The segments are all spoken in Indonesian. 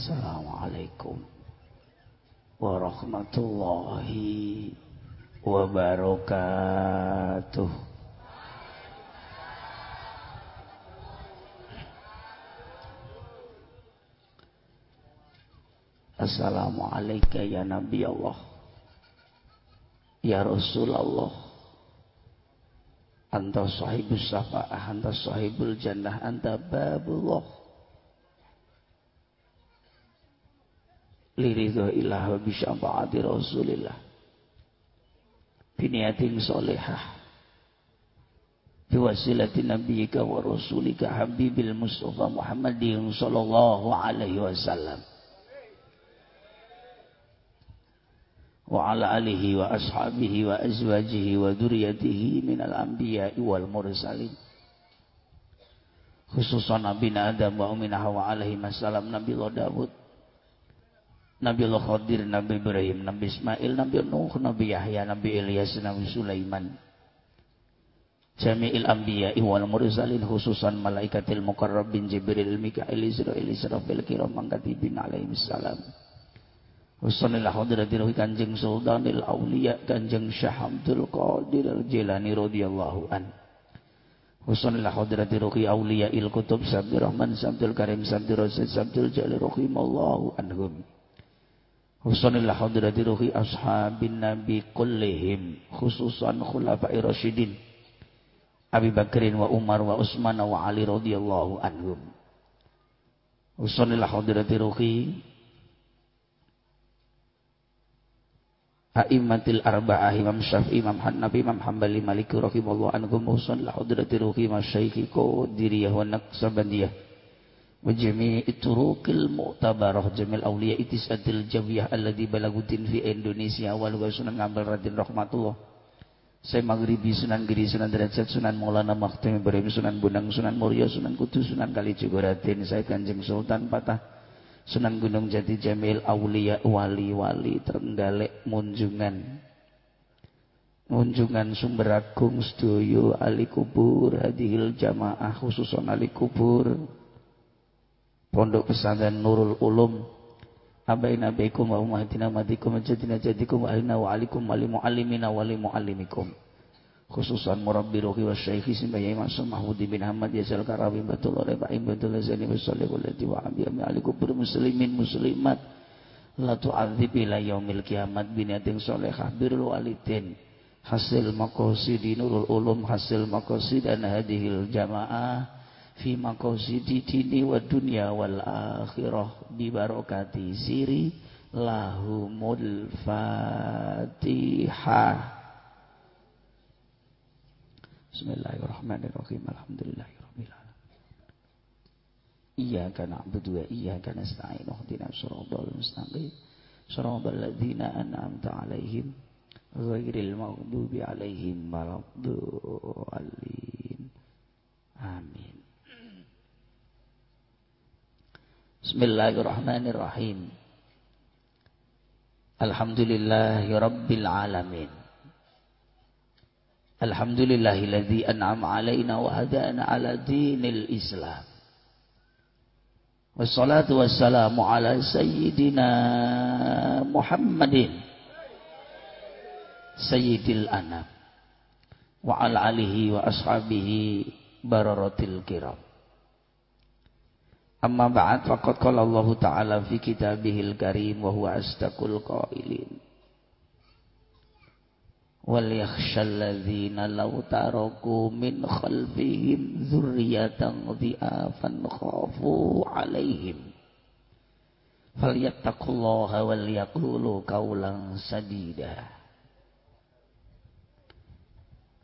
Assalamualaikum warahmatullahi wabarakatuh. Assalamualaikum ya Nabi Allah Ya Rasulullah Anta sahibus syafa'ah Anta sahibul jannah Anta babullah liridho ilah bisyafa'ati rasulillah. Biniatin solehah. Biwasilati nabiyika wa rasulika habibil mustafa muhammadin sallallahu alaihi wasallam. Wa ala alihi wa ashabihi wa azwajihi wa duriyatihi minal anbiya wal mursalin. Khususan Nabi Adam wa Aminah wa alaihi masalam Nabi Allah Dawud Nabi Allah Khadir Nabi Ibrahim Nabi Ismail Nabi Nuh Nabi Yahya Nabi Ilyas Nabi Sulaiman Jami'il Anbiya wal Mursalin khususan malaikatil mukarrabin Jibril Mikail Israel Israfil kiram mangkatibin alaihi salam Wassalamualaikum hadrati kanjeng sultanil awliya kanjeng Syah Abdul Qadir al-Jilani radhiyallahu an. Wassalamualaikum hadrati ruhi awliya il kutub Sabdi Rahman Sabdul Karim Rasid Sabdul Jalil rahimallahu anhum. Wassalamualaikum hadrati ruhi ashabin nabi kullihim khususan khulafai rasyidin. Abi Bakrin wa Umar wa Utsman wa Ali radhiyallahu anhum. Wassalamualaikum hadrati ruhi A'immatil arba'ah Imam Syafi'i Imam Hanafi Imam Hambali Maliki rahimahullah anhum usan la hadrati ruhi masyaikhi qadiriyah wa naqsabandiyah wa jami'i turuqil mu'tabarah. Jamil awliya itisadil jawiyah alladhi balagutin fi Indonesia. Wal sunan ngambal radin rahmatullah. Saya maghribi sunan giri sunan derajat sunan maulana maktum ibrahim sunan bunang sunan muria sunan kudus sunan kali raden saya kanjeng sultan patah Sunan Gunung Jati Jamil Aulia wali-wali Trenggalek Munjungan. Munjungan Sumber Agung Sedoyo Ali Kubur Hadihil Jamaah khususon Ali Kubur Pondok Pesantren Nurul Ulum. Abain abaikum wa umahatina matikum jadina jadikum wa alina wa alikum wa limu alimina wa limu alimikum khususan murabbi ruhi wa syaikhi simbayai masum mahmudi bin Ahmad yasal karawi batul oleh ba'im batul lazani wa salli walati wa abi ami alikum muslimin muslimat. La tu'adzib ila yaumil kiamat binatin solehah birul walidin. Hasil maqasidi nurul ulum hasil maqasid dan hadihil jamaah fi maqasidi dini wa dunya wal akhirah bi barakati siri lahumul fatihah Bismillahirrahmanirrahim. Alhamdulillahirabbil alamin. Iyyaka na'budu wa iyyaka nasta'in. Ihdinas shiratal mustaqim. Shiratal ladzina an'amta 'alaihim ghairil maghdubi 'alaihim waladdallin. Amin. Bismillahirrahmanirrahim. Alhamdulillahirabbil alamin. Alhamdulillahilladzi an'ama alaina wa hadana ala dinil Islam. Wassalatu wassalamu ala sayyidina Muhammadin sayyidil anam wa ala alihi wa ashabihi bararatil kiram. Amma ba'd faqad qala Allah Ta'ala fi kitabihil karim wa huwa astaqul qailin. Wal yakhshal ladzina law taraku min khalfihim dzurriyatan dhi'afan khafu 'alaihim. Falyattaqullaha wal yaqulu qawlan sadida.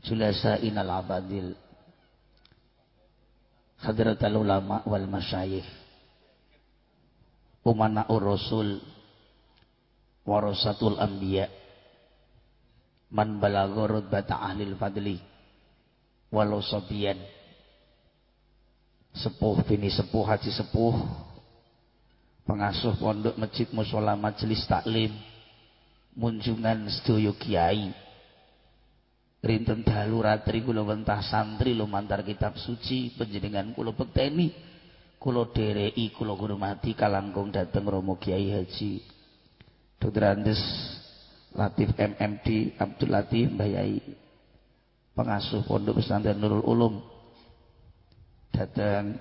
Sulasainal abadil hadratal ulama wal masyayikh. Umana'ur rasul warasatul anbiya. Man balagha rutbata ahlil fadli walau sobian sepuh bini sepuh haji sepuh. Pengasuh pondok masjid musola majelis taklim. Munjungan sedoyo kiai rinten dalu ratri kula wentah santri lumantar kitab suci panjenengan kula bekteni. Kula dereki kula hormati kalangkung dhateng Romo Kiai Haji. Dr. Andes Latif MMD Abdul Latif Mbayai pengasuh Pondok Pesantren Nurul Ulum. Datang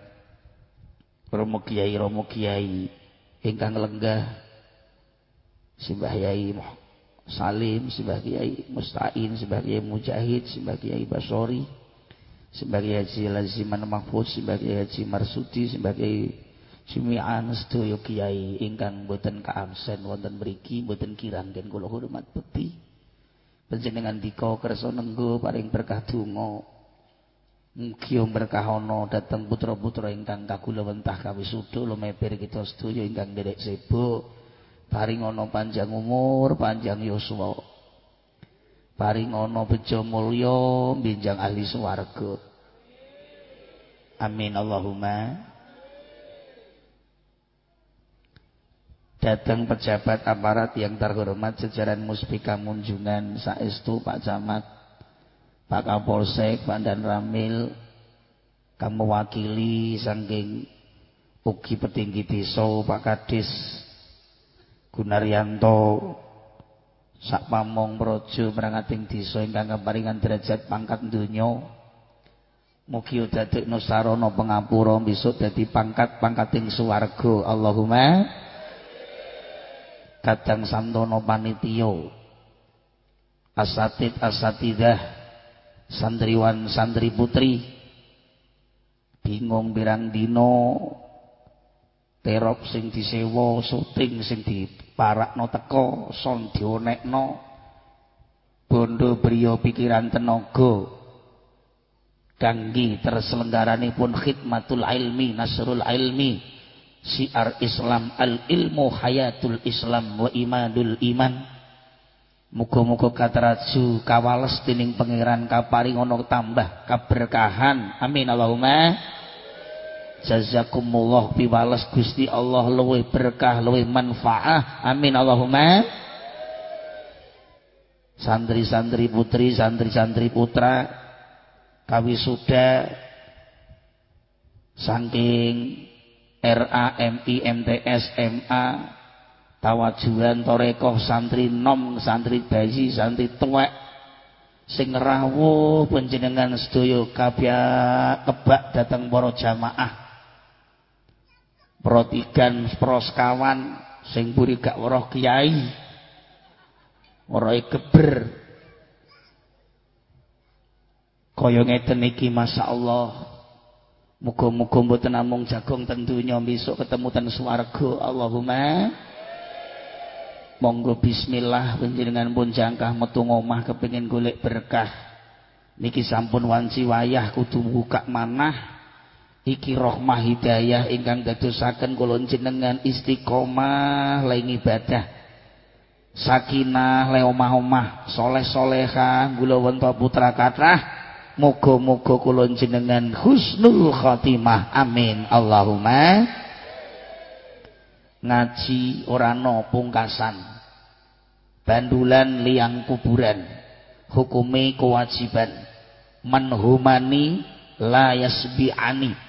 Romo Kiai Romo Kiai. Ingkang lenggah Simbah Yai Salim, Simbah Kiai Mustain, Simbah Kiai Mujahid, Simbah Kiai Basori, Simbah Kiai Haji Laziman Mahfud, Simbah Kiai Haji Marsudi, Simbah Kiai Jumi'an sedaya kiai. Ingkang boten kaabsen wonten mriki boten kiranggen kula hormat bekti panjenengan dika kersa nenggo paring berkah donga. Mugi berkah ana dhateng putra-putra ingkang kagula wentah kawisuda. Lumeber kita sedaya ingkang nderek sibuk paring ana panjang umur panjang yuswa. Paring ana bejo mulya benjang ahli swarga. Amin Allahumma. Datang pejabat aparat yang terhormat sejaran muspika munjungan saestu Pak Camat Pak Kapolsek Pak Dan Ramil kamu wakili sangking ugi petinggi desa Pak Kadis Gunaryanto sak pamong projo merangating desa ingkang keparingan derajat pangkat donya. Mugi dadekno sarana pangapura besok dadi pangkat pangkating swarga. Allahumma kadang santono panitio asatid asatidah santriwan santri putri. Bingung birang dino terop sing disewa syuting sing diparakno teko son dionekno bondo brio pikiran tenaga kangge terselenggaranipun khidmatul ilmi nasrul ilmi siar Islam al ilmu hayatul Islam wa imadul iman. Muga-muga katraju kawales dening pangeran kaparing ana tambah keberkahan amin Allahumma jazakumullah piwales Gusti Allah luwih berkah luwih manfaah amin Allahumma. Santri-santri putri santri-santri putra kawisuda saking RAMI MTS MA tawajuan torekoh santri nom santri bayi santri tuwek sing rawuh panjenengan sedaya kabya kebak datang para jamaah protigan proskawan sing buri gak weruh kiai weruhe geber kaya ngeten iki masyaallah Muga-muga mboten namung jagung tentunya besok ketemu ten swarga. Allahumma Monggo bismillah panjenengan pun jangkah metu ngomah kepengin golek berkah. Niki sampun wanci wayah kudu buka manah. Iki rahmah hidayah ingkang dadosaken kula jenengan istiqomah lain ibadah. Sakinah le omah-omah, soleh-solehah, gula wonten putra kathah Moga-moga kula jenengan husnul khotimah. Amin. Allahumma ngaji ora ana pungkasan. Bandulan liang kuburan. Hukume kewajiban. Menhumani la yasbi'ani.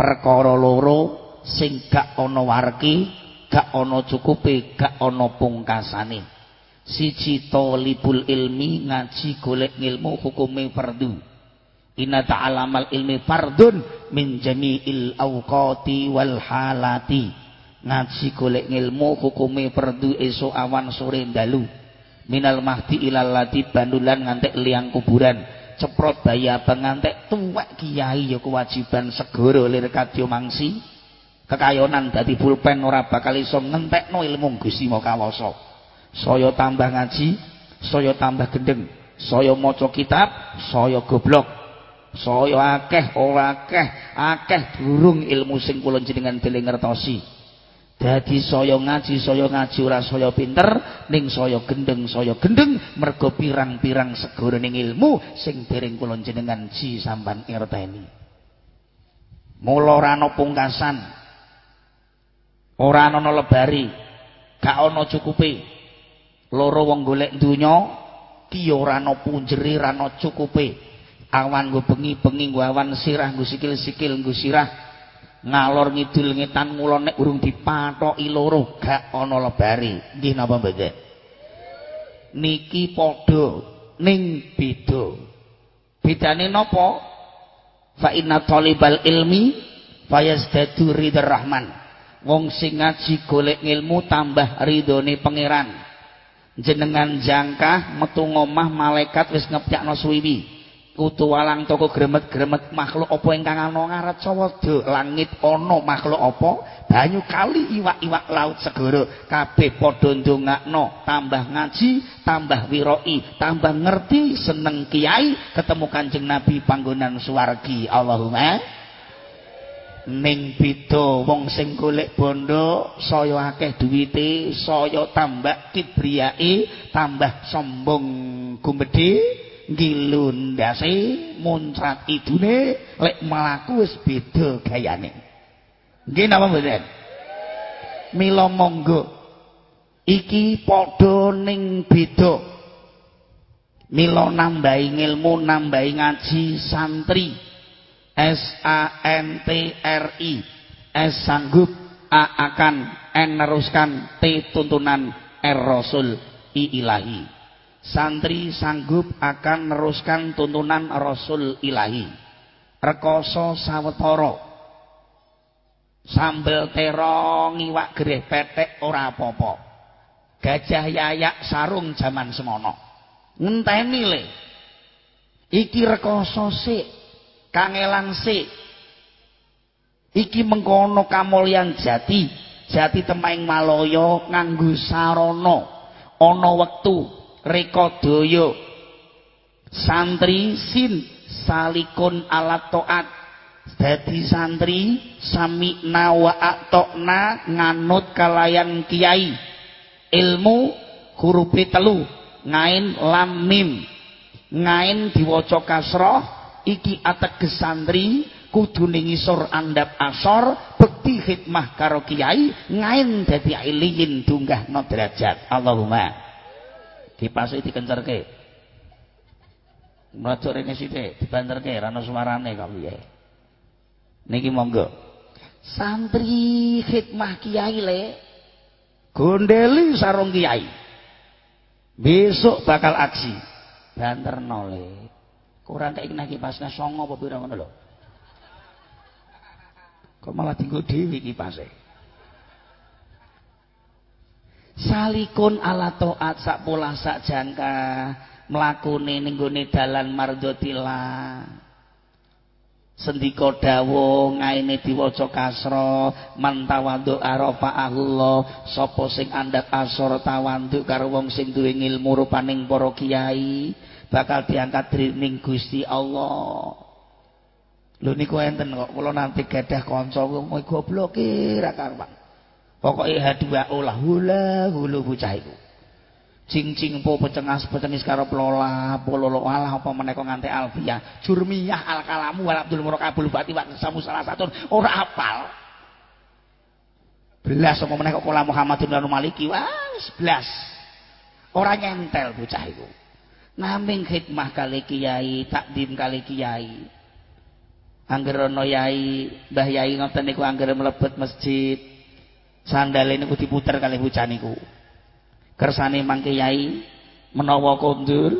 Perkara loro sing gak ana warki, gak ana cukupe, gak ana pungkasane. Siji talibul ilmi ngaji golek ilmu hukume fardu. Inna ta'alamal ilmi fardun min jami'il awqati wal halati. Ngaji golek ngilmu hukume fardu esuk awan sore dalu. Minal mahdi ilal lati bandulan ngantek liang kuburan. Ceprot baya pengantek tuwek kiai ya kewajiban segoro lir kadya mangsi. Kekayonan dadi pulpen ora bakal iso ngentekno ilmu Gusti Makawasa. Saya tambah ngaji, saya tambah gendeng, saya maca kitab, saya goblok. saya akeh ora akeh akeh durung ilmu sing kula jenengan dhewe ngertosi dadi saya ngaji saya ngaji ora saya pinter ning saya gendeng saya gendeng mergo pirang-pirang segoroning ilmu sing dereng kula jenengan ji sampan ngerteni. Mula ora ana pungkasan ora ana lebari gak ana cukupe. Loro wong golek donya ki ora ana punjeri ora cukupe. Awan nggo bengi bengi nggo awan sirah nggo sikil sikil nggo sirah ngalor ngidul ngetan ngulon nek urung dipathoki loro gak ana lebare nggih napa mboten niki padha ning beda. Bedane napa? Fa inna talibal ilmi fayazdadu ridar rahman. Wong sing ngaji golek ilmu tambah ridhone pangeran. Jenengan jangkah metu ngomah malaikat wis ngepyakno suwiwi kutu toko gremet-gremet makhluk apa ingkang ana ngaret sawada langit ana makhluk apa? Banyu kali iwak-iwak laut segara kabeh padha ndongakno tambah ngaji tambah wiroi tambah ngerti seneng kiai ketemu kanjeng nabi panggonan suwargi Allahumma ning beda wong sing golek bondo saya akeh duwite saya tambah kibriyae tambah sombong gumbedhe ngilun ndase muncrat idune lek mlaku wis beda gayane. Nggih napa mboten? Mila monggo. Iki padha ning beda. Mila nambahi ilmu nambahi ngaji santri. S A N T R I. S sanggup A akan N neruskan T tuntunan R Rasul I ilahi santri sanggup akan meneruskan tuntunan Rasul Ilahi. Rekoso sawetara. Sambel terong iwak gereh petek ora apa-apa. Gajah yayak sarung jaman semono. Ngenteni le. Iki rekoso sik, kangelan sik. Iki mengkono kamulyan jati, jati temaing maloyo nganggo sarana ana wektu rekodaya santri sin salikun alat toat. Dadi santri sami nawa atokna nganut kalayan kiai. Ilmu huruf telu ngain lam mim. Ngain diwaca kasroh iki ateges santri kudu ning andap asor bekti khidmah karo kiai ngain dadi iliyin dunggah no derajat. Allahumma dipasuk dikencerke. Mrajok rene sithik dibanterke ra ono suarane kok piye. Niki monggo. Santri hikmah kiai le. Gondeli sarung kiai. Besok bakal aksi. Banterno le. Kurang kayak naki pasnya songo apa pira ngono lho? Kok malah tinggal dewi kipasnya salikun ala taat sak pola sak jangka mlakune ning gone dalan mardhatila sendika dawuh ngaine diwaca mantawandu arafa Allah sapa sing andhap asor tawandu karo wong sing duwe ilmu rupaning kiai bakal diangkat ning Gusti Allah. Lho niku enten kok kula nanti gadah kanca wong goblok e ra Pokoke H2O lah hula hulu bocah iku. Cing-cing po pecengas pecengis karo pelola, pololo alah apa meneh kok nganti alfiyah. Jurmiyah al-kalamu wal abdul murakabul bati wa samu salah satu ora apal. Belas apa meneh kula Muhammadun dan Maliki wah belas. Ora nyentel bocah iku. Naming khidmah kali kiai, takdim kali kiai. Angger ana yai, Mbah Yai ngoten niku angger masjid, sandale niku diputer kali bocah niku. Kersane mangke yai menawa kondur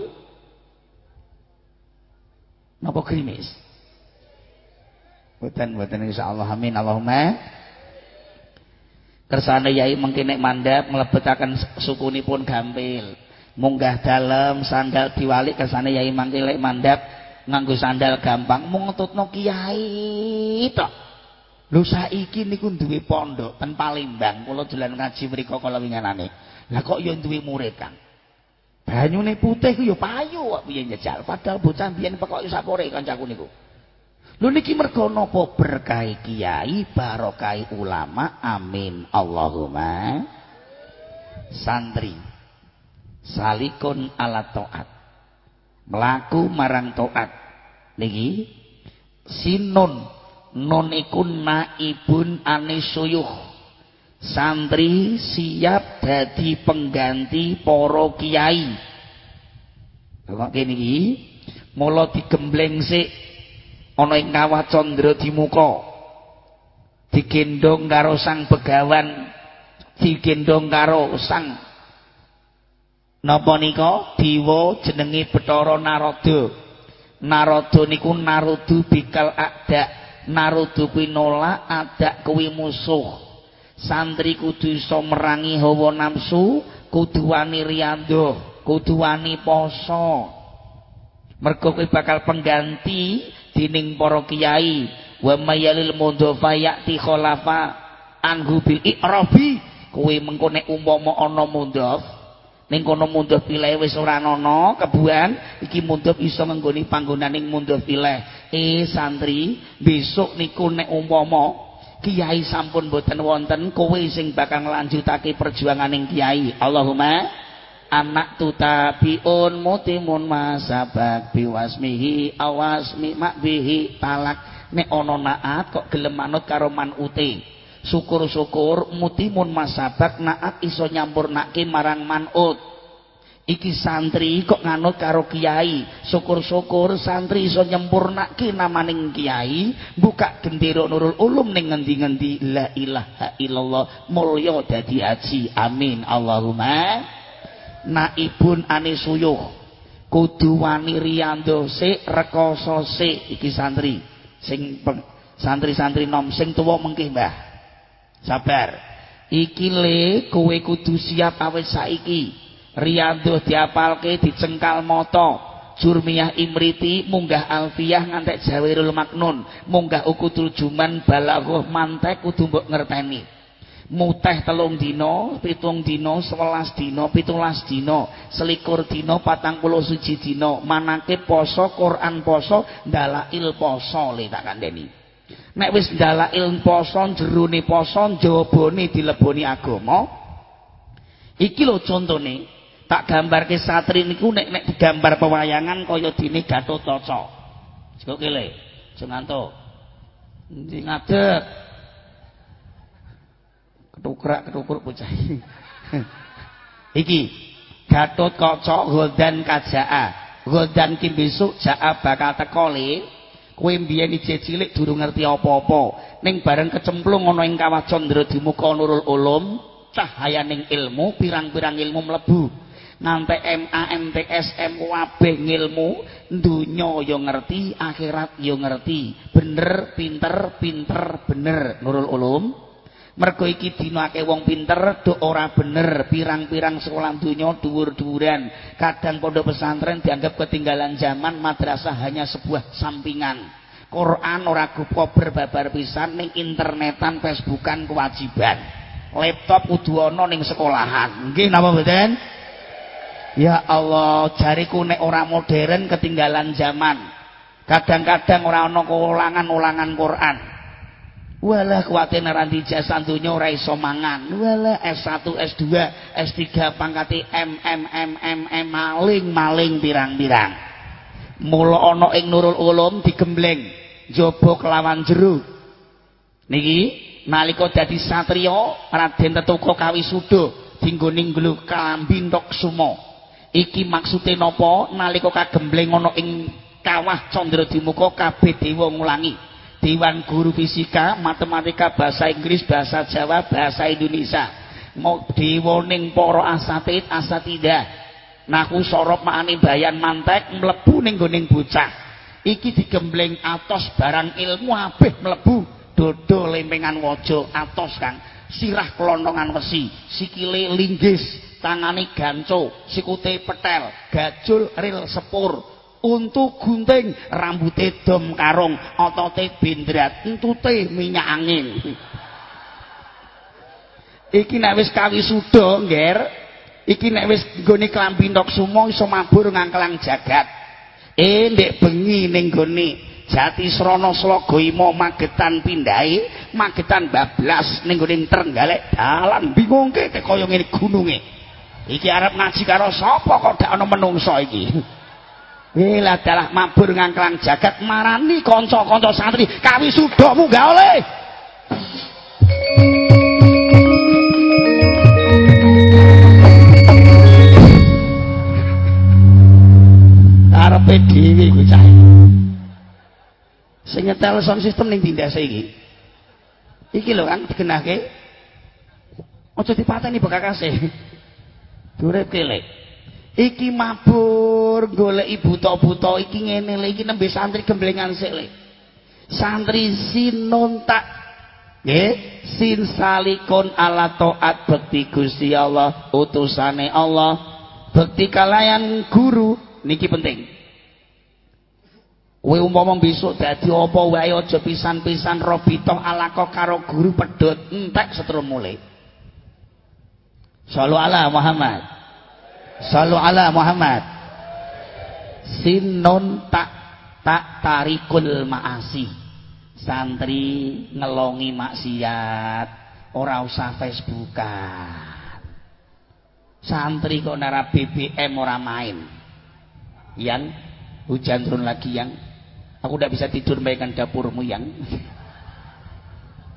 napa krimis boten boten insyaallah. Amin. Allahumma. Kersane yai mangke nek mandhap mlebetaken sukunipun gampil. Munggah dalem sandal diwalik kersane yai mangke lek mandhap nganggo sandal gampang mung ngetutno kiai tok Lho saiki niku duwe pondok ten Palembang, kula jalan ngaji mriku kala winganane. Lah kok ya duwe murid kan. Banyune putih ku ya payu kok piye njejal. Padahal bocah biyen pokoke sapore kancaku niku. Lho niki mergo napa berkah kiai, barokah ulama. Amin. Allahumma. Santri. Salikun ala taat. Melaku marang taat. Niki sinun non iku naibun anisuyuh. Santri siap dadi pengganti para kiai. Kok kene iki mula digembleng sik ana ing kawah candra di muka digendong karo sang begawan digendong karo sang napa nika? Dewa jenenge Bathara Narada. Narada niku narudu bikal ada narudu kuwi nolak ada kuwi musuh. Santri kudu iso merangi hawa nafsu kudu wani riyando kudu wani poso. Mergo kuwi bakal pengganti dining para kiai. Wa mayalil mundhafa ya'ti khalafa anhu bil i'rabi. Kowe mengko nek umpama ana mundhaf ning kono mundhaf pilih wis ora ana kebuan iki mundhaf iso nggoni panggonaning mundhaf pilih eh santri besok niku nek umpama kiai sampun boten wonten kowe sing bakal nglanjutake perjuanganing kiai. Allahumma anak tutabiun mutimun masabak biwasmihi awasmi makbihi talak. Nek ana naat kok gelem manut karo manute syukur-syukur mutimun masabak naat iso nyampurnake marang manut iki santri kok nganut karo kiai. Syukur-syukur santri iso nyempurnake namaning kiai. Buka gendera nurul ulum ning ngendi-ngendi la ilaha illallah mulya dadi haji. Amin. Allahumma. Naibun anisuyuh kudu wani riyando sik rekoso sik. Iki santri sing santri-santri nom sing tuwa mengkih Mbah. Sabar. Iki le kowe kudu siap awet saiki riyadhah diapalke dicengkal moto Jurmiyah Imriti munggah Alfiyah ngantek Jawirul Maknun. Munggah Ukudul Juman Balaghah mantek kudu mbok ngerteni. Muteh telung dino pitung dino sewelas dino pitulas dino selikur dino patang puluh suci dino manake poso Quran poso dalail poso le tak kandeni nek wis ndalail poso jerone poso jawabane dileboni agama. Iki lho contone tak gambarke satri niku nek nek digambar pewayangan kaya dene Gatotkaca jek kele aja ngantuk. Ndi ngadeg? Ketukrak ketukur bocah iki. Gatotkaca Guldan Kajaa. Guldan ki besok jaa bakal teko le kowe mbiyen ije cilik durung ngerti apa-apa. Ning bareng kecemplung ana ing kawah di muka nurul ulum cahayaning ilmu pirang-pirang ilmu mlebu nganti MA MTS MUAB ngilmu dunya ya ngerti akhirat ya ngerti. Bener pinter pinter bener nurul ulum. Mergo iki dina akeh wong pinter do ora bener. Pirang-pirang sekolah donya dhuwur-dhuwuran. Kadang pondok pesantren dianggap ketinggalan zaman madrasah hanya sebuah sampingan. Quran ora kober babar pisan ning internetan Facebookan kewajiban. Laptop kudu ana ning sekolahan. Nggih napa mboten Ya Allah jariku nek ora modern ketinggalan zaman kadang-kadang ora ana ulangan-ulangan Quran Walah kuwatir neranti jasa donya ora iso mangan. Walah S1, S2, S3 pangkate M M M M maling-maling pirang-pirang. Mula ana ing Nurul Ulum digembleng jaba kelawan jero. Niki nalika dadi satriya Raden Tetuka kawisuda dinggoning nglu kalambi ndok sumo. Iki maksude napa nalika kagembleng ana ing kawah Candra Dimuka kabeh dewa ngulangi. Dewan Guru Fisika, Matematika, Bahasa Inggris, Bahasa Jawa, Bahasa Indonesia. Mau dewoning para asatid, asatidah. Naku sorop makane bayan mantek mlebu ning nggoning bocah. Iki digembleng atos barang ilmu abeh mlebu. Dodo lempengan waja atos Kang. Sirah kelontongan wesi, sikile linggis, tangane ganco, sikute petel, gajul ril sepur, untu gunting rambute dom karung otote bendrat entute minyak angin. Iki nek wis kawisuda ngger iki nek wis nggone klambi ndok sumo iso mabur ngangklang jagat. Eh ndek bengi ning gone jati srana slaga imo magetan pindhae magetan bablas ning gone trenggalek dalan bingungke kaya ngene gununge iki arep ngaji karo sapa kok dak ana menungso iki Wila dalah mabur ngangklang jagat marani kanca-kanca santri kawisuda munggah oleh. Karepe dhewe kuwi cah. Sing nyetel sound system ning dindase iki. Iki lho kan digenahke. Aja dipateni bekakase. Durip kelek. Iki mabur goleki buta-buta iki ngene lho iki nembe santri gemblengan sik lho. Santri sinontak nggih sin salikun ala taat bekti Gusti Allah utusane Allah bekti kalayan guru niki penting kowe umpama besok dadi apa wae aja pisan-pisan robito alaka karo guru pedhot entek setrum Sallu ala Muhammad. Sallu ala Muhammad. Sinun tak tak tarikul maasi. Santri ngelongi maksiat. Ora usah Facebookan. Santri kok nara BBM ora main. Yang hujan turun lagi yang. Aku udah bisa tidur baikkan dapurmu yang.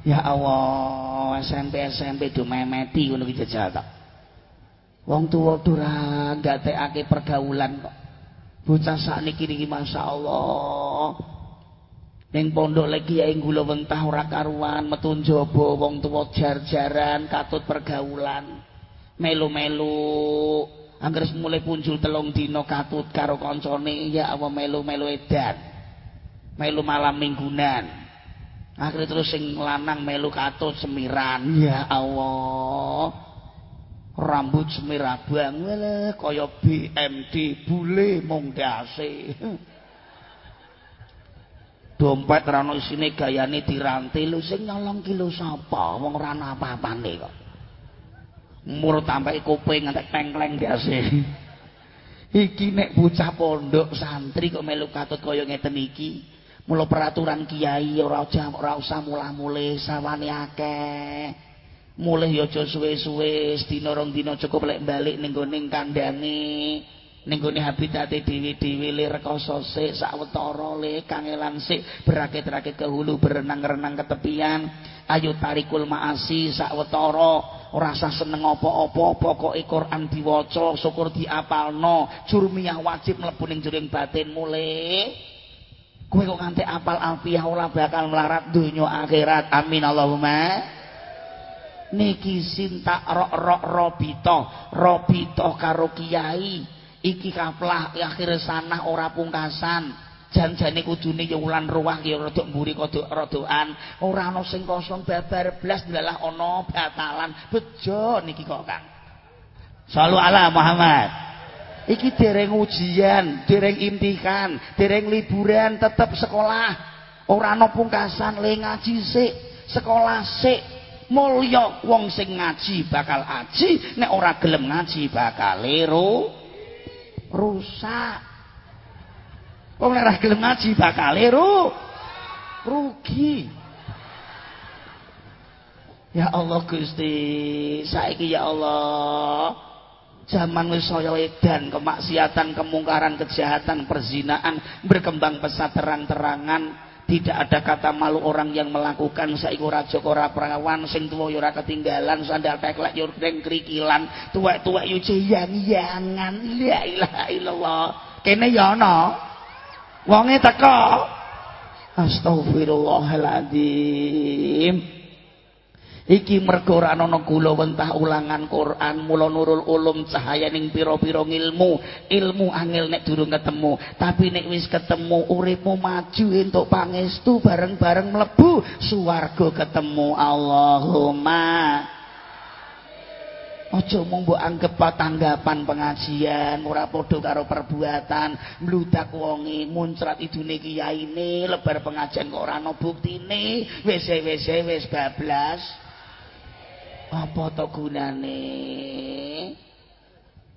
Ya Allah SMP SMP do memeti ngono ki jajal tok wong tuwa durang gatekake pergaulan kok. Bocah sakniki niki masyaallah. Ning pondok lagi ya gula wentah ora karuan metu njaba wong tuwa jar-jaran katut pergaulan. Melu-melu. Angger mulai punjul telung dina katut karo kancane ya apa melu-melu edan. Melu malam minggunan. Akhirnya terus sing lanang melu katut semiran. Ya Allah rambut semir abang kaya BMD bule mung dase. Dompet rano isine gayane dirantai lu sing nyolong kilo sapa? Wong ora apa-apane kok. Murut tampai kuping ngantek tengkleng dase. Iki nek bocah pondok santri kok melu katut kaya ngeten iki. Mula peraturan kiai ora jam ora usah mulah-mulih sawane akeh. Mulih ya aja suwe-suwe, dina rong dina cukup lek balik ning gone kandange. Ning gone habitate dhewe-dhewe le rekoso sik sawetara le kangelan sik berakit-rakit ke hulu berenang-renang ke tepian. Ayo tarikul maasi sawetara. Usah seneng apa-apa, pokoke Quran diwaca, syukur diapalno, jurmiyah wajib mlebu ning jering batin mulih. kowe kok nganti apal alfiah ora bakal melarat donya akhirat amin Allahumma niki sinta rok rok robito robito karo kiai iki kaplah akhir sana ora pungkasan. Janjane kudune ya wulan ruwah ya rada mburi rodoan. Ora ana sing kosong babar blas dalah ana batalan. Bejo niki kok Kang. Sallu ala Muhammad. Iki dereng ujian, dereng imtihan, dereng liburan tetep sekolah. Ora ana pungkasan le ngaji sik, sekolah sik. Mulya wong sing ngaji bakal aji, nek ora gelem ngaji bakal lero rusak. Wong nek ora gelem ngaji bakal lero rugi. Ya Allah Gusti, saiki ya Allah. Zaman wis saya edan kemaksiatan, kemungkaran, kejahatan, perzinaan berkembang pesat terang-terangan. Tidak ada kata malu orang yang melakukan. Saiki ora joko ora prawan sing tuwa ora ketinggalan. Sandal teklek yo ning krikilan. Tuwek-tuwek yo jeyang-yangan. La ilaha illallah. Kene ya ana. Wonge teko. Astagfirullahaladzim iki mergo ora ana gula wentah ulangan Quran mula nurul ulum cahayaning pira-pira ilmu ilmu angel nek durung ketemu tapi nek wis ketemu uripmu maju entuk pangestu bareng-bareng mlebu swarga ketemu. Allahumma. Aja mung mbok anggap tanggapan pengajian ora padha karo perbuatan mludak wonge muncrat idune kiyaine lebar pengajian kok ora ana buktine wis wis wis bablas apa to gunane?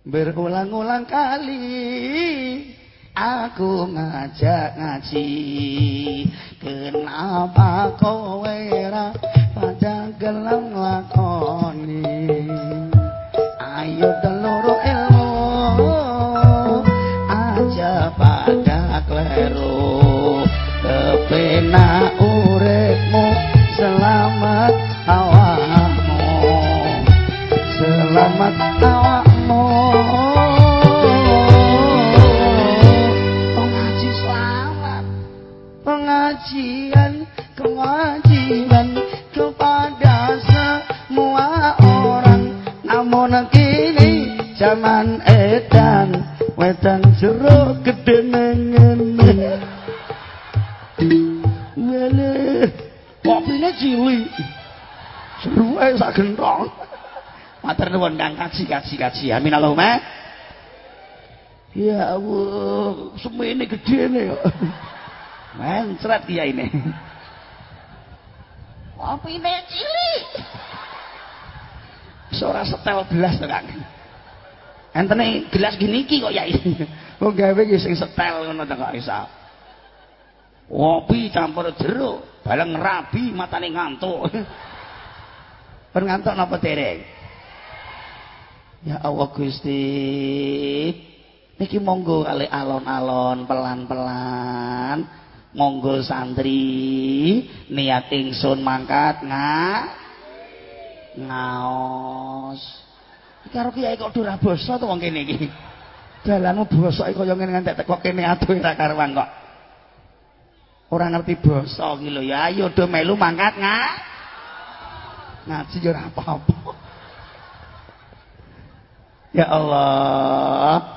Berulang-ulang kali aku ngajak ngaji. Kenapa kowe ra pada gelem lakoni ayo teluru jaman edan wedan jero kedenengen wele kopine cilik. Seru ae sak gentong matur nuwun kang. Kaji kaji kaji. Amin Allahumma. Ya Allah semene gedene kok mencret ya ini kopine cilik. Ora setel belas Kang. Entene gelas gini iki kok yai. Wong gawe iki sing setel ngono to kok iso. Kopi campur jeruk, bareng rabi matane ngantuk. Pen ngantuk napa dereng? Ya Allah Gusti. Niki monggo kali alon-alon pelan-pelan. Monggo santri niat ingsun mangkat ngak ngaos karo kiai kok durah basa to wong kene iki? Dalanmu basa kaya ngene ngantek teko kene adoh ora karuan kok. Ora ngerti basa iki lho ya ayo do melu mangkat nga. Ngaji ora apa-apa. Ya Allah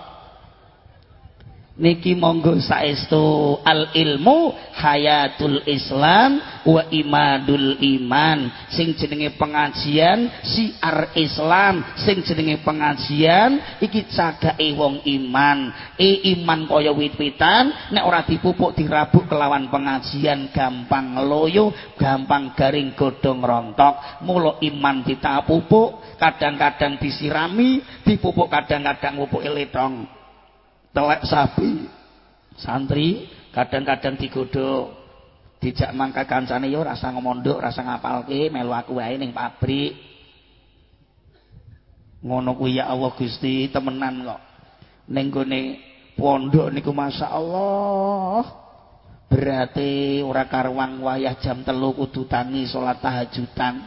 niki monggo saestu al ilmu hayatul islam wa imadul iman. Sing jenenge pengajian siar islam. Sing jenenge pengajian iki cagake wong iman. E iman kaya wit-witan nek ora dipupuk dirabuk kelawan pengajian gampang loyo gampang garing godhong rontok. Mula iman ditapupuk kadang-kadang disirami dipupuk kadang-kadang pupuk letong telek sapi santri kadang-kadang digodhog dijak mangka kancane yo rasa ngomondok rasa ngapalke melu aku wae ning pabrik. Ngono kuwi ya Allah Gusti temenan kok. Ning gone pondok niku masyaallah berarti ora karuang wayah jam telu kudu tangi salat tahajudan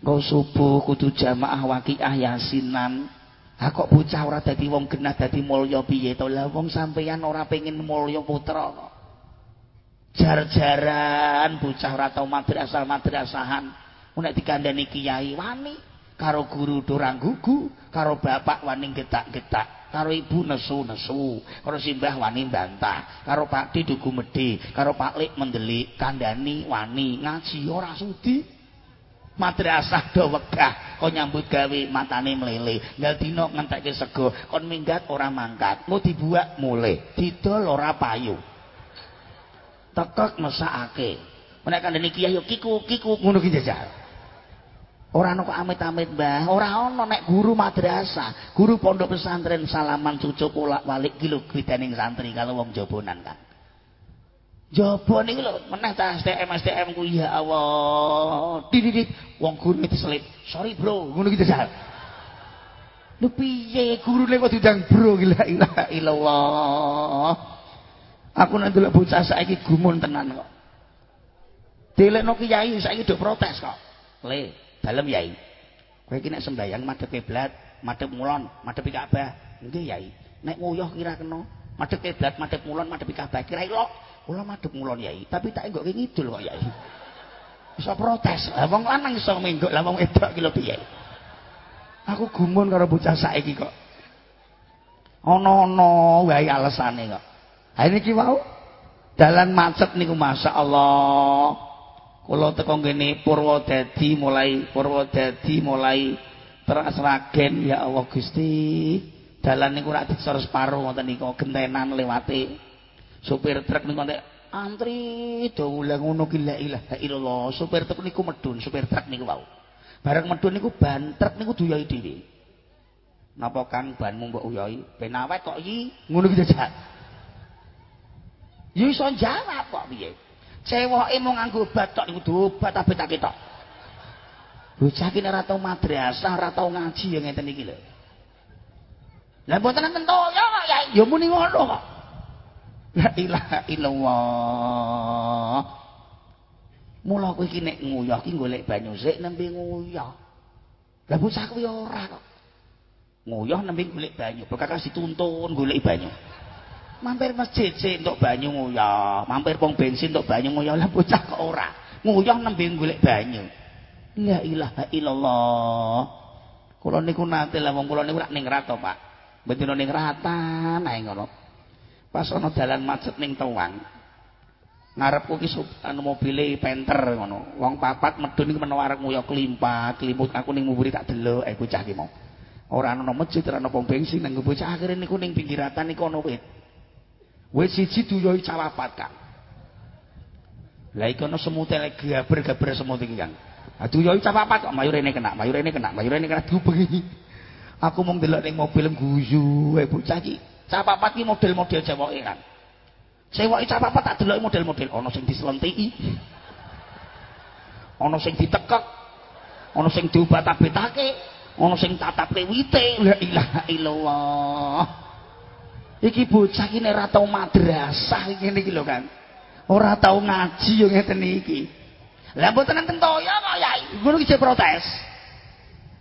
engko subuh kudu jamaah waqiah yasinan Ha kok bocah ora dadi wong genah dadi mulya piye to? Lah wong sampeyan ora pengin mulya putra kok. Jar-jaran bocah ora tau madrasah-madrasahan. Nek dikandani kiai wani karo guru dorang gugu, karo bapak wani getak-getak, karo ibu nesu-nesu, karo simbah wani bantah, karo Pak Di dugu medhi, karo Pak Lik mendelik, kandani wani ngaji ora sudi. Madrasah do wegah. Kok nyambut gawe matane mlele. Ngal dina ngentekke sego. Kon minggat ora mangkat. Mau dibuak mule didol ora payu. Tekek mesakake. Nek kandhane kiai yo kiku kiku ngono ki jajal. Ora ana amit-amit mbah. Ora ana nek guru madrasah guru pondok pesantren salaman cucuk ulak walik ki lho santri kalau wong jobonan kan Jaba niku lho, meneh ta STM STM ku ya Allah. Dididik wong guru diselip. Sorry bro, ngono gitu sak. Lho piye gurune kok diundang bro gila ilaha illallah. Aku nek delok bocah saiki gumun tenan kok. Delekno kiai saiki do protes kok. Le, dalem yai. Kowe iki nek sembayang madhep kiblat, madhep ngulon, madhep Ka'bah. Nggih yai. Nek nguyuh kira kena madhep kiblat, madhep ngulon, madhep Ka'bah. Kira ilok. Kula madhep ngulon Yai, tapi tak enggok ngidul kok Yai. Iso protes. Lah wong lanang iso menggok, lah wong wedok ki lho piye? Aku gumun karo bocah saiki kok. Ana-ana wae alesane kok. Ha niki wau dalan macet niku masyaallah. Kula teko ngene Purwodadi mulai Purwodadi mulai Teras Ragen ya Allah Gusti. Dalan niku rak disor separo ngoten niku gentenan lewate. Supir truk niku nek antri dawulah ngono ki la ilaha illallah. Supir truk niku medun, supir truk niku wau. Bareng medun niku ban truk niku duyoi dhewe. Napa Kang banmu mbok uyoi? Ben awet kok iki ngono ki jajak. Ya iso jawab kok piye? Cewoke mung nganggo obat tok niku obat tapi tak ketok. Bocah ki ora tau madrasah, ora tau ngaji ya ngeten iki lho. Lah mboten enten to ya ya ya muni ngono kok. La ilaha illallah. Mula kowe iki nek nguyah ki golek banyu sik nembe nguyah. Lah bocah kuwi ora kok. Nguyah nembe golek banyu, bekak dituntun golek banyu. Mampir masjid sik entuk banyu nguyah, mampir pom bensin entuk banyu nguyah, lah bocah kok ora. Nguyah nembe golek banyu. La ilaha illallah. Kula niku nate lah wong kula niku rak ning rato, Pak. Bendina ning ratan ae ngono. Pas ana dalan macet ning Tawang. Ngarepku ki anu mobile penter ngono. Wong papat medun iki menawa arek nguyo klimpat, klimut aku ning muburi tak delok eh bocah ki mau. Ora ana masjid, ora ana pom bensin nang bocah akhire niku ning pinggir ratan niku ana wit. Wit siji duyoi cawapat, Kang. Lah iki ana semute lek gaber-gaber semut iki, Kang. Aduh yo capapat kok mayurene kena, mayurene kena, mayurene kena diubengi. Aku mung delok ning mobil guyu, eh bocah iki. Capapat iki model-model cewoke kan. Cewoke capapat tak delok model-model ana sing dislentiki. Ana sing ditekek. Ana sing diobat-abetake, ana sing tatape wite. La ilaha illallah. Iki bocah iki nek ora tau madrasah ngene iki lho kan. Ora tau ngaji yo ngeten iki. Lah mboten enten toya kok Yai. Ngono iki protes.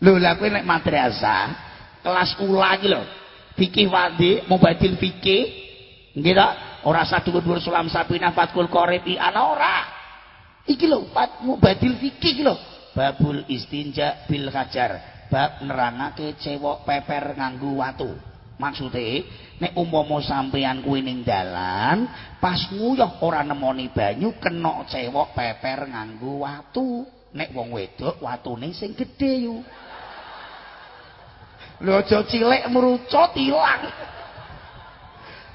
Lho lah kowe nek madrasah kelas ula iki lho. Fikih wadi mubadil fikih. Nggih ta? Ora usah dhuwur-dhuwur sulam sapinah fatkul qaribi ana ora. Iki lho pat mubadil fikih iki lho. Babul istinja bil hajar. Bab nerangake cewek peper nganggo watu. Maksude nek umpama sampeyan kuwi ning dalan pas nguyuh ora nemoni banyu kena cewek peper nganggo watu nek wong wedok watune sing gedhe yu lho aja cilik mrucut ilang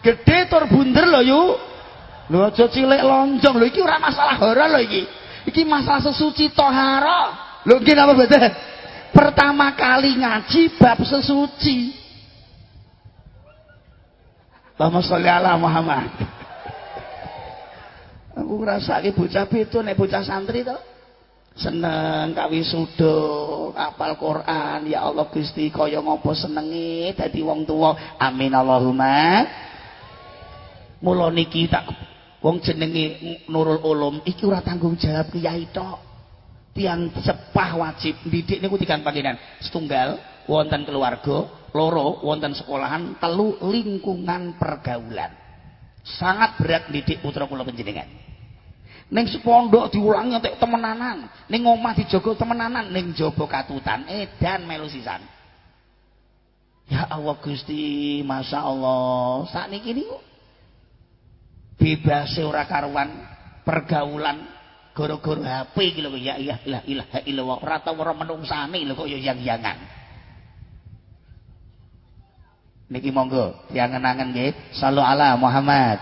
gedhe tur bunder lho yu. Lho aja cilik lonjong. Lho iki ora masalah hara lho iki. Iki masalah sesuci tohara lho nggih napa mboten? Pertama kali ngaji bab sesuci. Allahumma sholli ala Muhammad. Aku ngrasake bocah beto nek bocah santri to. Seneng kawi sudo, apal Quran, ya Allah Gusti kaya ngopo senenge dadi wong tuwa. Amin Allahumma. Mula niki tak wong jenenge Nurul Ulum iki ora tanggung jawab kiai tok. Tiang sepah wajib didik niku tiga panggilan. Setunggal wonten keluarga, loro wonten sekolahan telu lingkungan pergaulan sangat berat didik putra kula panjenengan ning pondok diulangi entek temenanan. Ning omah dijogo temenanan. Ning jaba katutan edan melu sisan. Ya Allah Gusti Masya Allah. Saat ini niku bebas ora karuan pergaulan gara-gara HP iki lho ya ilah ilah ilah ilah ora tau ora menungsane lho kok ya yang-yangan. Niki monggo diangen-angen nggih. Sallu ala Muhammad.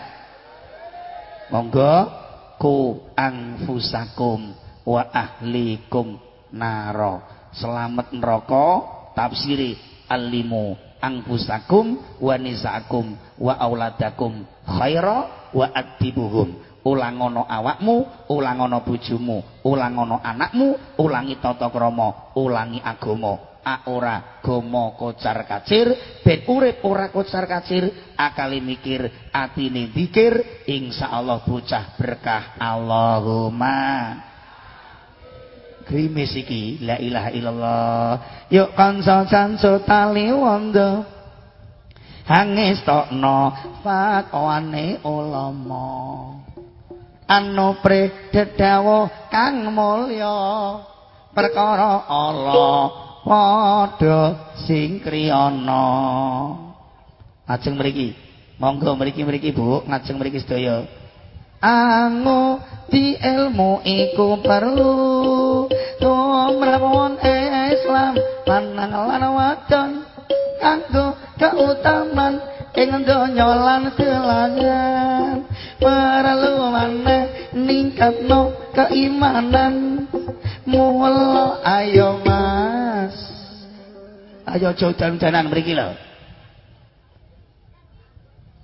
Monggo ku anfusakum wa ahlikum naro. Selamat neraka. Tafsiri alimu anfusakum wa nisakum wa auladakum khaira wa adibuhum ulangono awakmu ulangono bojomu ulangono anakmu ulangi tata krama ulangi agama ora gomo kocar kacir ben urip ora kocar kacir akali mikir atine dikir insyaallah bocah berkah. Allahumma. Grimis iki la ilaha illallah. Yuk kanca cancu tali wondo hangis tokno ulama. Anu pre kang mulya. Perkara Allah padha sing kriyana. Ajeng mriki. Monggo mriki-mriki Bu. Ngajeng mriki sedaya. Angu di ilmu iku perlu tumrawon Islam lanang lan wadon kanggo keutaman ing donya lan kelangan perlu maneh ningkatno keimanan. Mula ayo mas. Ayo jodan-jodanan mriki lho.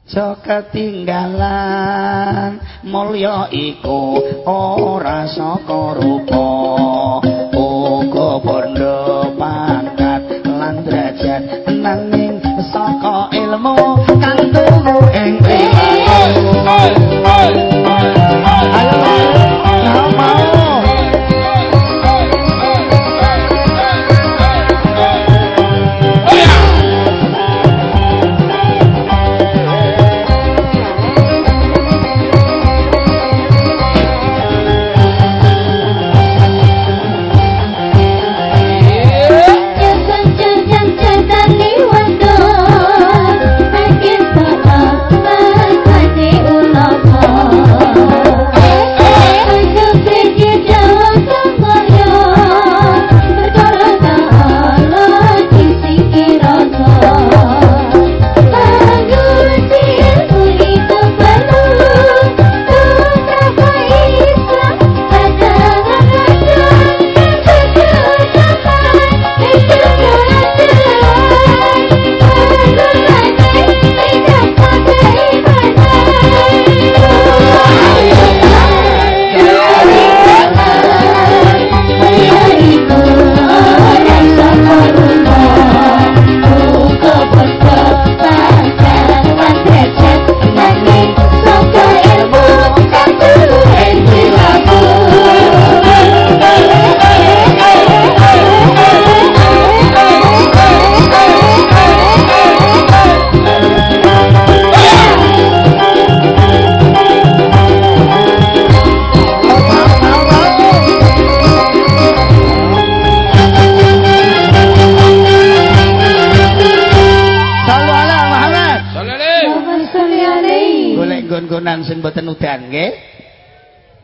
Aja ketinggalan mulya iku ora saka rupa. Uga bondo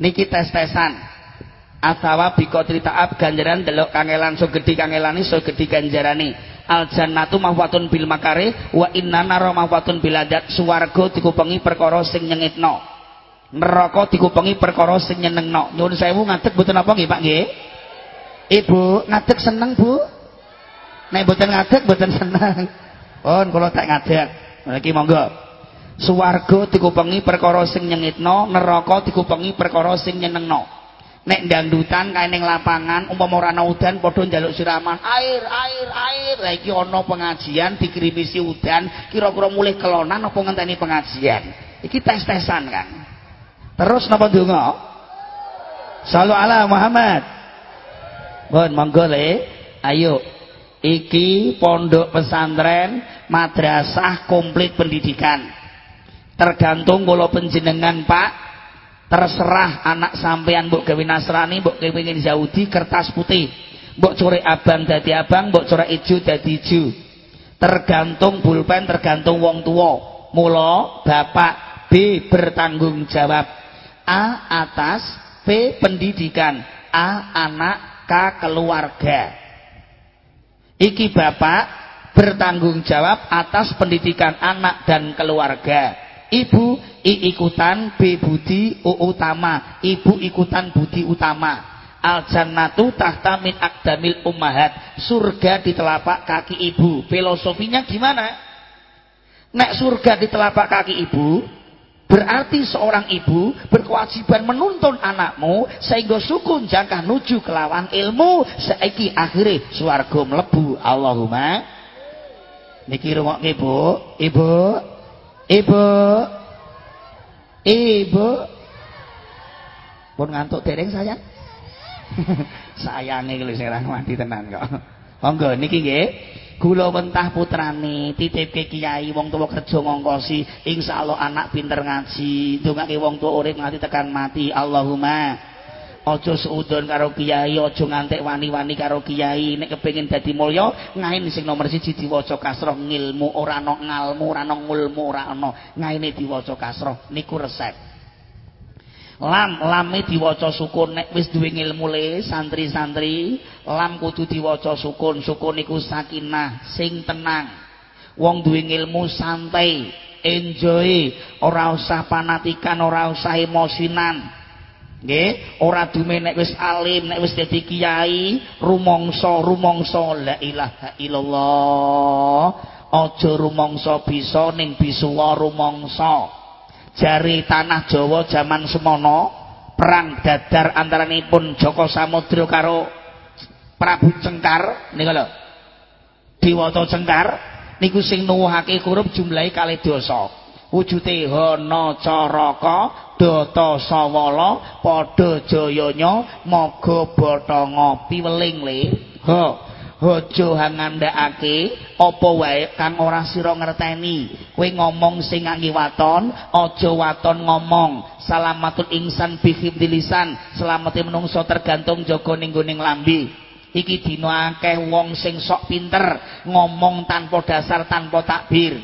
niki tes-tesan. Atawa biko ab ganjaran delok kangelan so gedhi kangelane so gedhi ganjarane al jannatu mahwatun bil makare wa inna nara mahwatun bil adat. Swarga dikupengi perkara sing nyengitno. Neraka dikupengi perkara sing nyenengno. Nyuwun sewu ngadeg boten apa nggih Pak nggih? Ibu ngadeg seneng Bu? Nek boten ngadeg boten seneng. Pun kula tak ngadeg. Iki monggo Suwarga dikupengi perkara sing nyengitno, neraka dikupengi perkara sing nyenengno. Nek dangdutan kae ning lapangan umpama ora ana udan padha njaluk siraman, air, air, air. Lah iki ana pengajian dikirimisi udan, kira-kira mulih kelonan apa ngenteni pengajian. Iki tes-tesan kan. Terus napa donga? Sallu ala Muhammad. Bon, monggo le. Ayo. Iki pondok pesantren madrasah komplit pendidikan tergantung kalau penjenengan pak. Terserah anak sampean mbok gawe Nasrani mbok gawe Yahudi kertas putih. Mbok core abang dadi abang mbok core ijo dadi ijo. Tergantung pulpen tergantung wong tua mula bapak B bertanggung jawab. A atas P pendidikan. A anak K keluarga. Iki bapak bertanggung jawab atas pendidikan anak dan keluarga Ibu I ikutan B budi U utama. Ibu ikutan budi utama. Al jannatu tahta min akdamil ummahat. Surga di telapak kaki ibu. Filosofinya gimana? Nek surga di telapak kaki ibu, berarti seorang ibu berkewajiban menuntun anakmu sehingga sukun jangka nuju kelawan ilmu saiki akhirnya swarga mlebu Allahumma niki rungokke Bu Ibu Ibu. Ibu. Pun ngantuk dereng sayang? Sayange kalau serang mati tenan kok. Monggo niki nggih. Gula mentah putrane titipke kiai wong tuwa kerja ngongkosi insyaallah anak pinter ngaji ndongake wong tuwa urip nganti tekan mati Allahumma aja seudon karo kiai aja ngantek wani-wani karo kiai. Nek kepengin dadi mulya ngain sing nomor 1 diwaca kasroh ngilmu ora ana ngalmu ora ana ngulmu ora ana. Ngaine diwaca kasroh niku resep. Lam lame diwaca sukun. Nek wis duwe ngilmu le santri-santri lam kudu diwaca sukun. Sukun niku sakinah sing tenang. Wong duwe ngilmu santai enjoy ora usah panatikan ora usah emosinan nggih. Ora dume nek wis alim nek wis dadi kiai rumangsa rumangsa la ilaha illallah. Aja rumangsa bisa ning bisuwa rumangsa. Jari tanah Jawa zaman semono perang dadar antaranipun Joko Samudra karo Prabu Cengkar. Niku lho. Dewata Cengkar. Niku sing nuwuhake kurup jumlahe kalih dosa wujute hana caraka data sawala padha jayanya maga batanga piweling le ha aja ngandhakake apa wae kang ora sira ngerteni? Kowe ngomong sing ngangge waton aja waton ngomong. Salamatul insan bi lisan selamate menungso tergantung jaga ning ning lambe iki dina akeh wong sing sok pinter ngomong tanpa dasar tanpa takbir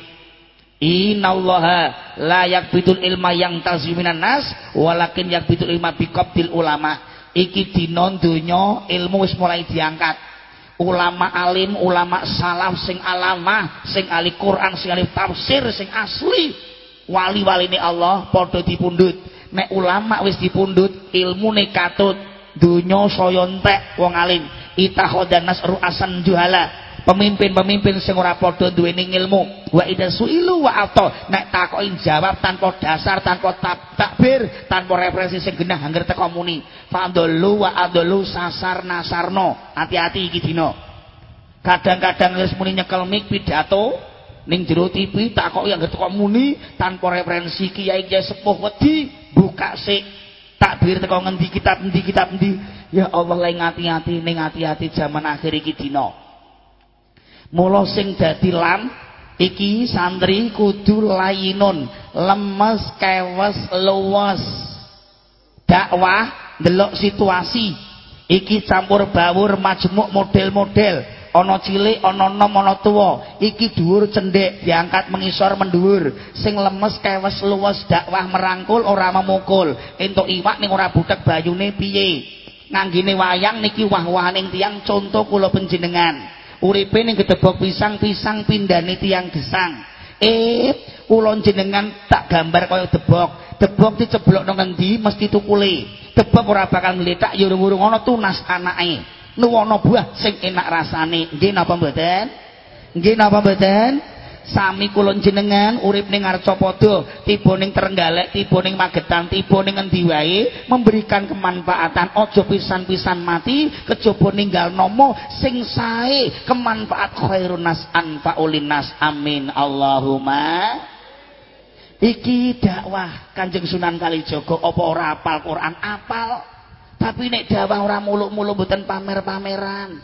Innallaha la yakbitul ilma yang taziminan nas walakin yakbitul ilma biqabdil ulama. Iki dina donya ilmu wis mulai diangkat. Ulama alim, ulama salaf sing alamah, sing ahli Quran, sing ahli tafsir, sing asli. Wali-wali ini Allah padha dipundhut. Nek ulama wis dipundhut, ilmune katut. Donya saya entek wong alim. Itakhadan nas ru'asan juhala pemimpin-pemimpin sing ora padha duweni ilmu wa idza suilu wa ato nek takoki jawab tanpa dasar tanpa takbir tanpa referensi sing genah angger teko muni. Fadallu wa adallu sasar nasarno hati-hati iki dina. Kadang-kadang wis muni nyekel mik pidato ning jero TV takoki angger teko muni tanpa referensi kiai kiai sepuh wedi buka sik. Takbir teko ngendi kitab endi kitab endi ya Allah lagi hati-hati ning hati-hati zaman akhir iki dina Mula sing dadi lam iki santri kudu layinun, lemes, kewes, luwes. Dakwah ndelok situasi. Iki campur bawur majemuk model-model. ana cilik ana nom ana tuwa iki dhuwur cendhek diangkat mengisor mendhuwur sing lemes kewes luwes dakwah merangkul ora memukul entuk iwak ning ora butek bayune piye nganggine wayang niki wah-wahaning tiyang contoh kula panjenengan uripe ning gedebok pisang-pisang pindane tiyang gesang. Eh kula jenengan tak gambar kaya debok. Debok diceblok nang ngendi mesti tukule. Debok ora bakal mletak ya urung-urung ana tunas anake. Nuwono buah sing enak rasane. Nggih napa mboten? Nggih napa mboten sami kula jenengan urip ning Arcapada tiba ning Trenggalek tiba ning Magetan tiba ning endi memberikan kemanfaatan. Aja pisan-pisan mati kejaba ninggal nomo sing sae kemanfaat khairun nas anfaulin nas amin. Allahumma. Iki dakwah Kanjeng Sunan Kalijaga apa ora apal Quran? Apal. Tapi nek dawang ora muluk-muluk mboten pamer-pameran.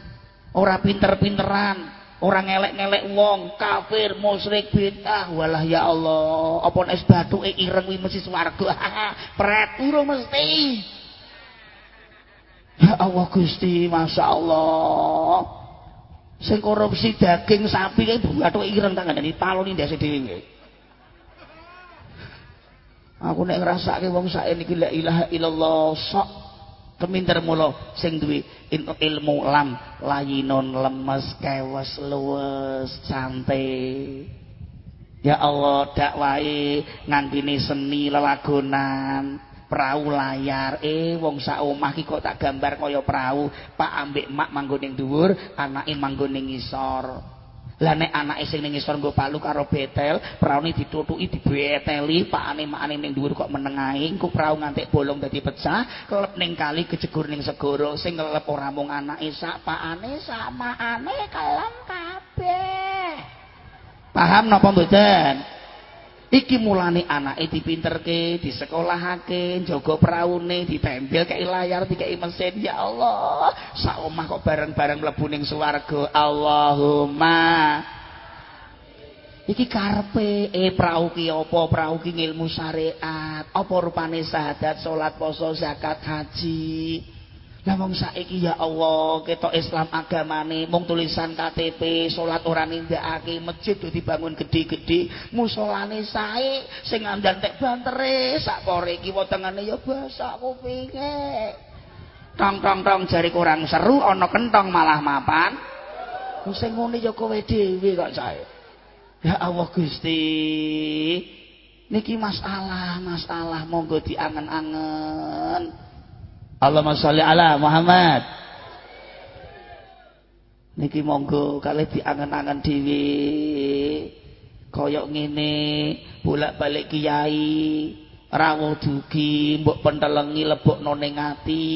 Ora pinter-pinteran, ora ngelek-ngelek wong, kafir, musyrik, bid'ah. Walah ya Allah, apa nek bathuke ireng kuwi mesti swarga. Pret urung mesti. Ya Allah Gusti, Masya Allah. Sing korupsi daging sapi kae bathuke ireng tak ngandani paloni ndase dhewe nggih. Aku nek ngrasake wong sak niki la ilaha illallah sok keminter mulo sing duwe ilmu lam layinon lemes kewes luwes santai ya Allah dakwae ngantine seni lelagonan perahu layar. Eh wong sak omah ki kok tak gambar kaya perahu. Pak ambek mak manggon ning dhuwur anake manggon ning ngisor Lah nek anake sing ning ngisor nggo palu karo betel, praune ditutuki dibeteli, pakane makane ning dhuwur kok menengahe, engko prau ngantek bolong dadi pecah, kelep ning kali kejegur ning segara, sing ngelep ora mung anake sak pakane sama ane kelem kabeh. Paham napa mboten? Iki mulane anake dipinterke, disekolahake, jaga praune, ditempel kei layar, dikei mesin. Ya Allah, sak omah kok bareng-bareng mlebu ning swarga. Allahumma. Iki karepe eh prau ki apa? Prau ki ilmu syariat. Apa rupane syahadat, salat, poso, zakat, haji? Lah wong saiki ya Allah, ketok Islam agamane mung tulisan KTP, salat ora nindakake, masjid do dibangun gedhe-gedhe, musolane sae, sing ngandang tek bantere, sak pore iki wetengane ya basak kupinge. Tong tong tong jari kurang seru, ana kentong malah mapan. Sing ngene ya kowe dhewe kok sae. Ya Allah Gusti. Niki masalah, masalah monggo diangen-angen. Allahumma sholli ala Muhammad. Niki monggo kalih diangen-angen dhewe. Kaya ngene, bolak-balik kiai, rawuh dugi, mbok pentelengi lebokno ning ati,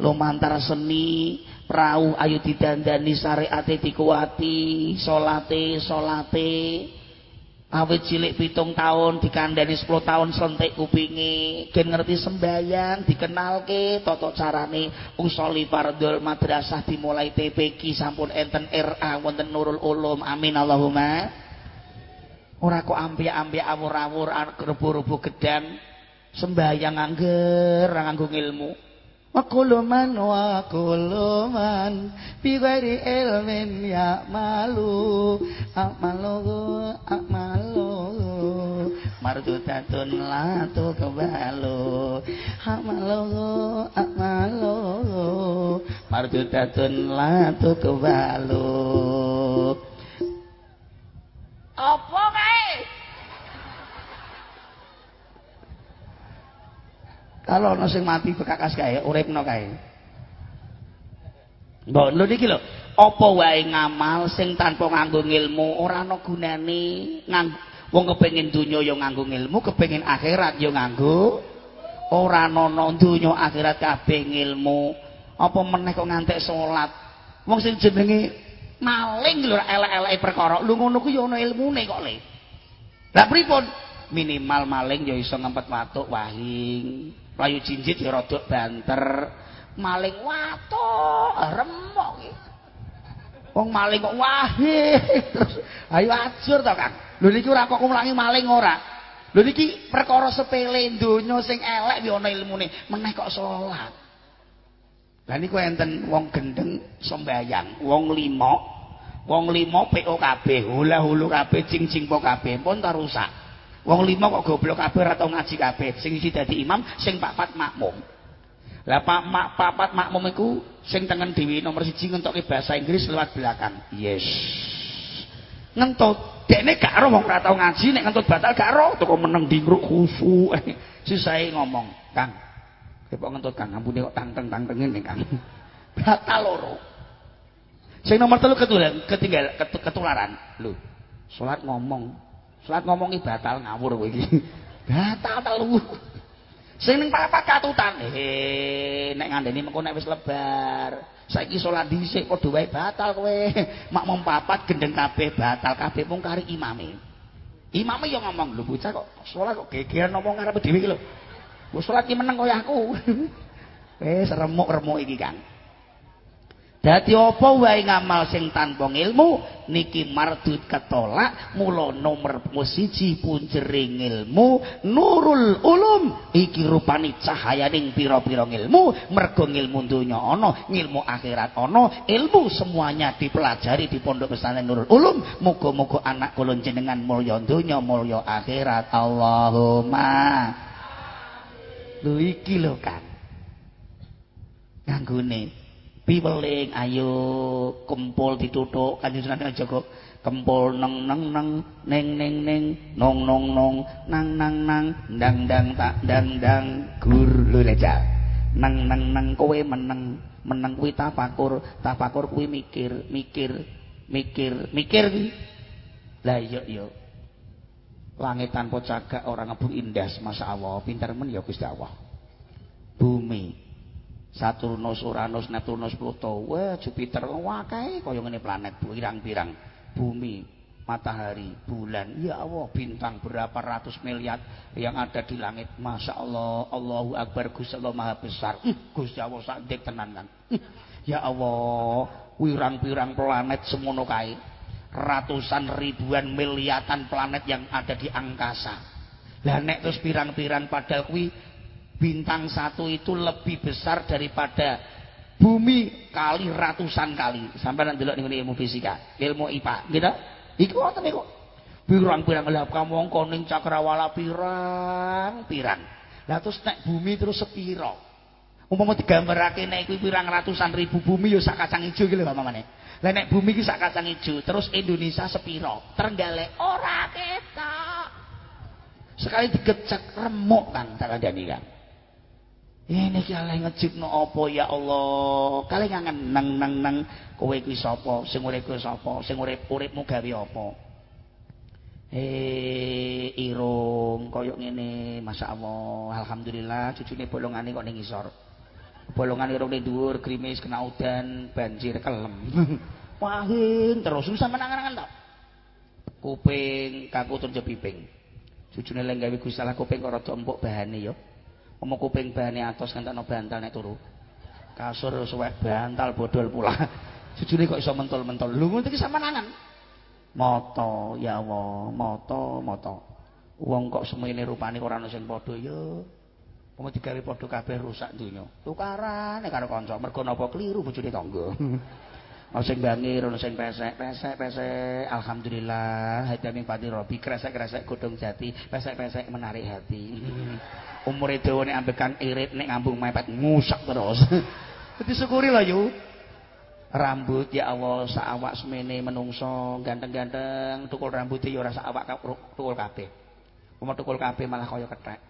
lumantar seni, prau ayu didandani syariate dikuati, salate salate. Awit cilik pitung tahun dikandani 10 tahun sentik kupingi. Gen ngerti sembayang dikenalke toto carane. Usoli fardul madrasah dimulai TPQ sampun enten RA wonten Nurul Ulum. Amin Allahumma. Ora kok ambiak-ambiak awur-awur rebu-rebu gedang. Sembayang angger nganggo ilmu Akuluman wa akuluman Bigari ilmin ya malu. Akmalu akmalu Mardutatun latu kebalu. Akmalu akmalu Mardutatun latu kebalu. Apa? Kalau ana sing mati bekakas kae, uripno kae. Mbok lho niki lho, apa wae ngamal sing tanpa nganggo ilmu ora ana gunane. Wong kepengin donya ya nganggo ilmu, kepengin akhirat ya nganggo ora ana donya akhirat kabeh ilmu. Apa meneh kok ngantek salat. Wong sing jenenge maling lho elek-eleke perkara. Lho ngono ku ya ana ilmune kok le. Lah pripun? Minimal maling ya iso ngempet watuk wahing. Layu jinjit ya rada banter. Maling watuk remok iki. Wong maling kok wahih terus ayo ajur to Kang. Lho niki ora kok mulangi maling ora. Lho niki perkara sepele donya sing elek ya ana ilmune, meneh kok salat. Lah niku enten wong gendeng sembayang, wong lima, wong lima PO kabeh, hula-hulu kabeh, cing-cing po kabeh, pun ta rusak. Wong lima kok goblok kabeh ora tau ngaji kabeh, sing iki dadi imam, sing papat makmum. Lah pak mak papat makmum iku sing tengen dhewe nomor 1 ngentokke bahasa Inggris lewat belakang. Yes. Ngentut. Dekne gak ero wong ora tau ngaji nek ngentut batal gak ero, toko meneng dingruk khusuk. Sisae ngomong, "Kang, kepok ngentut Kang, ampune kok tangteng-tangtengin nih Kang." Batal loro. Sing nomor telu ketulan, ketinggal ketularan. Lho, salat ngomong. Salat ngomong iki batal ngawur kowe iki. Batal telu. Sing ning papat katutan. Eh, nek ngandeni mengko nek wis lebar. Saiki salat dhisik padha wae batal kowe. Makmum papat gendeng kabeh batal kabeh mung kari imame. Imame yo ngomong, "Lho bocah kok salat kok gegeran ngomong karep dhewe iki lho." Wis salat ki meneng kaya aku. Wis remuk-remuk iki, Kang. Dadi apa wae ngamal sing tanpa ilmu niki mardut ketolak mula nomor siji punjering ilmu nurul ulum iki rupane cahayaning pira-pira ilmu mergo ilmu donya ana ilmu akhirat ana ilmu semuanya dipelajari di pondok pesantren nurul ulum. Muga-muga anak kula jenengan mulya donya mulya akhirat. Allahumma. Lho iki lho nganggone piweling ayo kumpul dituthuk. Kanjeng Sunan aja kok kempul neng neng neng neng neng neng nong nong nong nang nang nang dang dang tak dang dang gur lho leja nang nang nang kowe meneng meneng kuwi tapakur tapakur kuwi mikir mikir mikir mikir. Lah iya iya. Langit tanpa cagak orang ngebuk indah masa Allah. Pintar men ya Gusti Allah. Bumi Saturnus, Uranus, Neptunus, Pluto, wah Jupiter, wah kayak kaya ngene planet pirang-pirang, bumi, matahari, bulan, ya Allah, bintang berapa ratus miliar yang ada di langit, masya Allah, Allahu Akbar, Gusti Allah Maha Besar, Gusti Allah sakdek tenan kan, ya Allah, wirang-pirang planet semono kae, ratusan ribuan miliatan planet yang ada di angkasa, lah nek terus pirang-pirang padahal kuwi bintang satu itu lebih besar daripada bumi kali ratusan kali. Sampai nanti lihat ilmu fisika ilmu IPA gitu? Iku ngoten niku. Pirang-pirang. Lah kamu koning cakrawala pirang pirang lah terus nek bumi terus sepiro? Umpama digambarake nek iku pirang ratusan ribu bumi ya sak kacang ijo iki lho mamane lah nek bumi iki sak kacang ijo terus Indonesia sepiro? Terenggalek ora ketok. Sekali digecek remuk kan tak kandhani kan ini kalih ngejipno apa ya Allah? Kalih ngangen nang nang nang kowe kuwi sapa? Sing urip kuwi sapa? Sing urip uripmu gawe apa? Eh irung koyo ngene. Masyaallah. Alhamdulillah cucune bolongane kok ning isor bolongan irung ning dhuwur krimis kena udan banjir kelem. Wahin terus. Susah menangan-angan to? Kuping kaku tur jepiping cucune lek gawe Gusti Allah kuping kok rada empuk bahane ya Omo kuping bane atos ngentekno bantal nek turu. Kasur suwek bantal bodol pula. Jujune kok iso mentol-mentol. Lho ngono iki sampean Moto ya Allah, moto moto. Wong kok semene rupane ora ana sing padha ya. Pomo digawe padha kabeh rusak donya. Tukaran karo kanca mergo napa kliru bojone tangga. Ana sing bangir, ana sing pesek, pesek, pesek. Alhamdulillah, hadaming pati robi, kresek-kresek godhong jati, pesek-pesek menarik hati. umure dawa nek ambekan irit nek ngambung mepet ngusak terus. Dadi syukuri lho yu. Rambut ya Allah sak awak semene menungso ganteng-ganteng. Tukul rambut ya ora sak awak tukul kabeh. Umur tukul kabeh malah kaya kethek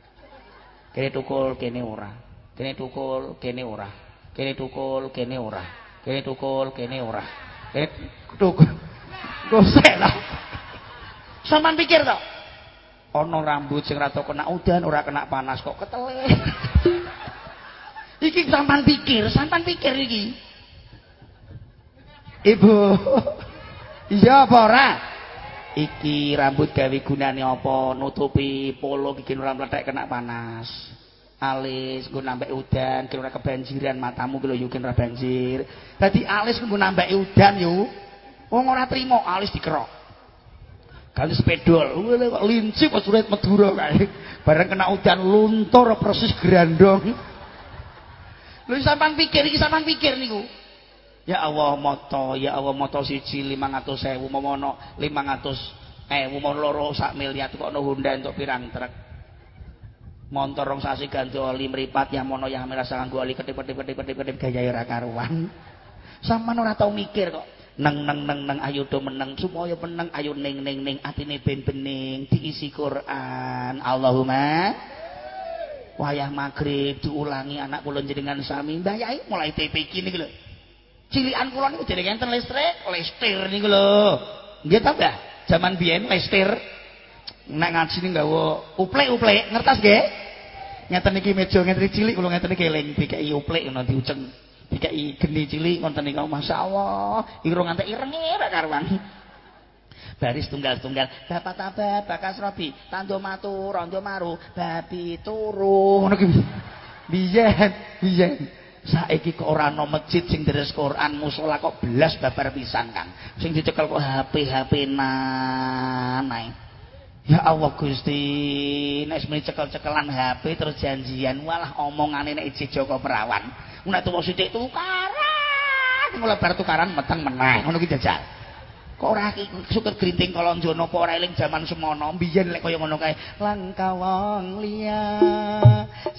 kene tukul kene ora. Kene tukul kene ora. Kene tukul kene ora kene tukul kene ora. Kene tukul. Gosek lah. Sampean pikir to? Ana rambut sing rada kena udan ora kena panas kok ketele iki sampean pikir sampean pikir iki. Ibu. Iya apa ora? Iki rambut gawe gunane apa? Nutupi polo iki ora mlethek kena panas alis nggo nambah udan kira ora kebanjiran matamu ki lho yo ora banjir dadi alis nggo nambah udan yo wong ora trimo alis dikerok kali sepedol kok lincip pas surat Madura kae bareng kena udan luntur persis grandong Lho sampean pikir iki sampean pikir niku. Ya Allah moto, ya Allah moto siji 500.000 momono 500 eh momono loro sak miliar kok ono Honda untuk pirang truk. Montor rong sasi ganti oli mripat yang mono yang merasa nganggo oli ketip-ketip-ketip-ketip gaya ora karuan. Sampean ora tau mikir kok. neng neng neng neng ayo do meneng supaya meneng ayo ning ning ning atine ben bening diisi Quran. Allahumma wayah maghrib diulangi anak kula jenengan sami. Mbah yai mulai TP iki niku lho. Cilikan kula niku jenenge enten listrik listir niku lho. Nggih ta mbah? Zaman biyen listir nek ngaji ning gawa uplek-uplek ngertas nggih? Ngeten iki meja ngeten cilik kula ngeten iki eling dikeki uplek ngono diuceng. Dikai geni cilik ngoten niku masyaallah ira nganti irenge ra karuan. Baris tunggal-tunggal bapak tabat bakas robi tando matu rondo maru babi turu. Ngono ki biyen biyen. Saiki kok ora ana masjid sing deres Quran musala kok belas babar pisan Kang. Sing dicekel kok HP-HP nanae Ya Allah Gusti, nek semene cekel-cekelan HP terus janjian, walah omongane nek iji Joko Perawan. Nek tuwa sithik tukaran, mlebar tukaran meteng meneh. Ngono ki jajal. Kok ora suket grinting kolonjono apa ora eling jaman semono, biyen lek kaya ngono kae. Langka wong liya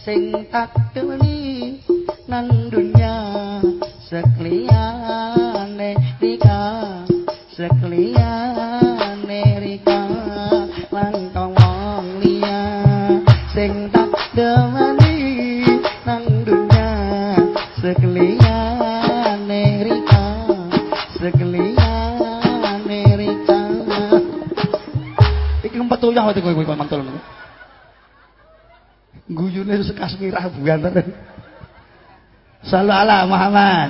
sing tak tuli nang dunya sekliyane wae kowe kowe mantul guyune sekas mirah buanten Salam ala Muhammad.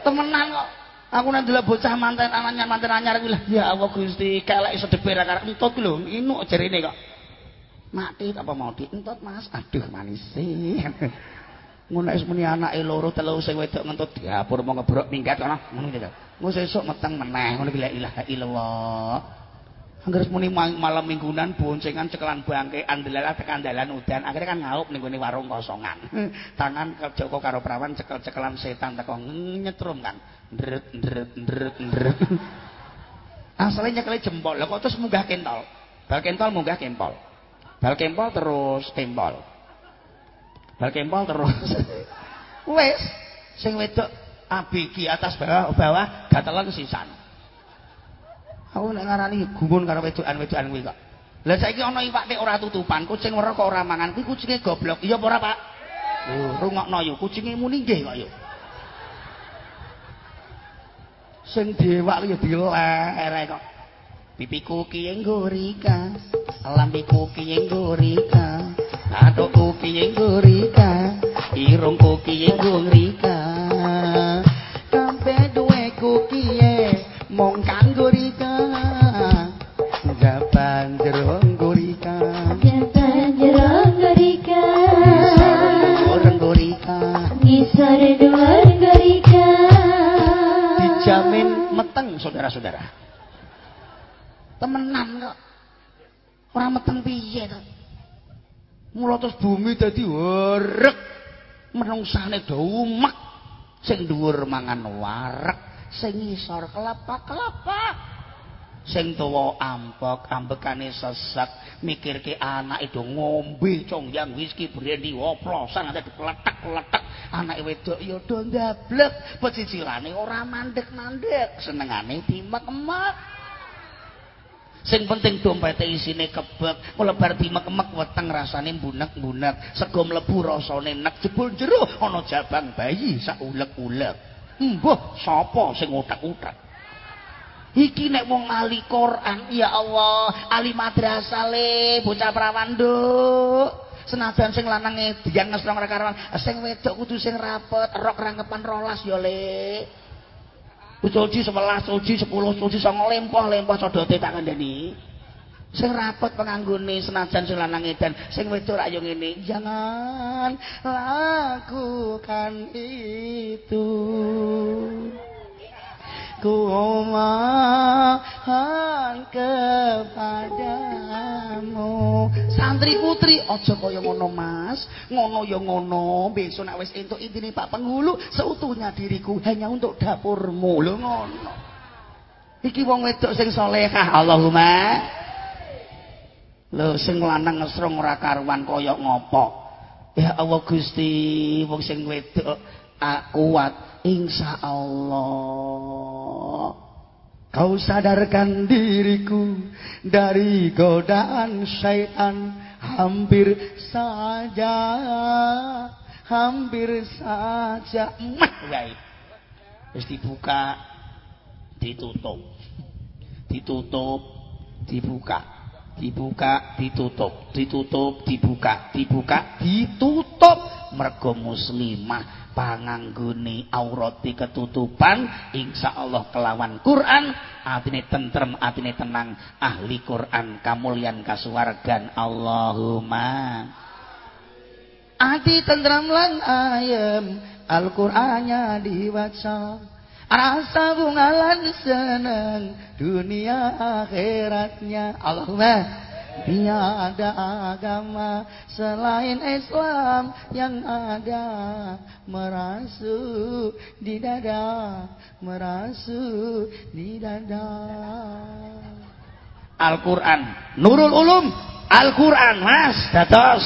Temenan kok. Aku nang delok bocah manten anyar manten anyar kuwi ya Allah Gusti kelek sedepe ra karep entut ku lho inuk jarine kok. Mati apa mau dientut Mas? Aduh manis sih. Ngono wis muni anake loro telu sing wedok ngentut diapur mau ngebrok minggat kono ngono iki. Engko sesuk meteng meneh ngono iki la ilaha illallah. Angger muni malam minggunan boncengan cekelan bangke andelalah tekan dalan udan akhirnya kan ngaup ning warung kosongan. Tangan Joko karo perawan cekel-cekelan setan teko nyetrum kan. Ndret ndret ndret ndret. Asale nyekeli jempol. Lah kok terus munggah kentol. Bal kentol munggah kempol. Bal kempol terus kempol. Bal kempol terus. Wes sing wedok abiki atas bawah bawah gatelan sisan. Aku nek ngarani gumun karo wedokan-wedokan kuwi kok. Lah saiki ana iwak nek ora tutupan, kucing ora kok ora mangan, kuwi kucinge goblok. Iya apa ora, Pak? Oh, rungokno yo, kucinge muni nggih kok yo. Sing dewak yo dilere kok. Pipiku ki nggorika, lambiku ki nggorika, adukku ki nggorika, irungku ki nggorika. Kabeh duweku kiye mong kanggo dijamin meteng saudara-saudara. Temenan kok. Ora meteng piye to? Mula terus bumi dadi werek menungsane do umek. Sing dhuwur mangan warek sing ngisor kelapa-kelapa sing tuwa ampok ambekane sesek mikirke anake do ngombe congyang whisky brandy oplosan ate dipletek-pletek. Anake wedok ya do ndablek. Pecicilane ora mandek-mandek senengane dimek-mek. Sing penting dompete isine kebek mlebar dimek-mek weteng rasane bunek-bunek sego mlebu rasane nek jebul jero ana jabang bayi sak ulek-ulek Mbah, sapa sing utek-utek? Iki nek wong ahli Quran, ya Allah, ahli madrasah le, bocah prawan nduk. Senajan sing lanang edian ngesrong rekaran, sing wedok kudu sing rapet, rok rangepan rolas ya le. Uji 11, uji 10, uji 9 lempoh, lempoh codote tak kandhani. sing rapet penganggone senajan sing lanang edan sing wedok rak yo ngene jangan lakukan itu ku mohon kepadamu Santri putri aja kaya ngono Mas. Ngono ya ngono. Besok nek wis entuk intine Pak Penghulu, seutuhnya diriku hanya untuk dapurmu. Lho ngono. Iki wong wedok sing salehah Allahumma. Lho sing lanang ngesrong ora karuan kaya ngopo. Ya Allah Gusti, wong sing wedok ah, kuat insyaallah. Kau sadarkan diriku dari godaan syaitan. Hampir saja hampir saja. Mat wae wis dibuka ditutup. Ditutup dibuka dibuka ditutup. Ditutup dibuka. Dibuka ditutup. Mergo muslimah panganggone aurati ketutupan insyaallah kelawan Quran. Atine tentrem atine tenang. Ahli Quran kamulyan kasuwargan. Allahumma. Ati tentrem lan ayem. Al-Qur'annya diwaca rasa bungalan seneng dunia akhiratnya. Allahumma Tiada agama selain Islam yang ada. Merasuk di dada, merasuk di dada. Al-Quran, Nurul Ulum, Al-Quran, Mas, datos.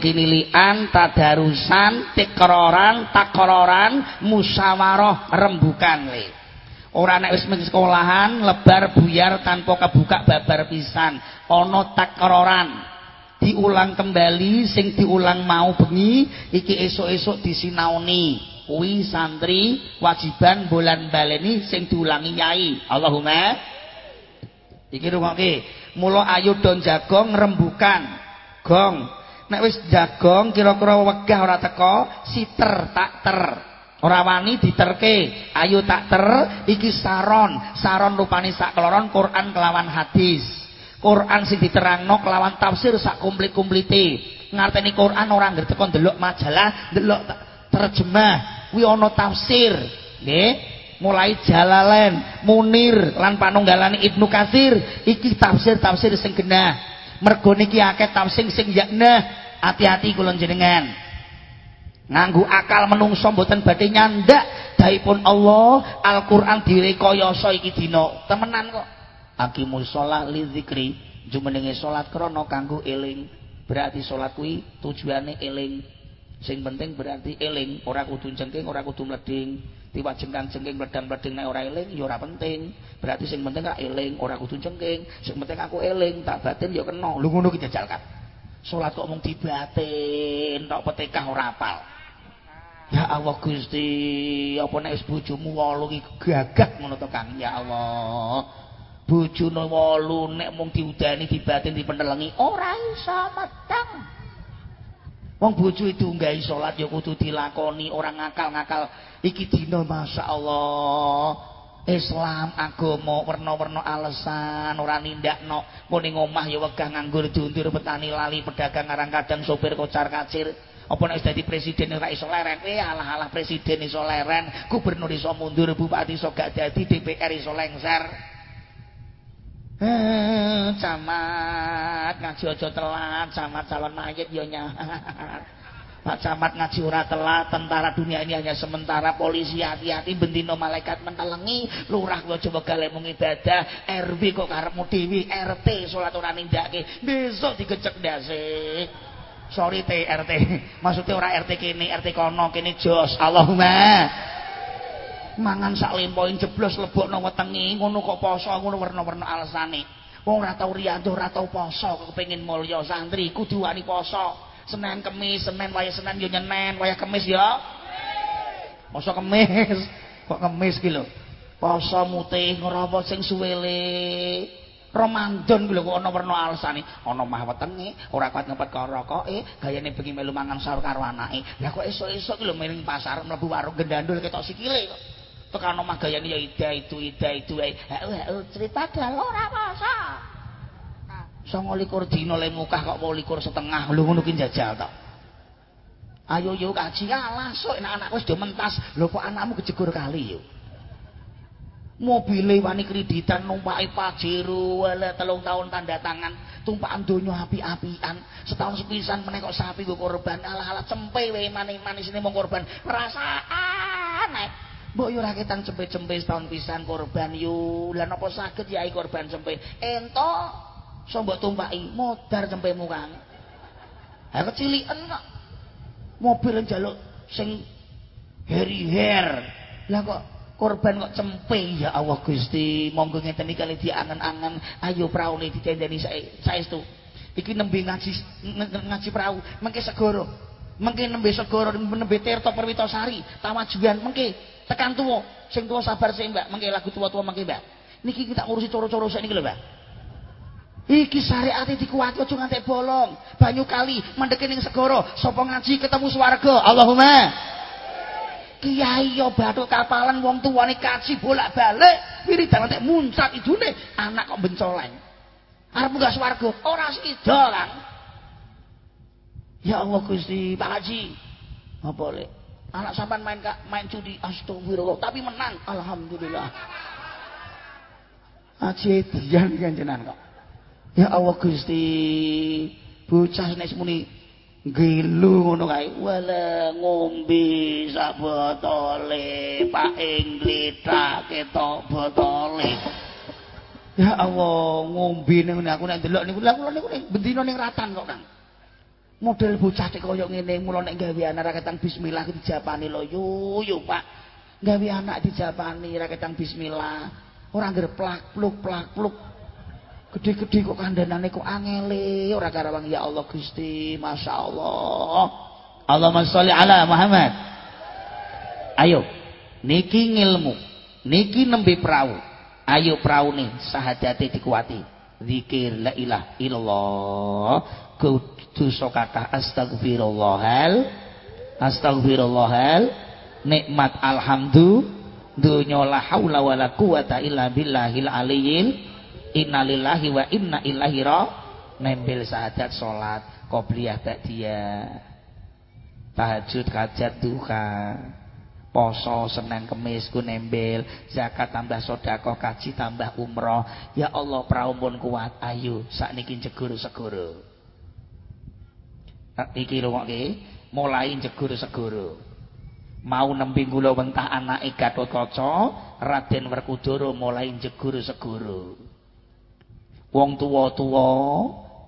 Kinilian, tadarusan, tikroran, takroran, musyawarah, rembukan le. Ora nek wis sekolahan lebar buyar tanpa kebuka babar pisan, ana takroran. Diulang kembali sing diulang mau bengi iki esuk-esuk disinaoni. Kuwi santri wajiban bulan baleni sing diulangi nyai. Allahumma Iki rungokke. Mula ayo don jagong rembukan. Gong nek wis jagong kira-kira wegah ora teko siter tak ter. Ora wani diterke. Ayo tak ter iki saron. Saron rupane sak kloron Quran kelawan hadis. Quran sing diterangno kelawan tafsir sak komplit-komplite ngarteni Quran ora ngerti kok ndelok majalah ndelok terjemah. Kuwi ana tafsir. Nggih. Mulai Jalalain Munir lan panunggalane Ibnu Katsir. Iki tafsir-tafsir sing genah mergo niki akeh tafsir sing yakna hati-hati kula jenengan nganggo akal menungso mboten badhe nyandak. Daipun Allah Al-Qur'an direkayasa iki dina. Temenan kok. Aqimus shalah li dzikri jumenenge salat krana kanggo eling. Berarti salat kuwi tujuane eling. Sing penting berarti eling. Ora kudu jengking ora kudu mleding tiwak jengkang jengking mledang-mleding nek ora eling ya ora penting berarti sing penting kak eling ora kudu jengking sing penting aku eling tak batin ya kena lho ngono ki jajal kan salat kok mung dibatin tok petekah ora apal Ya Allah Gusti, apa nek wis bojomu 8 iki gagah ngono to Kang? Ya Allah. Bojone 8 nek mung diudani dibatin dipenelengi ora iso meteng. Wong bojo itu nggahi salat ya kudu dilakoni, ora ngakal-ngakal. Iki dina masyaallah. Islam agama werna-werna alasan ora nindakno. Muni ngomah ya wegah nganggur diundur petani lali pedagang ngarang kadang sopir kocar kacir. Apa nek dadi presiden ora iso leren? Eh alah-alah presiden iso leren. Gubernur iso mundur bupati iso gak dadi DPR iso lengser camat ngaji aja telat camat calon mayit yo nyahat Pak Camat ngaji ora telat, tentara dunia ini hanya sementara, polisi hati-hati, bendino malaikat mentelengi, lurah kok coba gale mung ibadah, RW kok karepmu dewi, RT salat ora nindakake, besok digecek ndase. sorry T RT maksudnya orang RT kini RT kono kini jos. Allahumma mangan sak limpoin jeblos lebok no wetengi ngono kok poso ngono warna-warna alasane wong ora tau riyanto ora tau poso kepengin mulya. Santri kudu wani poso. Senin Kemis Senin waya Senin yo nyenen waya Kemis yo. Poso Kemis. Kok Kemis ki lho? Poso mutih ngrapa sing suwele. Ramadan kuwi lho kok ana werna alasane, ana mah wetenge, ora kuat ngepet karo rokoke, gayane bengi melu mangan sahur karo anake. Lah kok esuk-esuk ki lho miring pasar mlebu warung gendandul ketok sikile kok. Tekan omah gayane ya ida itu ida itu wae. Heeh cerita dal ora masa. 29 dina le mukah kok 28 setengah. Lho ngono ki njajal tok. Ayo yo kaji alah sok anak-anak wis do mentas. Lho kok anakmu kejegur kali yo. mobile wani kreditan numpaki pajero wala telung tahun tanda tangan tumpakan donya api-apian setahun sepisan meneh kok sapi go korban ala-ala cempe wae manis-manis ini mau korban perasaan nek mbok yo ora ketang cempe-cempe setahun pisan korban yo. Lah napa saged yai korban cempe ento so mbok tumpaki? Modar cempemu kang. Ha keciliken kok. Mobil njaluk sing heri her lah kok korban kok cempe? Ya Allah Gusti monggo ngeten iki kali diangen-angen. Ayo praune ditendeni saestu. Iki nembe ngaji ngaji prau. Mengke segoro. Mengke nembe segoro nembe tirta perwitasari tamajuan mengke tekan tuwa. Sing tuwa sabar sih Mbak. Mengke lagu tuwa-tuwa mengke Mbak. Niki kita ngurusi coro-coro sakniki lho Mbak. Iki syariat dikuati aja ngantek bolong. Banyu kali mendeke ning segara, sapa ngaji ketemu swarga. Allahumma. Kiai yo bathuk kapalan wong tuwane kaji bolak-balik. Wiridan nek muncrat idune anak kok bencoleng. Arep munggah swarga ora sida Ya Allah Gusti Pak Haji. Apa le anak sampean main main judi. Astagfirullah. Tapi menang. Alhamdulillah. Haji dian kanjenan kok. Ya Allah Gusti. Bocah nek muni Gilu ngono kae. Wala ngombe sak botole, Pak Inglita ketok botole. Ya Allah, ngombe ning aku nek ndelok niku. Lha kula niku bendina ning ratan kok, Kang. Model bocah cek koyo ngene, mula nek gawe anak raketan bismillah dijapani lho. Yo yo, Pak. Gawe anak dijapani raketan bismillah. Ora ngger plak pluk plak pluk. Gede-gede kok kandhanane kok angele ora karawang ya Allah Gusti, masyaallah. Allahumma sholli ala Muhammad. Ayo, niki ngilmu, niki nembe prau. Ayo praune sahadate dikuati. Zikir la ilaha illallah. Kudu sokata astagfirullahal. Astagfirullahal. Nikmat alhamdulillah. Dunya la haula wala quwata illa billahil aliyyil innalillahi wa inna ilahi ra nempel sahadat salat qobliyah ba'diyah. Tahajud kajat duha. Poso Senin Kemis ku nembel zakat tambah sedekah kaji tambah umroh ya Allah praumpun kuat. Ayo sakniki jegur segoro iki rungokke mulai jegur segoro. Mau nembe kula wentah anake Gatotkaca Raden Werkudara mulai jegur segoro. Wong tuwa-tuwa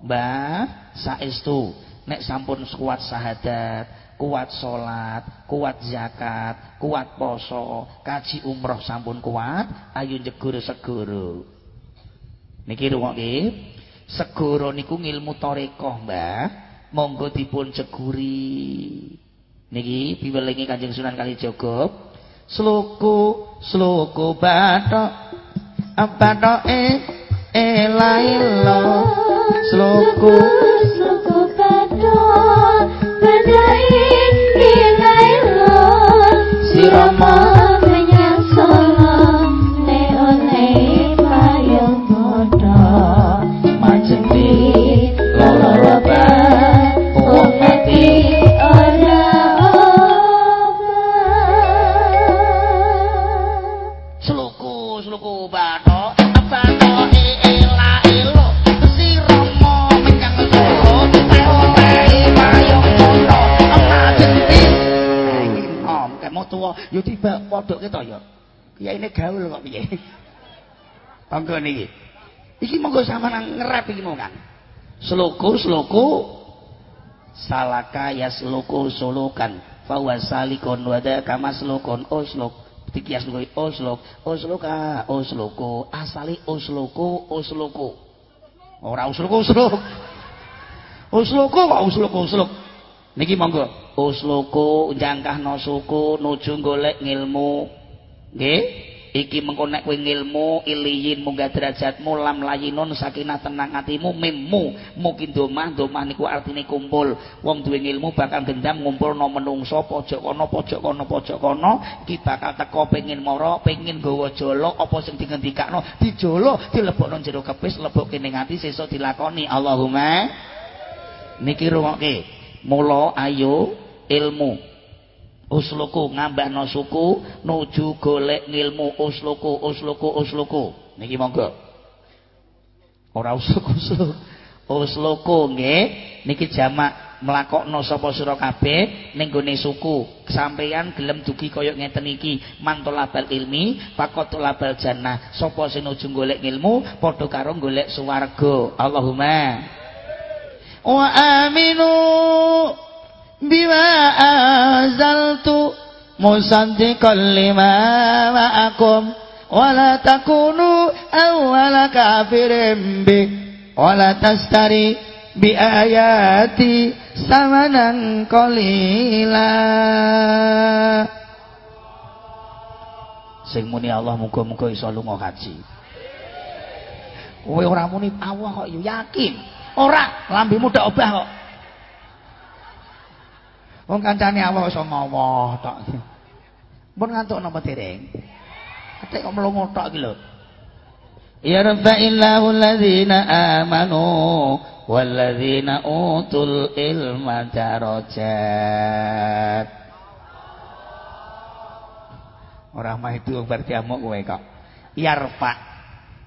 Mbah saestu nek sampun kuat syahadat kuat salat kuat zakat kuat poso kaji umroh sampun kuat ayo jegur segoro. Niki rungokke segoro niku ngilmu tarekah Mbah monggo dipun ceguri. Niki piwelingi Kanjeng Sunan Kalijaga. Sloko sloko bathok bathoke elailo. Sloko sloko bathok bathoke elailo. Sirama monggo niki. Iki monggo sampeyan ngerap iki mong kan sluku sluku salaka yasluku sulukan fawa salikon wada kama slukun usluk dikias lugu usluk usluka usluku asali usluku usluku ora usluku usluk usluku kok usluku usluk niki monggo. Usluku jangkahno suku nuju golek ngilmu. Nggih iki mengko nek kowe ngilmu iliyin munggah derajatmu lam layinun sakinah tenang atimu mimmu. Mungkin domah domah niku artine kumpul. Wong duwe ngilmu bakal gendam ngumpulno menungso pojok kono pojok kono pojok kono. Iki bakal teko pengin mara pengin gawa jala apa sing dingendikakno dijolo dilebokno jero kepis lebokke ning ati sesuk dilakoni. Allahumma niki rungokke mula ayo ilmu usluku ngambahno suku nuju golek ngilmu usluku usluku usluku. Niki monggo. Ora usluku usluk usluku nggih. Niki jamak mlakokno sapa sira kabeh ning gone suku. Sampeyan gelem dugi kaya ngeten iki. Mantolabal ilmi faqatulabal jannah. Sapa sing nuju golek ngilmu padha karo golek swarga Allahumma. Wa aminu bima azaltu musaddiqan lima ma'akum wala takunu awwala kafirin bi wala tastari bi ayati samanan qalila sing muni Allah muga-muga iso lunga haji. Kowe ora muni Allah kok yakin. Ora lambemu dak obah kok Wong kancane awak iso ngowo tok. Pun ngantuk napa dereng? Atik kok mlongo tok iki lho. Ya rabba'illahu alladzina amanu walladzina utul ilma darajat. Ora mah itu berarti amuk kowe kok. Yarfa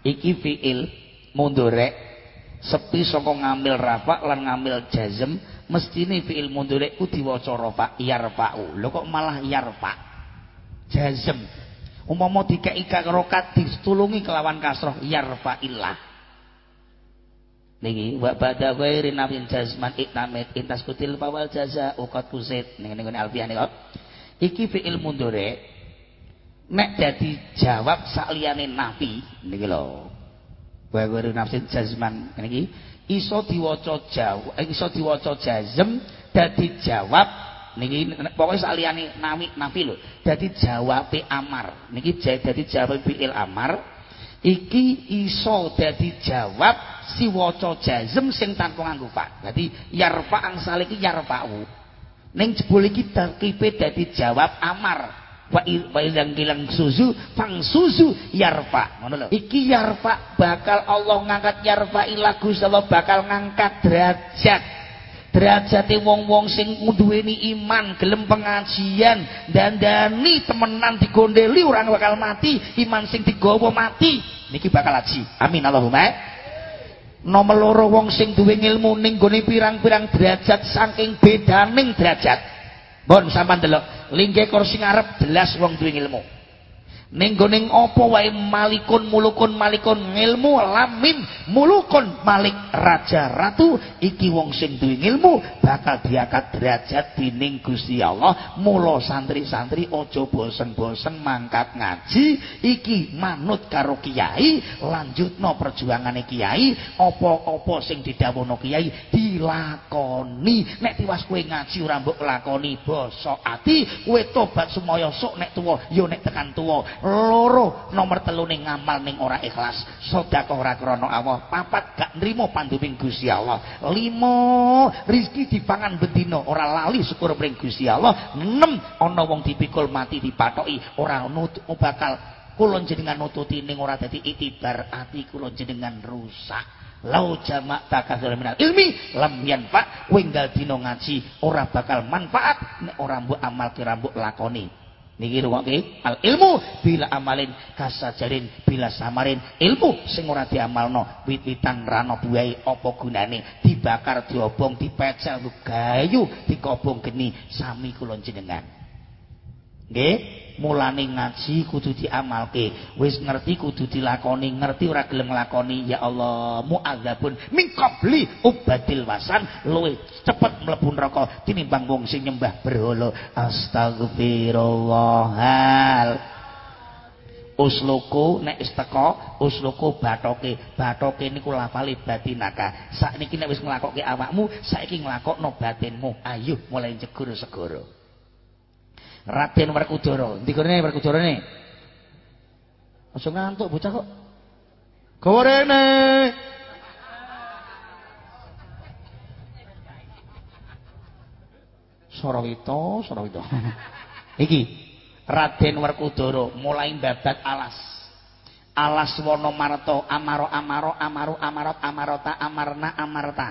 iki fiil mundurek sepi saka ngambil rafa lan ngambil jazm mestine fiil mundhari ku diwaca rafa yarfa'u lho kok malah yarfa jazm umpama dikeki rokat ditulungi kelawan kasroh yarfa'illah niki wa ba'da ghairi nafin jazman iknamit intas kutil fawal jaza uqat kusit ning ngene alfiah kok iki fiil mundhari nek dadi jawab sakliyane nafi niki lho. Wa ghairi nafsin jazman niki iso diwaca jaw eh, iso diwaca jazm dadi jawab niki pokoke saliyane nawi nafi lho dadi jawabe amar. Niki dadi jawab fiil amar. Iki iso dadi jawab si waca jazm sing tanpa nganggo fa. Dadi yarfa angsal iki yarfa'u. Ning jebul iki tarkibe dadi jawab amar wa ilang kilang suzu fang suzu yarfa. Iki yarfa bakal Allah ngangkat yarfa ila Gusti Allah bakal ngangkat derajat. Derajate wong-wong sing duweni iman gelem pengajian dandani temenan digondeli ora bakal mati iman sing digawa mati. Niki bakal haji amin Allahumma. Nomor loro wong sing duwe ilmu ning gone pirang-pirang derajat saking bedaning derajat bon sampean delok. Lingge kursi ngarep jelas wong duwe ilmu ning goning apa wae malikun mulukun malikun ilmu lamin mulukun malik raja ratu iki wong sing duwe ilmu bakal diangkat derajat dening Gusti Allah. Mula santri-santri aja bosen-bosen mangkat ngaji iki manut karo kiai lanjutno perjuangane kiai apa-apa sing didhawuhno kiai dilakoni. Nek tiwas kowe ngaji ora mbok lakoni basa ati kowe tobat sumaya sok nek tuwa ya nek tekan tuwa loro nomor telu ning ngamal ning ora ikhlas. Sedekah ora krana Allah. Papat gak nrimo panduming Gusti Allah. Limo rezeki dipangan bedino ora lali syukur pring Gusti Allah. Enam ana wong dipikul mati dipatoki. Ora nut bakal kula jenengan nututi ning ora dadi itibar ati kula jenengan rusak. Lau jamak takasul minal ilmi lam yanfa winggal dino ngaji ora bakal manfaat. Nek ora mbok amal kira mbok lakoni niki rungokke al ilmu bila amalin kasajarin bila samarin. Ilmu sing ora diamalno wit-witan rano buai apa gunane? Dibakar diobong dipecel gayu dikobong geni. Sami kula jenengan nggih mulane ngaji kudu diamalke. Wis ngerti kudu dilakoni ngerti ora gelem nglakoni. Ya Allah muadzabun min qabli ubadil wasan. Luwe cepet mlebu neraka tinimbang wong sing nyembah berhala. Astagfirullahal usluku nek wis teka usluku batoke. Batoke niku lafali batinaka sakniki nek wis nglakokke awakmu saiki nglakokno batinmu. Ayo mulai jegur segoro Raden Werkudara. Ndikane Werkudarane? Aja ngantuk bocah kok. Gawa rene. Sarawita, Sarawita. Iki Raden Werkudara mulai babat alas. Alas wana marta amaro amaro amaru amarat amarota amarna amarta.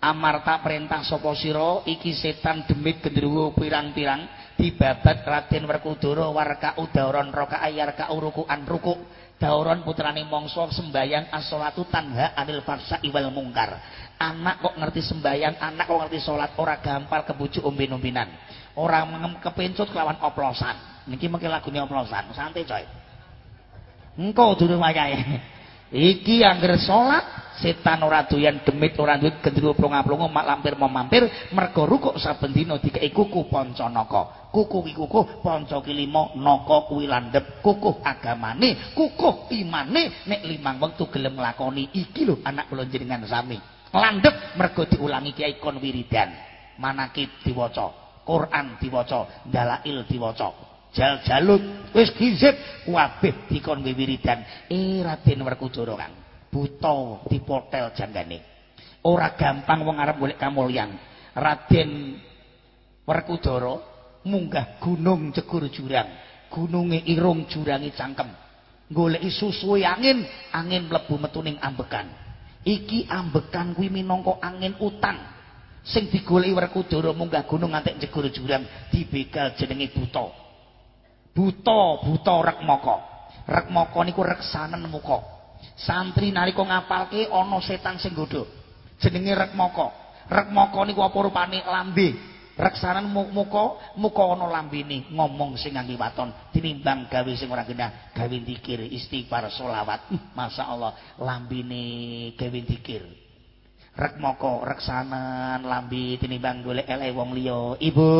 Amarta perintah sapa sira iki setan demit gendruwo pirang-pirang dibabat Raden Werkudara warka udaron roka ayar ka urukuan ruku dauron putrane mongso sembayang as-sholatu tanha anil farsa iwal mungkar. Anak kok ngerti sembayang anak kok ngerti sholat ora gampal kebujuk umbin-umbinan ora kepencut kelawan oplosan. Niki mungkin lagunya oplosan. Santai coy. Engkau dulu wayahe iki angger sholat setan ora doyan demit ora duwe gendruwo plonga-plonga mak lampir mau mampir mergo rukuk saben dina dikeki kuku pancanaka. Kuku ki kuku panca kilima naka kuwi landhep kukuh agamane kukuh imane nek limang wektu gelem nglakoni. Iki lho anak kula jenengan sami. Landhep mergo diulangi kiai kon wiridan. Manakib diwaca Quran diwaca dalail diwaca jal jalut wis gizip kabeh dikon wiridan eh Raden Werkudara Kang buta dipotel janggane ora gampang wong arep golek kamulyan. Raden Werkudara munggah gunung cegur jurang. Gununge irung jurangi cangkem. Goleki susuwe angin angin mlebu metuning ambekan. Iki ambekan kuwi minangka angin utang. Sing digoleki Werkudara munggah gunung ngantek cegur jurang dibegal jenenge buta buta buta rekmaka rekmaka niku reksanen muka. Santri nalika ngapalke ana setan sing godho jenenge rekmaka rekmaka niku apa rupane? Lambe. Reksanan muka muka ana lambene ngomong sing ngangge waton tinimbang gawe sing ora genah gawe zikir istighfar selawat. Masyaallah lambene gawe zikir rekmaka reksanan lambe tinimbang golek elek wong liya. Ibu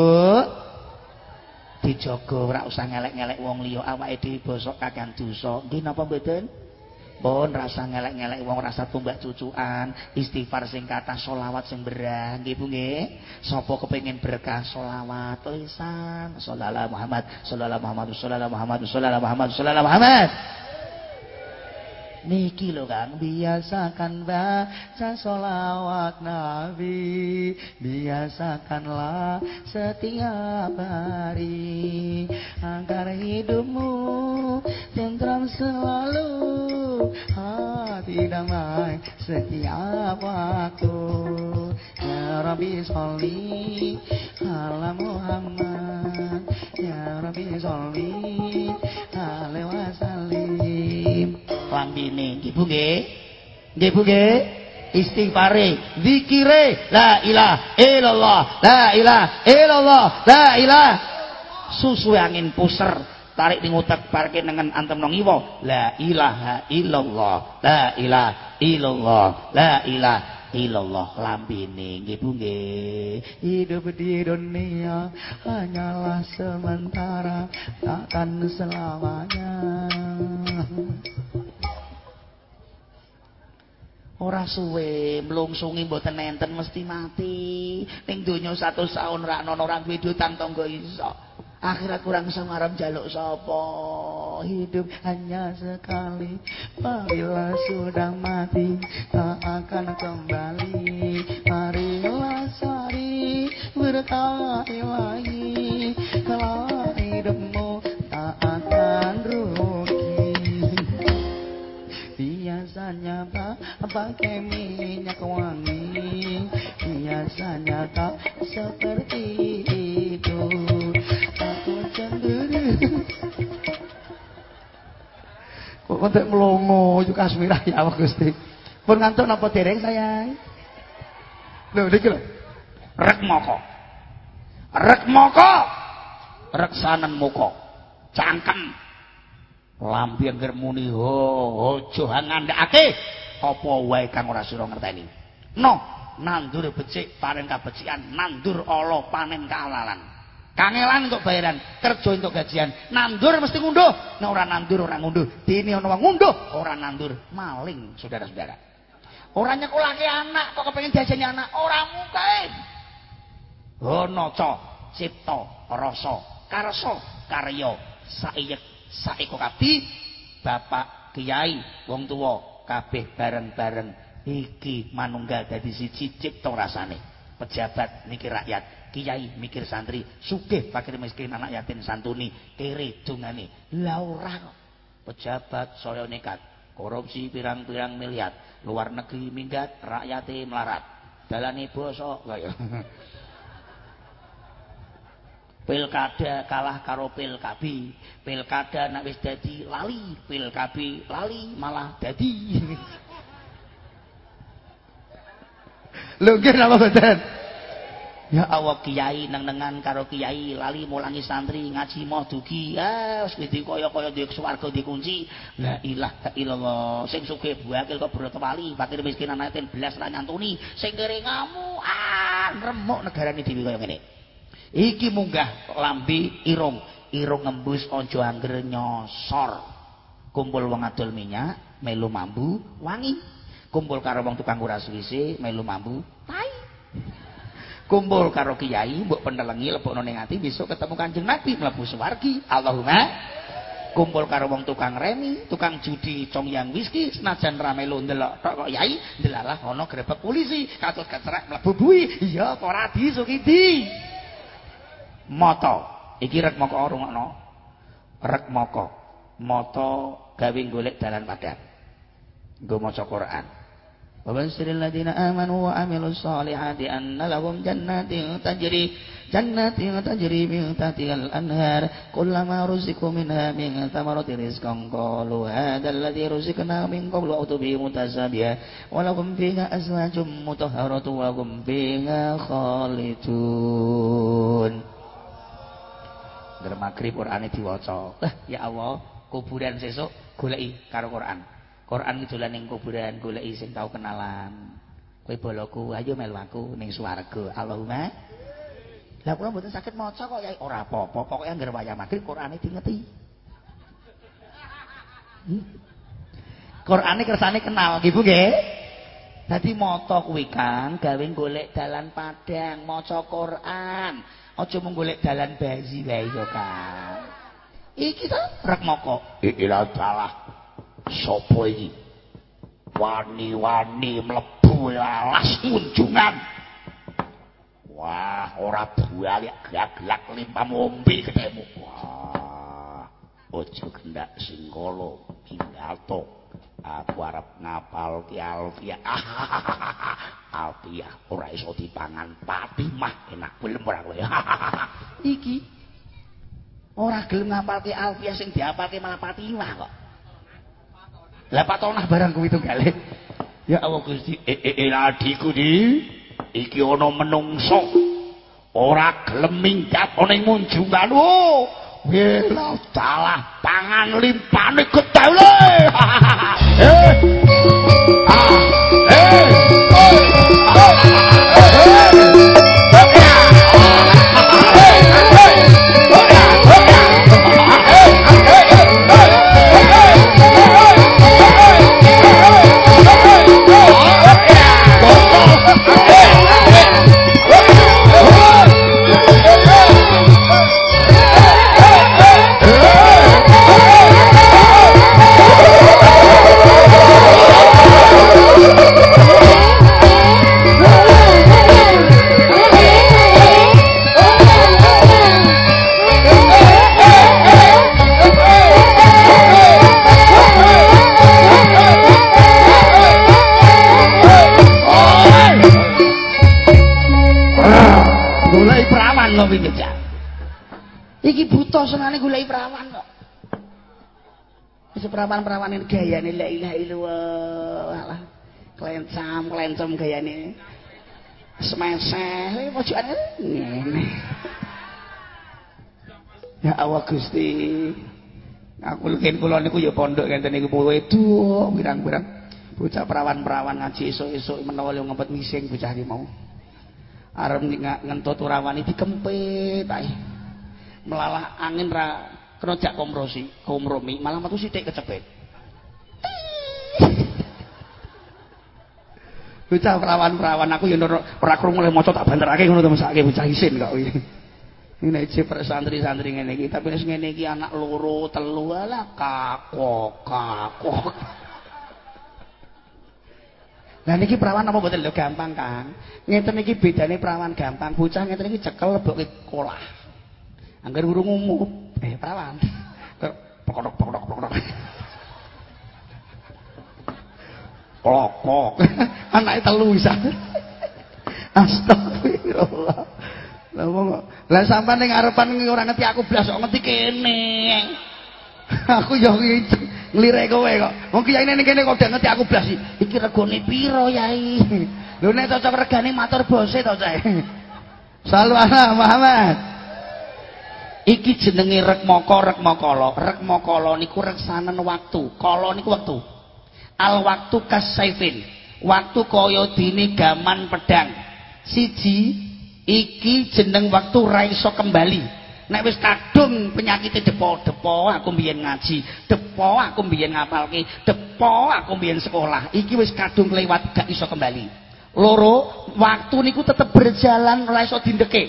dijaga ora usah ngelek-ngelek wong liya awake dhewe bosok kakean dosa. Nggih napa mboten? Pun rasa ngelek-ngelek wong rasa tumbak cucuan istighfar sing kata solawat sing berah. Nggih Bu nggih. Sapa kepengin berkah solawat tulisan. Sallallahu Muhammad sallallahu Muhammad sallallahu Muhammad sallallahu Muhammad sallallahu Muhammad Niki lho Kang, biasakan baca solawat Nabi, biasakanlah setiap hari agar hidupmu tentram selalu, hati damai setiap waktu. Ya Rabbi sholli ala Muhammad, Ya Rabbi sholli ala wasallim lambine nggih Bu nggih nggih Bu nggih istighfare. Zikire. La ilaha illallah. La ilaha illallah. La ilaha susu angin puser. Tarik ning utek parkir dengan antem nang iwa la ilaha illallah. La ilaha illallah. La ilaha illallah. Lambene nggih hidup di dunia hanyalah sementara. Takkan selamanya ora suwe mlungsungi mboten enten mesti mati. Ning donya 100 taun ra ana ora duwe utang tangga iso. Akhirat kurang iso ngarep jaluk sapa. Hidup hanya sekali bila sudah mati tak akan kembali. Marilah sari berkali lagi kalau hidupmu tak akan rugi biasanya pak pakai minyak wangi. Biasanya tak seperti itu. Aku cenderung kok kontek melongo itu kasmirah ya Allah Gusti. Pun ngantuk napa dereng sayang lho niki lho rek moko. Rek moko. Rek sanen moko. Cangkem lambi angger muni ho aja ngandhakake. Apa wae kang ora sira ngerteni? No nandur becik panen kabecikan nandur ala panen kalalan. Kangelan untuk bayaran kerja untuk gajian. Nandur mesti ngunduh. Nah ora nandur ora ngunduh. Dini ana wong ngunduh ora nandur. Maling saudara-saudara. Ora nyekolake anak kok kepengin diajeni anak? Ora mungkin. Honaca cipta rasa karsa karya saiyek saiko kabeh bapak kiai wong tuwa kabeh bareng-bareng. Iki manunggal dadi siji cipta rasane. Pejabat mikir rakyat kiai mikir santri. Sugih fakir miskin anak yatim santuni kere dungane la ora pejabat saya nekat korupsi pirang-pirang miliar. Luar negeri minggat rakyate melarat. Dalane basa kaya pilkada kalah karo pilkabi pilkada nek wis dadi lali pilkabi lali malah dadi. Lho nggih napa mboten Ya Allah kiai neng-nengan karo kiai lali mulangi santri ngaji moh dugi. Ah wis wedi kaya-kaya duwe swarga dikunci. La ilaha illallah. Sing sugih buakil kok broto wali fakir miskin yatim belas ra nyantuni. Sing kere ngamu ah remuk negarane dhewe kaya ngene iki munggah lambi irung. Irung ngembus aja angger nyosor. Kumpul wong adol minyak melu mambu wangi. Kumpul karo wong tukang kuras wise melu mambu tai. Kumpul karo kiai mbok penelengi lebokno ning ati besok ketemu Kanjeng Nabi mlebu swargi. Allahumma. Kumpul karo wong tukang remi tukang judi cong yang whisky senajan rame lo ndelok tok kok yai ndelalah ana grebek polisi. Katut kecerak mlebu bui. Iya ora disukidi Moto, Iki rek moko rungokno. Rek moko. moto gawe golek dalan padhang Nggo maca Quran. Wa basyiril ladzina amanu wa amilus solihati anna lahum jannatin tajri jannatin tajri min tahtihal anhar kullama ruziku minha min thamarati rizqan qalu hadzal ladzi ruziqna min qablu aw tubi mutasabiha wa lahum fiha azwajum mutahharatu wa hum fiha khalidun Ger magrib Qur'ane diwaca. Lah ya Allah, kuburan sesuk goleki karo Qur'an. Quran iki dolan ning kuburan goleki sing tau kenalan. Kowe boloku, ayo melu aku ning swarga. Allahumma. Lah kula mboten saged kok ya ora apa-apa, pokoke anggere wayah magrib Qur'ane dingeti. Hmm. Kersane kenal, Bu nggih. Dadi maca kuwi kan gawe golek dalan padang, maca Qur'an. Aja mung golek dalan bazi wae yo kan. Iki to rek moko. Ila dalah. Sopo iki? Wani-wani mlebu alas kunjungan. Wah, ora balik gelak-gelak limpam ombe ketemu. Wah. Ojo gendak singkolo pinggato. Aku arep ngapal ki Alfia. Alfia ora iso dipangan Fatimah enak gelem ora kowe. Iki ora gelem ngapalke Alfia sing diapalke malah Fatimah kok. Lah patonah barang kuwi tunggale. Ya Allah Gusti, eh eh, eh adikku di iki ana menungso ora gelem minggat ana ing munjungan. Oh, Wela dalah pangan limpane gedhe. Eh. Perawan-perawan ini gayane la ilaha illallah. Klencam, klencam gayane. Semeseh, pojokane ngene. Ya Allah Gusti. Aku lukin kula niku ya pondok ngenten niku wedok pirang-pirang. Bocah perawan-perawan ngaji esuk-esuk menawa ngempet mising bocah iki mau. Arep ngentut urawan iki dikempit ae. Melalah angin ra kena jak komrosi, komromi, malah metu sithik kecepet. Bocah perawan-perawan aku ya ora krungu le maca tak banterake ngono to mesake bocah isin kok iki. Ini cipre santri-santri ngene iki, tapi wis ngene iki anak loro, telu lah kakok, kakok. Lah niki perawan apa mboten? Lho gampang, Kang. Ngeten iki bedane perawan gampang, bocah ngeten iki cekel lebokke kolah. Angger urung umum, eh perawan. Pokok pokok pokok klokok. Anaknya telu bisa astagfirullah. Lah wong lah sampean ning ngarepan ora ngerti aku blas kok ngerti kene aku yo nglirik kowe kok wong kiai ning kene kok ngerti aku blas iki regane piro yai lho nek cocok regane matur bose to cah Salwana Muhammad Iki jenenge rekmoko rekmokolo. Rekmokolo niku reksanen waktu. Kala niku waktu. Al waktu kasaifin. Waktu kaya gaman pedang. Siji iki jeneng waktu ra iso kembali. Nek wis kadung penyakit depo-depo aku mbiyen ngaji, depo aku mbiyen ngapalke, depo aku mbiyen sekolah. Iki wis kadung lewat gak iso kembali. Loro, waktu niku tetep berjalan ora iso dindeke.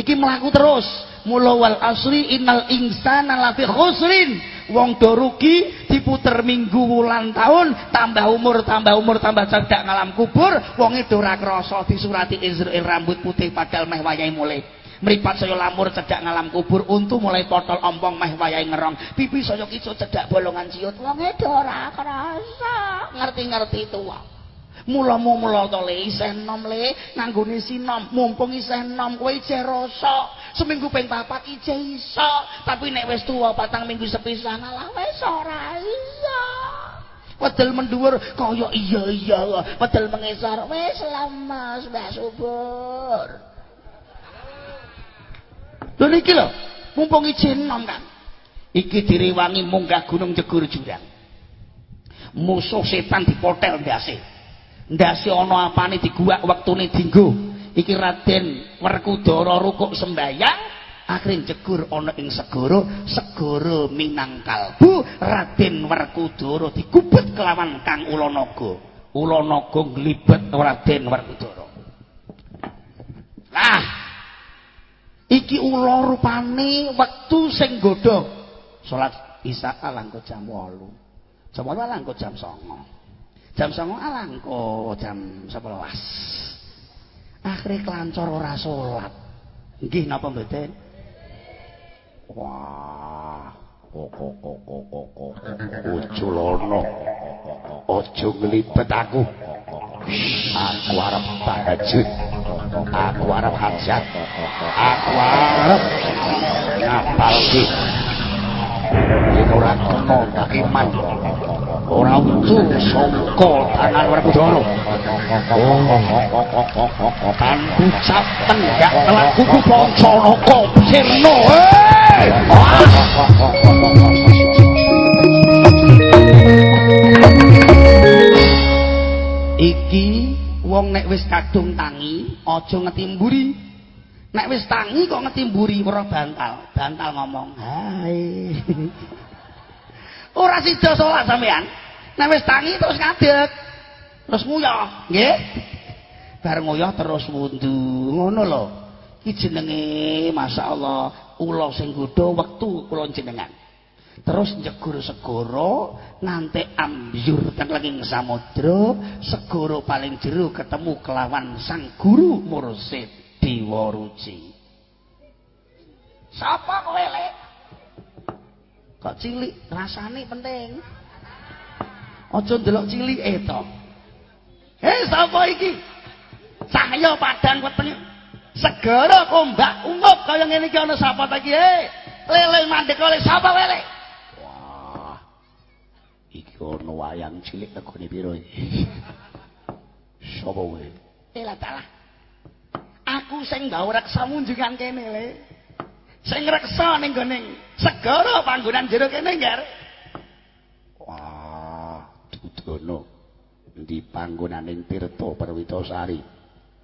Iki mlaku terus. mula wal asri innal insana lafi khusrin wong do rugi diputer minggu wulan tahun tambah umur tambah umur tambah cedak ngalam kubur wong itu ora krasa disurati rambut putih padahal meh wayahe mulai mripat saya lamur cedak ngalam kubur untu mulai potol ompong meh wayahe ngerong. Pipi saya kicu cedak bolongan ciut. Wong itu ora krasa ngerti-ngerti tuwa mula-mu mula to le isih nom le. Nganggone sinom mumpung isih nom kowe isih rasa. Seminggu ping papat isih iso. Tapi nek wis tuwa patang minggu sepisan lah wis ora iso. Wedel mendhuwur kaya iya iya wedel mengisor wis lemes mbak subur lho niki lho mumpung isih nom kan iki diriwangi munggah gunung jegur jurang. Musuh setan dipotel ndase. Ndase ana apane diguwak wektune dinggo. Iki Raden Werkudara rukuk sembayang akhirnya jegur ana ing segara. Segara Minangkalbu Raden Werkudara digubet kelawan Kang Ulanaga. Ulanaga nglibet Raden Werkudara. Lah iki ula rupane wektu sing godhong salat Isya alangko jam 8 jam 8 alangko jam 9 jam songo alangko jam sebelas akhirnya kelancor ora sholat nggih napa mboten wah kok kok kok kok kok ojo aku aku arep tahajud aku arep hajat aku arep ngapal yen ora kena tak ora utuh sangka tangan Werkudara tan ucap tenggak telat kuku Pancanaka sirna iki wong nek wis kadung tangi aja ngetimburi. Nek wis tangi kok ngetimburi ora bantal. Bantal ngomong hai. Ora sida salat sampean nek wis tangi terus ngadeg. Terus nguyah nggih? Bar nguyah terus wundu ngono lho. Iki jenenge masyaallah ula sing godho wektu kula jenengan terus njegur segara nganti ambyur teng lenging samudra segara paling jero ketemu kelawan sang guru mursid Dewa Ruci. Sapa kowe lek kok cilik? Rasane penting. Aja ndelok cilike to eh sapa iki? Cahya padang weteng. Segara kombak kaya ngene iki ana sapa ta iki eh lele mandek oleh sapa lele iki ana wayang cilik negone pira iki? Sapa kowe? Elah dalah aku sing gawe reksa munjungan kene le. Sing reksa ning gone segara panggonan jero kene ngger wah dudono. Di panggonaning tirta perwitasari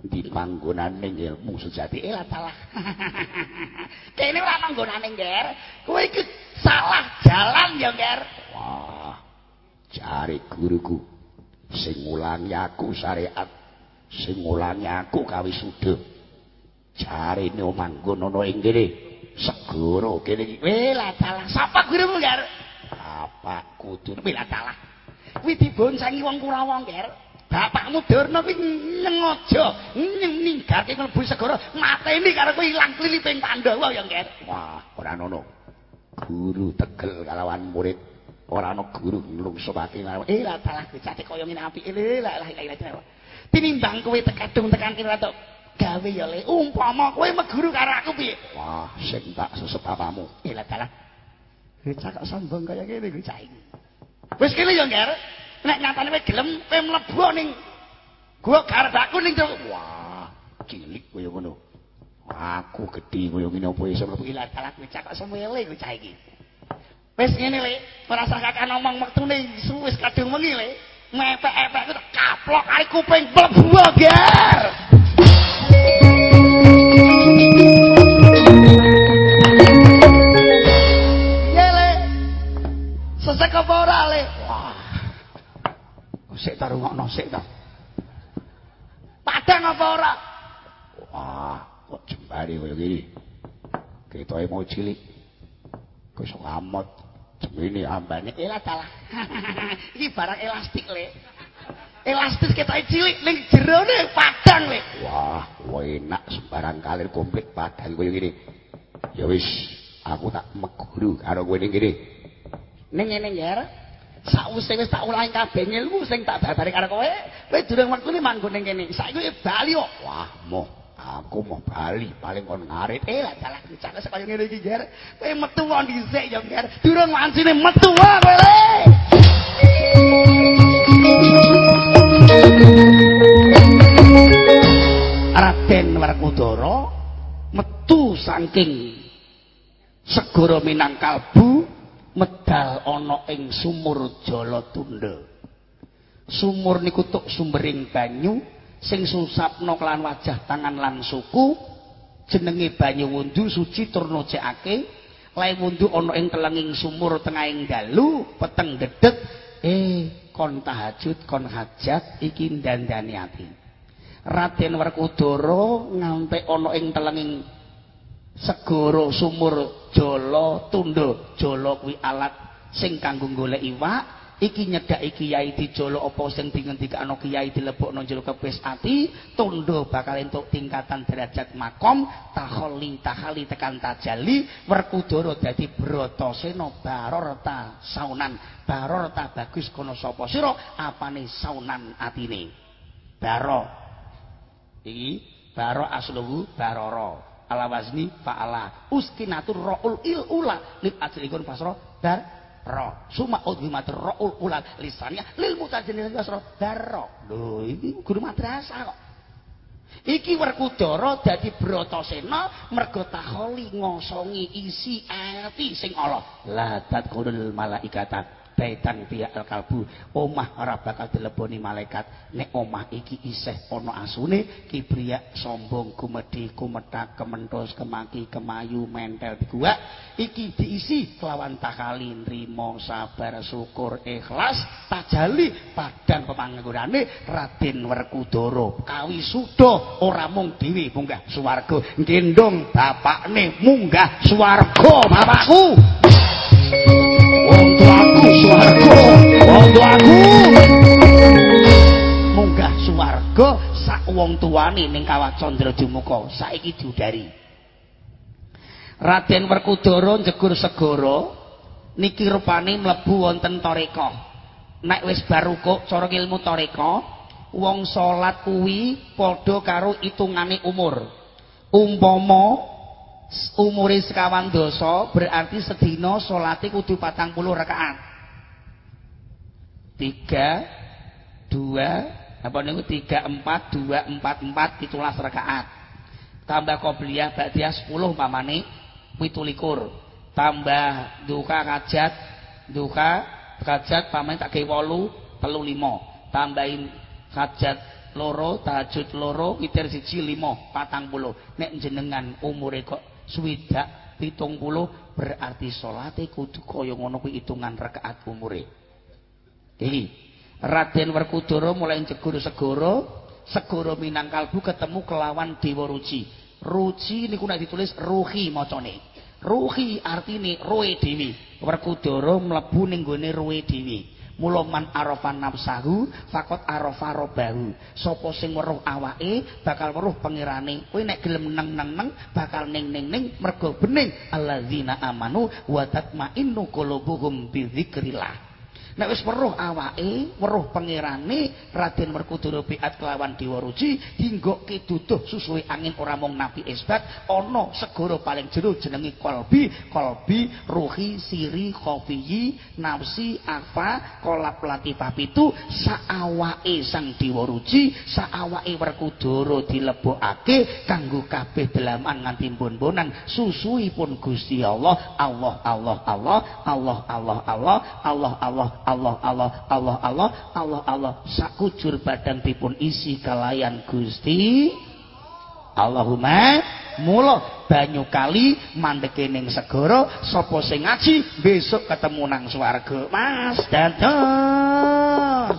di panggonaning ilmu sejati? Elah dalah kene ora panggonaning ngger kowe iki salah jalan ya ngger wah jare guruku. Sing ngulangi aku syariat. Sing ngulangi aku kawisuda. Jare ne manggon ana ing kene. Segara kene iki. Wela dalah sapa gurumu ger? Bapak kudu wela dalah kuwi dibonsangi wong kurawa ger. Bapakmu durna kuwi nyengaja ninggalke mlebu segara mateni karo kuwi ilang kliliping pandhawa ya ger. Wah ora ngono guru tegel kalawan murid ora ana guru nlungso pati eh lah dalah becate kaya ngene apike lho lah lah lah tinimbang kowe tekadung tekan kira tok gawe ya le. Umpama kowe meguru karo aku piye? Wah sing tak sesep apamu eh lah dalah. Becak kok sombong kaya ngene kuwi cah iki wis kene ya ngger nek nyatane kowe gelem kowe mlebu ning gua gardakku ning wah cilik kaya ngono. Aku gedhi kaya ngene apa iso mlebu. Lah dalah becak semele kuwi cah iki Wis ngene le, ora usah kakek ngomong wektune wis kadung wengi le. Mepek-epek ku kaplok kali kuping mlebu ger. Iya le. Sesek apa ora le? Wah. Sik ta rungokno sik ta. Padang apa ora? Wah, kok jembare kaya gini. Ketoke mau cilik. Kok iso ngamot. Ini ambane elah dalah. Iki barang elastik le. Elastis ketoke cilik ning jerone padang le. Wah, enak sembarang kalir komplit padang koyo ngene. Ya wis, aku tak meguru karo kowe ning kene. Ning ngene ya. Sakwise wis tak ulangi kabeh ilmu sing tak babari karo kowe, kowe durung wektune manggon ning kene. Saiki bali kok. Wah, moh aku mau bali paling kon ngarit. Eh lah dalah kecak kaya ngene iki ger. Kowe metu wong dhisik ya ger. Durung wancine metu wae kowe le Raden Werkudara metu saking segara Minangkalbu medal ana ing sumur Jalatunda sumur niku tuk sumbering banyu sing susapno kelan wajah tangan lan suku jenenge banyu wundu suci turno cekake lae wundu ana ing telenging sumur tengahing dalu peteng dedet eh kon tahajud kon hajat iki dandani ati. Raden Werkudara ngampe ana ing telenging segara sumur Jala Tunda Jala kuwi alat sing kanggo golek iwak iki nyedaki kiai dijolo apa sing dingendikake kiai dilebokno jero kepes ati tondo bakal entuk tingkatan derajat makom taholli tahali tekan tajali werkudara dadi bratasena barorta saunan barorta bagus kono sapa sira apane saunan atine. Baro iki baro asluhu baroro ala wazni fa'ala. Uskinatur ra'ul il ula. Lil ajlikun pasro dar ro suma udhimatur ra'ul ula lisannya. Lil mutajannin pasro dar ro lho ini guru madrasah kok. Iki Werkudara dadi Bratasena mergo takholi ngosongi isi ati sing Allah. La tadkhulul malaikata baitan biya al kalbu omah ora bakal dileboni malaikat. Nek omah iki isih ana asune kibriya sombong kumedhi kumetak kementos kemaki kemayu mentel diguak. Iki diisi kelawan takali nrimo sabar syukur ikhlas tajali padang pemanggurane Raden Werkudara. Kawi suda ora mung dhewe munggah swarga. Gendong bapakne munggah swarga bapakku wong tuaku swarga wong tuaku munggah swarga sak wong tuane ning kawat candra jumuka saiki diudari Raden Werkudara jegur segara niki rupane mlebu wonten toreka nek wis barukuk cara ilmu toreka wong salat kuwi padha karo itungane umur. Umpama umure sekawan dosa berarti sedina salate kudu patang puluh rakaat. Tiga dua apa niku? Empat dua empat empat itulah rakaat. Tambah qobliyah ba'diyah sepuluh pamane pitulikur. Tambah duka kajat duka kajat pamane tak gawe wolu telu limo tambahin kajat loro tahajud loro witir siji limo patang puluh. Nek jenengan umure kok swidak pitung puluh berarti salate kudu kaya ngono kuwi hitungan rakaat umure. Iki. Raden Werkudara mulai jegur segara segara Minangkalbu ketemu kelawan Dewa Ruci. Ruci niku nek ditulis ruhi macane ruhi artine roe dewi. Werkudara mlebu ning gone roe dewi mula man arafan nafsahu fakot arafa robahu. Sapa sing weruh awake bakal weruh pangerane kowe nek gelem neng neng neng bakal ning ning ning mergo bening. Alladzina amanu wa tatmainnu qulubuhum bi dzikrillah Nek wis weruh awake, weruh pangerane Raden Werkudara biat kelawan Dewa Ruci, dinggokke duduh susuhe angin ora mung nabi isbat, ana segara paling jero jenenge kolbi, kolbi, ruhi, siri, khofiyi, nafsi, afa, kolap latifah pitu, saawake sang Dewa Ruci, saawake Werkudara dilebokake kanggo kabeh delaman nganti bon-bonan susuhipun Gusti Allah, Allah Allah Allah, Allah Allah Allah, Allah Allah Allah Allah Allah Allah Allah Allah. Sakujur badan dipun isi kalayan Gusti Allahumma mula banyu kali mandeke ning segara sapa sing ngaji besok ketemu nang swarga. Mas dados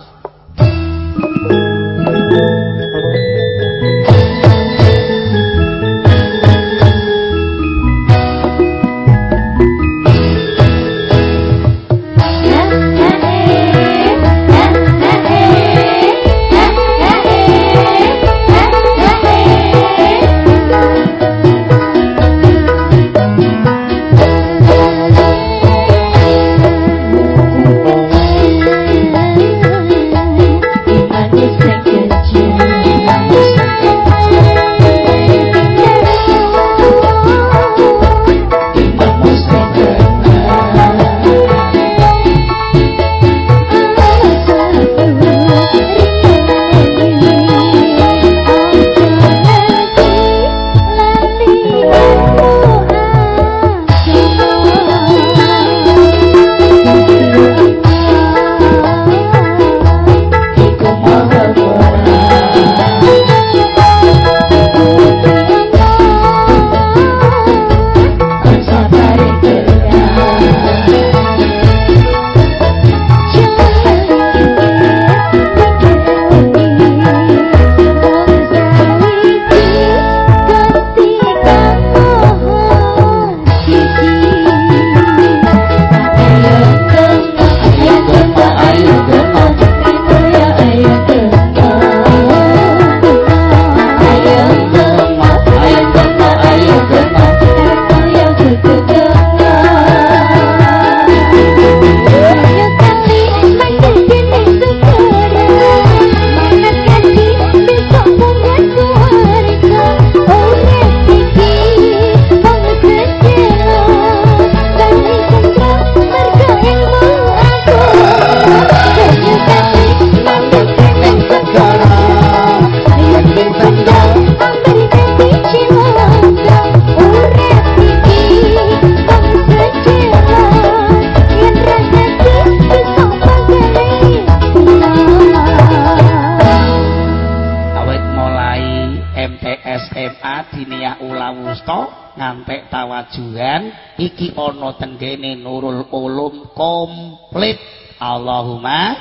Allahumma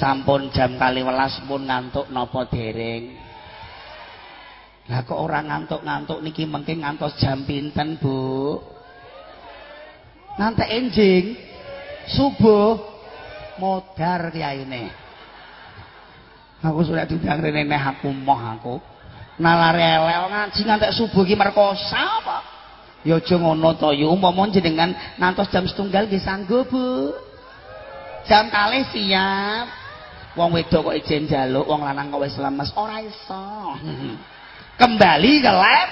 sampun jam kali welas pun ngantuk napa dereng? Lah kok ora ngantuk-ngantuk niki mengke ngantos jam pinten Bu? Ngantek enjing. Subuh. Modar kiyaine. Aku sudah diundang rene neh aku moh aku. Nalare elek ngaji ngantek subuh iki merkosa apa ya aja ngono to ya umpama jenengan ngantos jam setunggal nggih sanggup Bu jam kalih siap. Wong wedok kok ijen jaluk wong lanang kok wis lemes ora iso. Kembali ke lab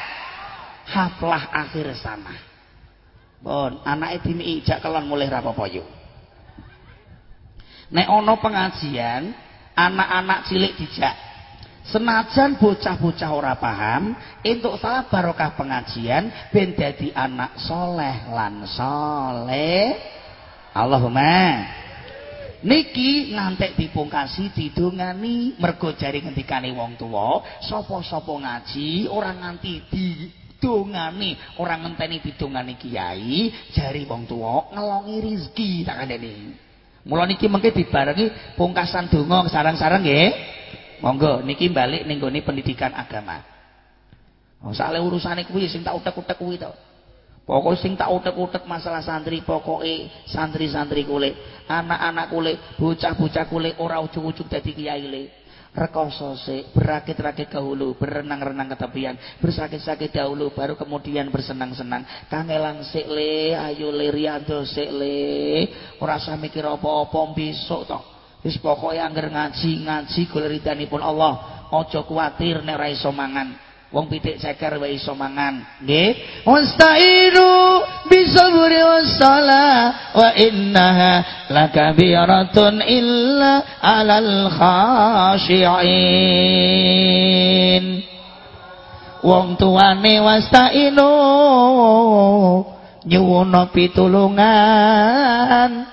haflah akhir sana pun anake dimijak kelon mulih ra apa-apa yuk. Nek ana pengajian anak-anak cilik dijak. Senajan bocah-bocah ora paham entuk salah barokah pengajian ben dadi anak soleh lan soleh. Allahumma niki ngantek dipungkasi didongani mergo jari ngendikane wong tuwa sapa-sapa ngaji ora nganti didongani ora ngenteni didongani kiai jari wong tuwa ngelongi kandhani. Mula niki mengke dibarengi pungkasan donga sarang-sarang nggih. Monggo niki balik ning pendidikan agama. Oh sale urusane kuwi sing tak utek-utek kuwi to Pokok sing tak utek-utek masalah santri pokoke santri-santri kule, anak-anak kule, bocah-bocah kule ora ujug-ujug dadi kiai le. Rekoso sik, berakit-rakit dahulu, berenang-renang ke tepian, bersakit-sakit dahulu baru kemudian bersenang-senang. Kangelan sik le, ayo le riado sik le. Ora usah mikir apa-apa besok to. Wis pokoke angger ngaji, ngaji goleridanipun Allah. Aja kuwatir nek ora iso mangan. Wong pitik ceker wae iso mangan. Nggih. Wastainu bisabri wassalah wa innaha lakabiratun illa alal khashiin. Wong tuane wastainu nyuwun pitulungan.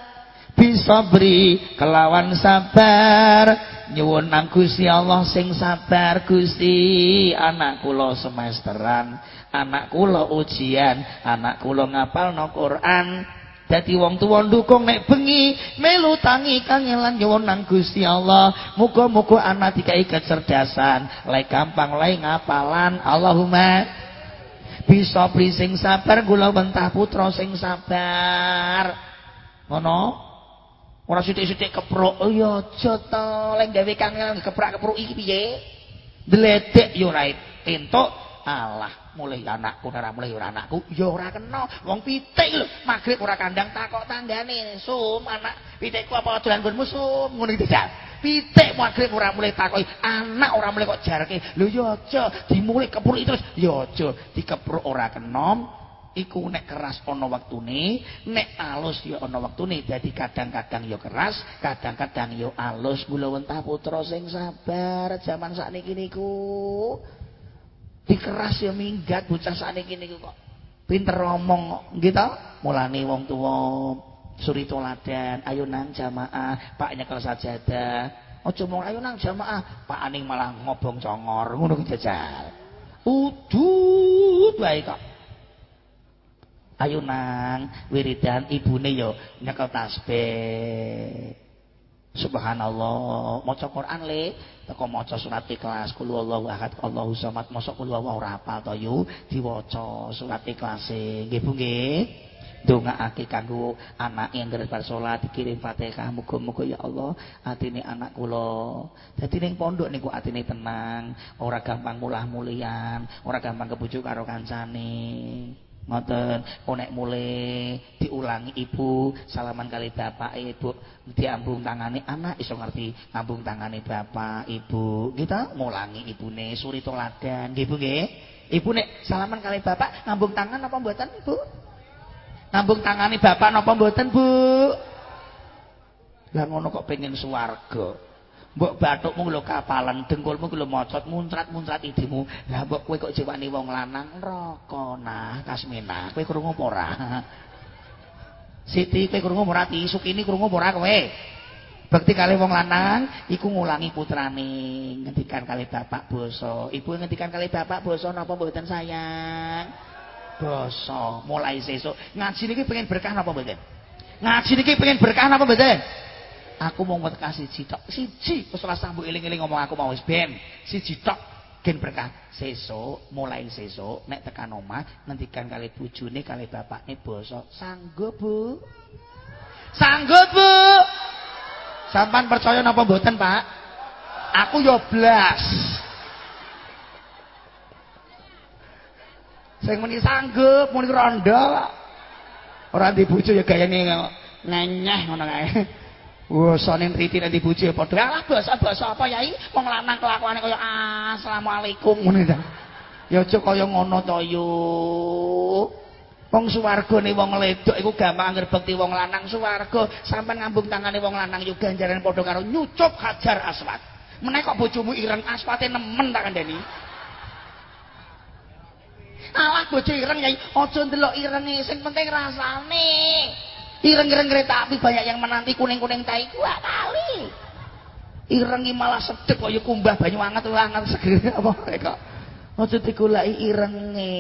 Bisabri kelawan sabar nyuwun nang Gusti Allah sing sabar Gusti. Anak kula semesteran anak kula ujian anak kula ngapalno Quran. Dadi wong tuwa ndukung nek bengi melu tangi kangelan nyuwun nang Gusti Allah. Muga-muga anak dikai kecerdasan. Lek gampang lek ngapalan. Allahumma bisa sing sabar kula wentah putra sing sabar. Ngono Ora sithik-sithik kepruk. Oh ya aja to, lek gawe kangen keprak-kepruk iki piye? Dledek ya ora entuk. Alah, mulai anakku ora mulai ora anakku, ya ora kena. Wong pitik lho, magrib ora kandang takok tanggane. Sum, anak pitikku apa dolan nggonmu sum, ngono iki dak. Pitik magrib ora mulai takoki, anak ora mulai kok jarke. Lho ya aja dimulai kepruk terus. Ya aja dikepruk ora kena. Iku nek keras ana waktune nek alus ya ana waktune dadi kadang-kadang ya keras kadang-kadang ya alus. Mula wentah putra sing sabar jaman sakniki niku. Dikeras ya minggat bocah sakniki niku kok. Pinter omong nggih to mulane wong tuwa suri toladan ayo nang jamaah pak nyekel sajadah. Aja mung ayo nang jamaah pak aning malah ngobong congor. Ngono jajal. Udut wae kok ayo nang wiridan ibune yo nyekel tasbih. Subhanallah. Maca Quran le. Teko maca surat ikhlas. Kul wallahu ahad Allahu samad. Maca kul wallahu ora hafal to yu? Diwaca surat ikhlas nggih Bu nggih. Ndongaake kanggo anak yang bar salat dikirim Fatihah. Muga-muga ya Allah atine anak kula. Dadi ning pondok niku atine tenang. Ora gampang mulah mulian ora gampang kebujuk karo kancane ngoten. Konek mulai diulangi ibu salaman kali bapak ibu diambung tangani anak iso ngerti ngambung tangani bapak ibu. Kita ngulangi ibune suri toladan. Nggih Bu nggih. Ibu nek salaman kali bapak ngambung tangan apa mboten ibu ngambung tangani bapak napa mboten Bu? Lah ngono kok pengen swarga Mbok bathukmu lho kapalan, dengkulmu lho mocot muncrat-muncrat idimu. Lah mbok kowe kok jiwani wong lanang neraka nah kasmina. Kowe krungu apa ora? Siti kowe krungu ora ti sukini krungu ora kowe? Bekti kali wong lanang iku ngulangi putrane ngendikan kali bapak basa. Ibu ngendikan kali bapak basa napa mboten sayang? basa mulai sesuk ngaji niki pengen berkah napa mboten ngaji niki pengen berkah napa mboten aku mau ngetek siji tok. Siji wis ora sambu eling-eling ngomong aku mau wis ben. Siji tok gen berkah. Sesuk mulai sesuk nek tekan omah ngendikan kali bojone kali bapakne basa sanggup Bu? Sanggup Bu. Sampan percaya napa mboten Pak? Aku yo blas. Sing muni sanggup muni rondo ora di bojo ya gayane ngenyeh ngono kae Wasane nriti nek dibuji padha alah basa-basa apa yai wong lanang kelakuane kaya assalamualaikum ngono ta. Ya aja kaya ngono to yo. Wong suwargane wong ledok iku gampang anggere bekti wong lanang suwarga sampean ngambung tangane wong lanang yo ganjaran padha karo nyucup hajar aswat. Menek kok bojomu ireng aswate nemen tak kandhani. Alah bojo ireng yai aja ndelok irenge sing penting rasane. Ireng-ireng kereta api banyak yang menanti kuning-kuning tai dua kali. Ireng malah sedek kaya kumbah banyu anget anget seger apa kok. Aja digolaki irenge.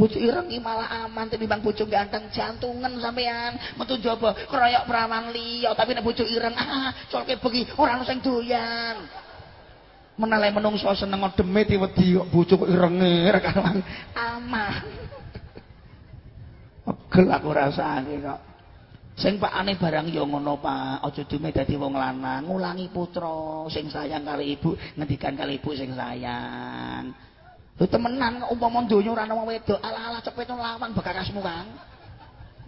Bojo ireng malah aman tinimbang bojo ganteng jantungan sampean. Metu jaba kroyok perawan liya tapi nek bojo ireng ah colke bengi ora ono doyan. Menale menungso seneng demit wedi kok bojo kok irenge aman. Pegel rasane kok. Sing pakane barang ya ngono Pak, aja dume dadi wong lanang, ngulangi putra sing sayang kali ibu, ngendikan kali ibu sing sayang. Lho temenan umpama donya ora ana wong wedok, ala-ala cepet lawang bekakasmu Kang.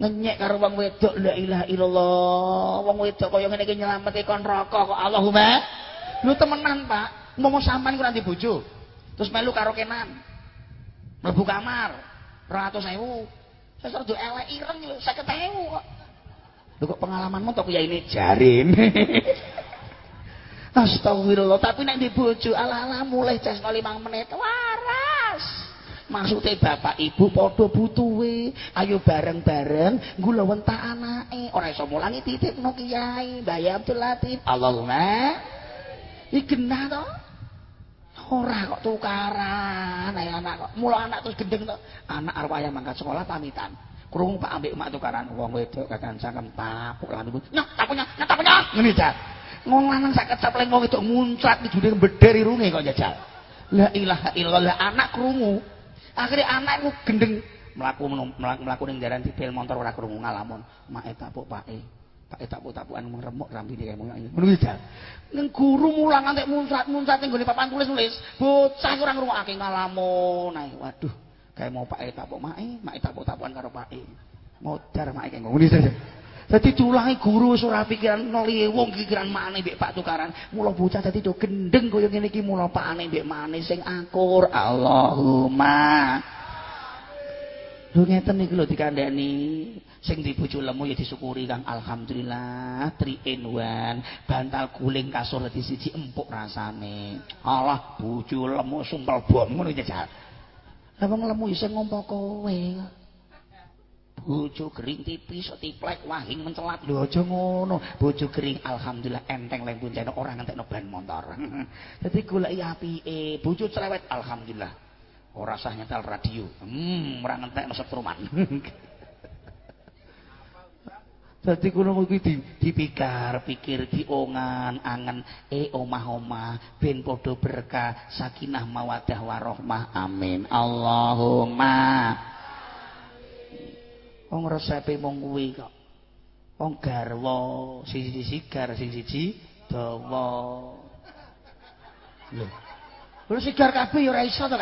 Ngenyek karo wong wedok, la ilaha illallah. Wong wedok kaya ngene iki nyelametke kon neraka kok Allahumma. Lho temenan Pak, umpama sampean ku nanti bojo, terus melu karo kenan. Mlebu kamar 200.000. Sesuk do elek ireng 50.000 kok. Lho kok pengalamanmu tok ya ini jarin. Astagfirullah, tapi nek di bojo ala-ala mulai jas 5 menit waras. Maksudnya bapak ibu padha butuhe, ayo bareng-bareng gula wentak anake. Ora iso mulangi titipno kiai, Mbah Abdul Latif. Allahumma igenah to. Ora kok tukaran, anak kok. Mula anak terus gendeng to. Anak arep ayam mangkat sekolah pamitan. Krungu Pak ambek mak tukaran wong wedok kakan sangkem tapuk lan ibu. Nyok tapunya, nyok tapunya. Ngene jal. Wong lanang sak kecapleng wong wedok muncrat dijune beder irunge kok jajal. La ilaha illallah anak krungu. Akhire anak iku gendeng mlaku mlaku ning jaran dipil motor ora krungu ngalamun. Mak tapuk pake. Pak tapuk-tapukan meremuk rambine kaya ngono. Ngono jal. Ning guru mulang antek muncrat-muncrat ning gone papan tulis-nulis. Bocah ora ngrungokake ngalamun. Waduh. Kayak mau pak tapuk mae, mae tapuk tapukan karo pak modar mae kayak ngomong saja. Jadi tulangi guru surah pikiran noli wong pikiran mana bek pak tukaran. Mula bocah tadi do gendeng koyo ngene iki mula pak ane bek mana sing akur. Allahumma. Lu ngeten iki lho dikandani sing dibojo lemu ya disyukuri Kang alhamdulillah 3 in 1 bantal guling kasur dadi siji empuk rasane Allah bojo lemu sumpel bom ngono jajal Lah wong lemu iso ngompo kowe. Bojo gering tipis tiplek wahing mencelat lho aja ngono. Bojo gering alhamdulillah enteng leng puncene ora ngentekno ban motor. Dadi goleki apike, bojo cerewet alhamdulillah. Ora sah nyetel radio. Hmm, ora ngentekno setruman. Dadi kulo kuwi dipikir, pikir diongan, angen e omah-omah ben padha berkah, sakinah mawaddah warahmah. Amin. Allahumma. Wong resepe mung kuwi kok. Wong garwa, siji sigar, sing siji dawa. Lho. Lho sigar kabeh ya ora iso to?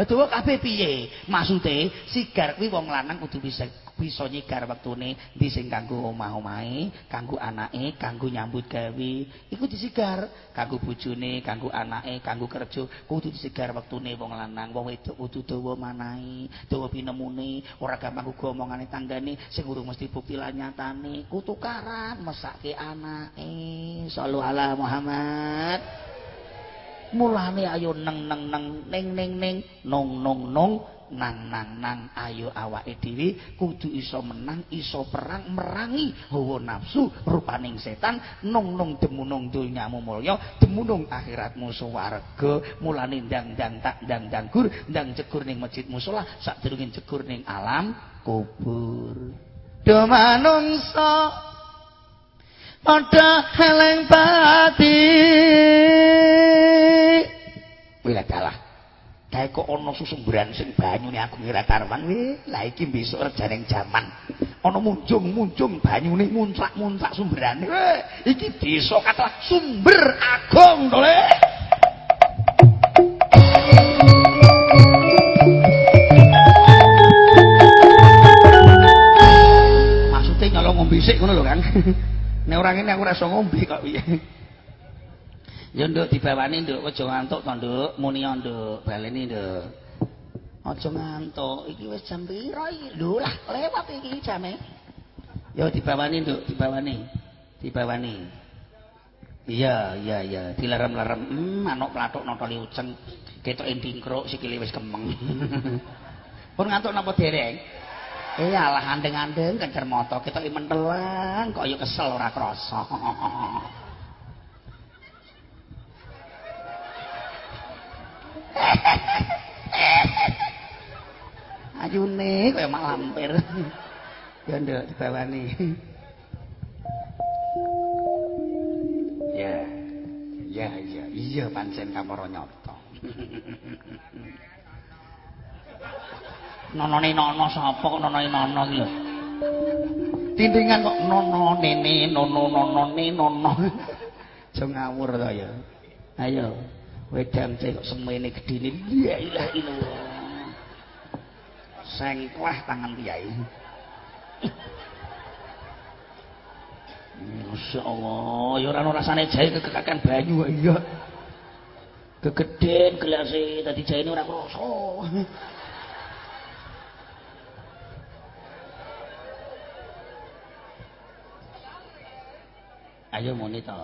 Lah dawa kabeh piye? Maksude sigar kuwi wong lanang kudu bisa bisa nyigar wektune ndi sing kanggo omah-omahe, kanggo anake, kanggo nyambut gawe. Iku disigar kanggo bojone, kanggo anake, kanggo kerja, kudu disigar wektune wong lanang, wong wedok kudu dawa manahe, dawa pinemune, ora gampang uga omongane tanggane sing urung mesti bukti lan nyatane. Kutukaran mesake anake. Shallallahu ala Muhammad. Mulane ayo neng neng neng neng neng neng nong nong nong nang nang nang ayo awake dhewe kudu iso menang iso perang merangi hawa nafsu rupaning setan nong nong demunung dunyamu mulya demunung akhiratmu swarga mulane ndang ndang tak ndang gur ndang cegur ning masjid musala sadurunge cegur ning alam kubur. Do manungsa padha heleng pati. Wila dalah. Kae kok ana susumberan sing banyune aku ngira karwan we lah iki besok rejaning jaman. Ana munjung-munjung banyune muncak-muncak sumberane. We iki desa kata sumber agung to le maksudnya nyolong lho Kang Nek ora ngene aku ora iso ngombe kok piye. Ya nduk dibawani nduk aja ngantuk to nduk, muni nduk, baleni nduk. Aja ngantuk, iki wis jam piro iki? Lho lah, lewat iki jame. Ya dibawani nduk, dibawani. Dibawani. Iya, iya, iya, dilarem-larem. Hmm, manuk plathuk notoli uceng. Ketoke ndingkruk sikile wis kemeng. Pun ngantuk napa dereng? Eh alah andeng-andeng kencer moto kita mentelang kok yo kesel ora krasa. Ayune kaya mak lampir. Ya nduk dibawani. Ya. Ya iya iya pancen kamara nyata. nonone nono sapa kok nonone nono iki lho? Tindingan kok nono nene nono nono nono. Aja ngawur to ya. Ayo wedang cek kok semene gedine. La ilaha illallah sengklah tangan kiai. Masya Allah, ya orang rasanya jahe kekekakan banyu, iya. Kegeden gelasnya, tadi jahe orang ayo muni to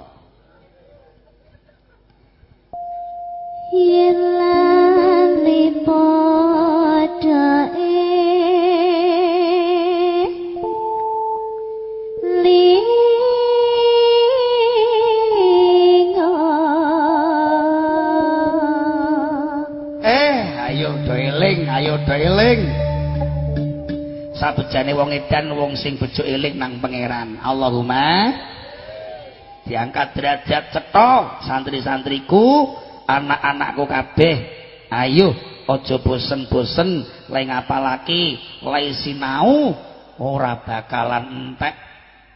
yen lan padhae Eh, ayo doeling, ayo doeling. Sabejane wong edan wong sing bojo eling nang pangeran. Allahumma diangkat derajat cetha santri-santriku anak-anakku kabeh. Ayo aja bosen-bosen le ngapalake le sinau ora bakalan entek.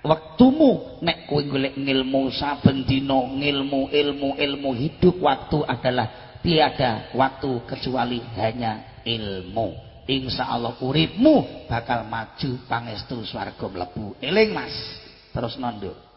Wektumu nek kowe golek ngilmu saben dina ngilmu ilmu ilmu hidup waktu adalah tiada waktu kecuali hanya ilmu. Insya Allah uripmu bakal maju pangestu swarga mlebu. Eling mas. Terus nonduk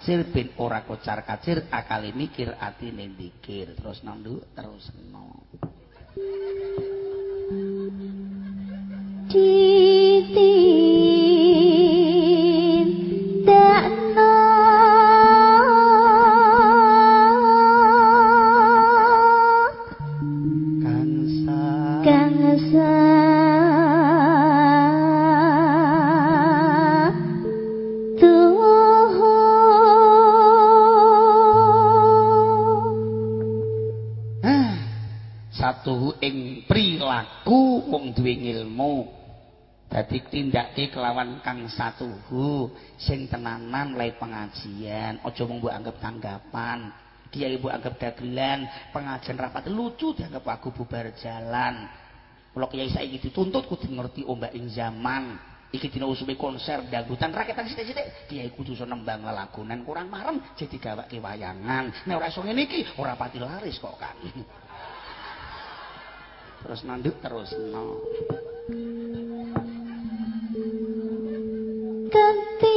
kacir bin ora kocar kacir akali mikir atine dikir. Terus nandu terus pengajian. Aja mung mbok anggap tanggapan. Kiai mbok anggap dagelan. Pengajian rapat lucu dianggap aku bubar jalan. Kula kiai saiki dituntut kudu ngerti ombak ing zaman. Iki dina usume konser dangdutan rakyat sithik-sithik. Kiai kudu iso nembang lelagonan kurang marem jadi gawake wayangan. Nek ora iso ngene iki ora pati laris kok kan terus nanduk terus no. Ganti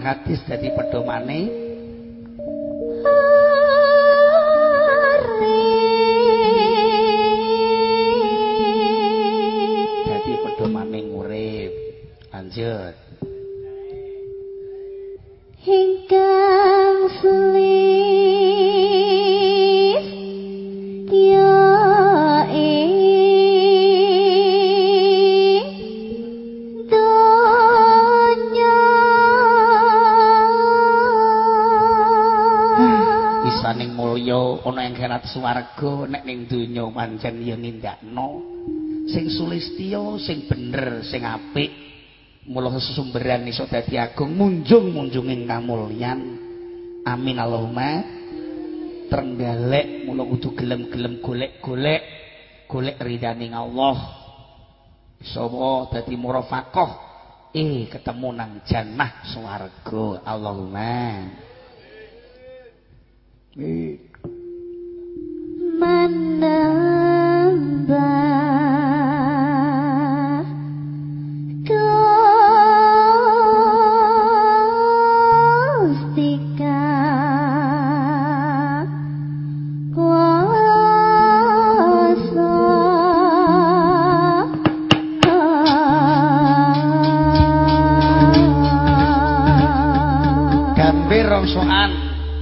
hadis dadi pedomane swarga nek ning donya pancen ya nindakno. Sing sulistya sing bener sing apik. Mula sesumberan iso dadi agung munjung munjunging kamulyan. Amin Allahumma. Trenggalek mula kudu gelem-gelem golek-golek golek ridhaning Allah. Sapa dadi murafaqah eh ketemu nang jannah swarga. Allahumma. Amin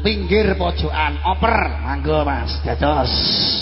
pinggir pojokan oper mangga Mas. Dados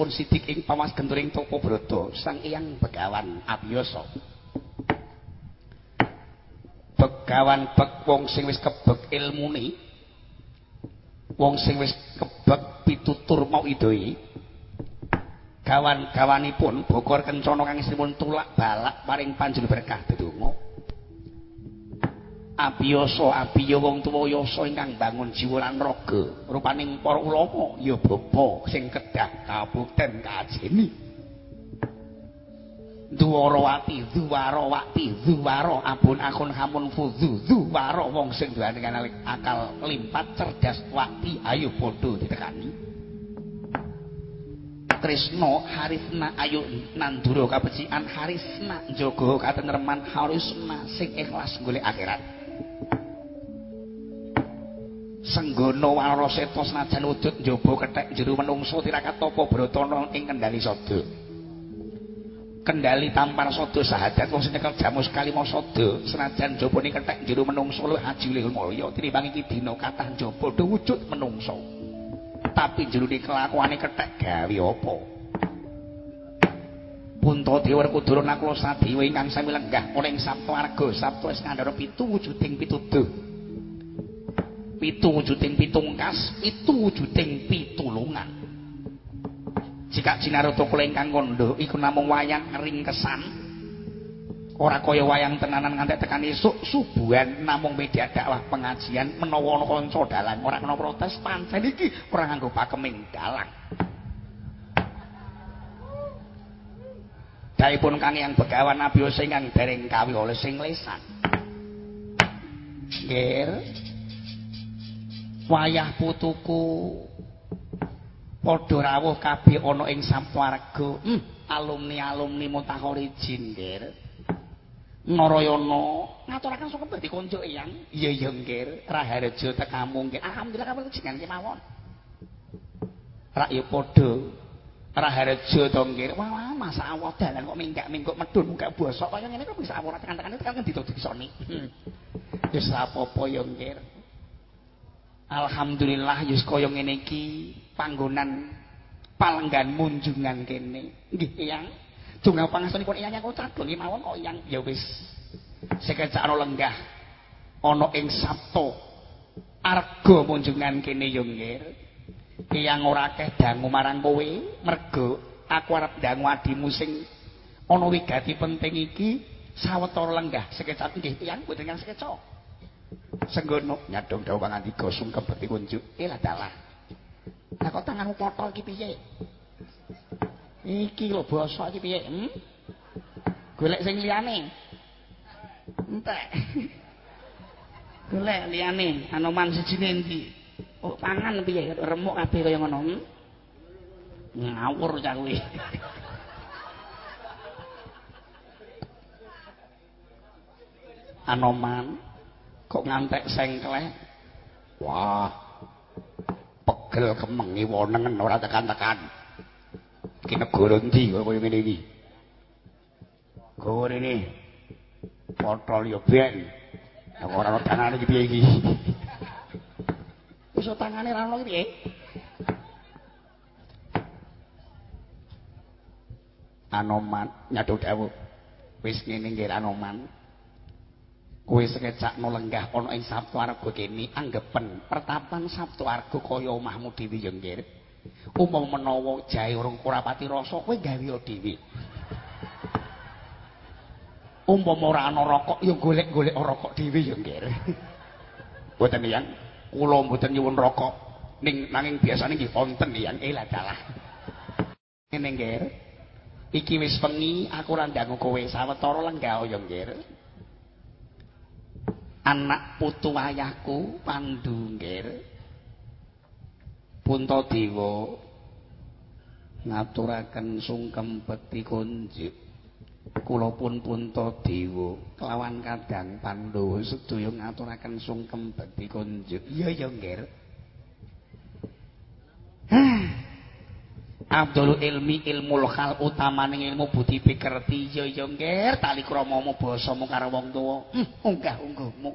sampun sidik ing pawas genturing topo broto. Sang iyang begawan abiyasa. Begawan bek wong sing wis kebek ilmune wong sing wis kebek pitutur mau idoi. Gawan-gawanipun bokor kencana kang isipun tulak balak paring panjenengan berkah dedonga abiyasa abiya wong tuwa yasa ingkang bangun jiwa lan raga. Rupaning para ulama ya bapa sing kedah kabukten kajeni. Duwarawati duwarawati duwara abun akun hamun fudhu duwara wong sing duwe akal limpat cerdas wati ayo padha ditekani. Trisno Harisna ayo nandura kabecikan Harisna njaga katentreman Harisna sing ikhlas golek akhirat Senggono waroseta senajan wujud njaba kethek jero menungso tirakat tapa bratana ing kendali sada. Kendali tampar sada sahadat wong sing nyekel jamus kalima sada senajan njabane kethek jero menungso luwih ajile mulya tinimbang iki dina kathah njaba do wujud menungso. Tapi jerone kelakuane kethek gawe apa? Punta Dewa Kudura nakula sadiwa ingkang sami lenggah ana ing Sabtu Arga, Sabtu wis ngandhara pitu wujuding. Pitu wujuding pitungkas itu wujuding pitulungan jika kula ingkang kondo iku namung wayang ringkesan ora kaya wayang tenanan ngantek tekan esuk subuhan namung media dakwah pengajian menawa ana kanca dalang ora kena protes pancen iki ora nganggo pakeming dalang Daipun kang yang begawan nabi sing kang dereng kawi oleh sing lesan. Nggih. Wayah putuku padha rawuh kabeh ana ing Sapwarga hmm, alumni-alumni mutahorijin nggir. Narayana ngaturaken sok dadi kanca eyang iya iya nggir. Raharja tekamu nggir. Alhamdulillah kabeh jenengan kemawon. Rak ya padha raharja to nggir. Wah masa awak dalan kok minggak-minggok medun gak bosok. Kaya ngene kok bisa awak tekan-tekan tekan ditutup isoni hmm. wis apa-apa ya Alhamdulillah yus kaya ngene iki panggonan palenggan munjungan kene. Nggih, Eyang. Tunggal pangasanipun Eyang kok cadhong mawon kok Eyang ya wis sekecak ana lenggah ana ing Sabtu arga munjungan kene yo nggih. Eyang ora akeh dangu marang kowe mergo aku arep dangu adimu sing ana wigati penting iki sawetara lenggah sekecak nggih Eyang boten kang sekecak. Senggono nyadong dawa ngandika sungkem beti kunjuk. Eh lah dalah. Lah kok tanganmu potol iki piye? Iki lho bosok iki piye? Hmm? Golek sing liyane. Entek. Golek liyane anoman sijine endi? Oh, tangan piye? Remuk kabeh kaya ngono. Hmm? Ngawur cah. Anoman kok ngantek sengkleh wah pegel kemengi wonengen ora tekan-tekan. Iki negara ndi kaya ngene iki? Gawa rene potol yo ben. Ora ana tangane iki piye iki? Iso tangane ra ono iki piye? Anoman nyaduk dawuh wis ngene nggih anoman kowe sekecakno lenggah ana ing Sabtu Arga kene anggepen pertapan Sabtu Arga kaya omahmu dhewe ya nggih. Umum menawa jahe urung ora pati rasa kowe gawe dhewe. Umpama ora ana rokok ya golek-golek rokok dhewe ya nggih. Mboten yang kula mboten nyuwun rokok ning nanging biasane nggih wonten yang elah dalah. Ngene nggih. Iki wis wengi aku ora ndangu kowe sawetara lenggah ya nggih. Anak putu ayahku pandunggir Puntadewa ngaturaken sungkem bekti kunjuk. Kula pun Puntadewa kelawan kadang Pandhawa sedaya ngaturaken sungkem bekti kunjuk. Iya ya nggir Abdul ilmi ilmu lokal utamaning ilmu budi pikerti ya ya ngger tali kramamu basamu karo wong tuwa. Hmm, unggah unggahmu.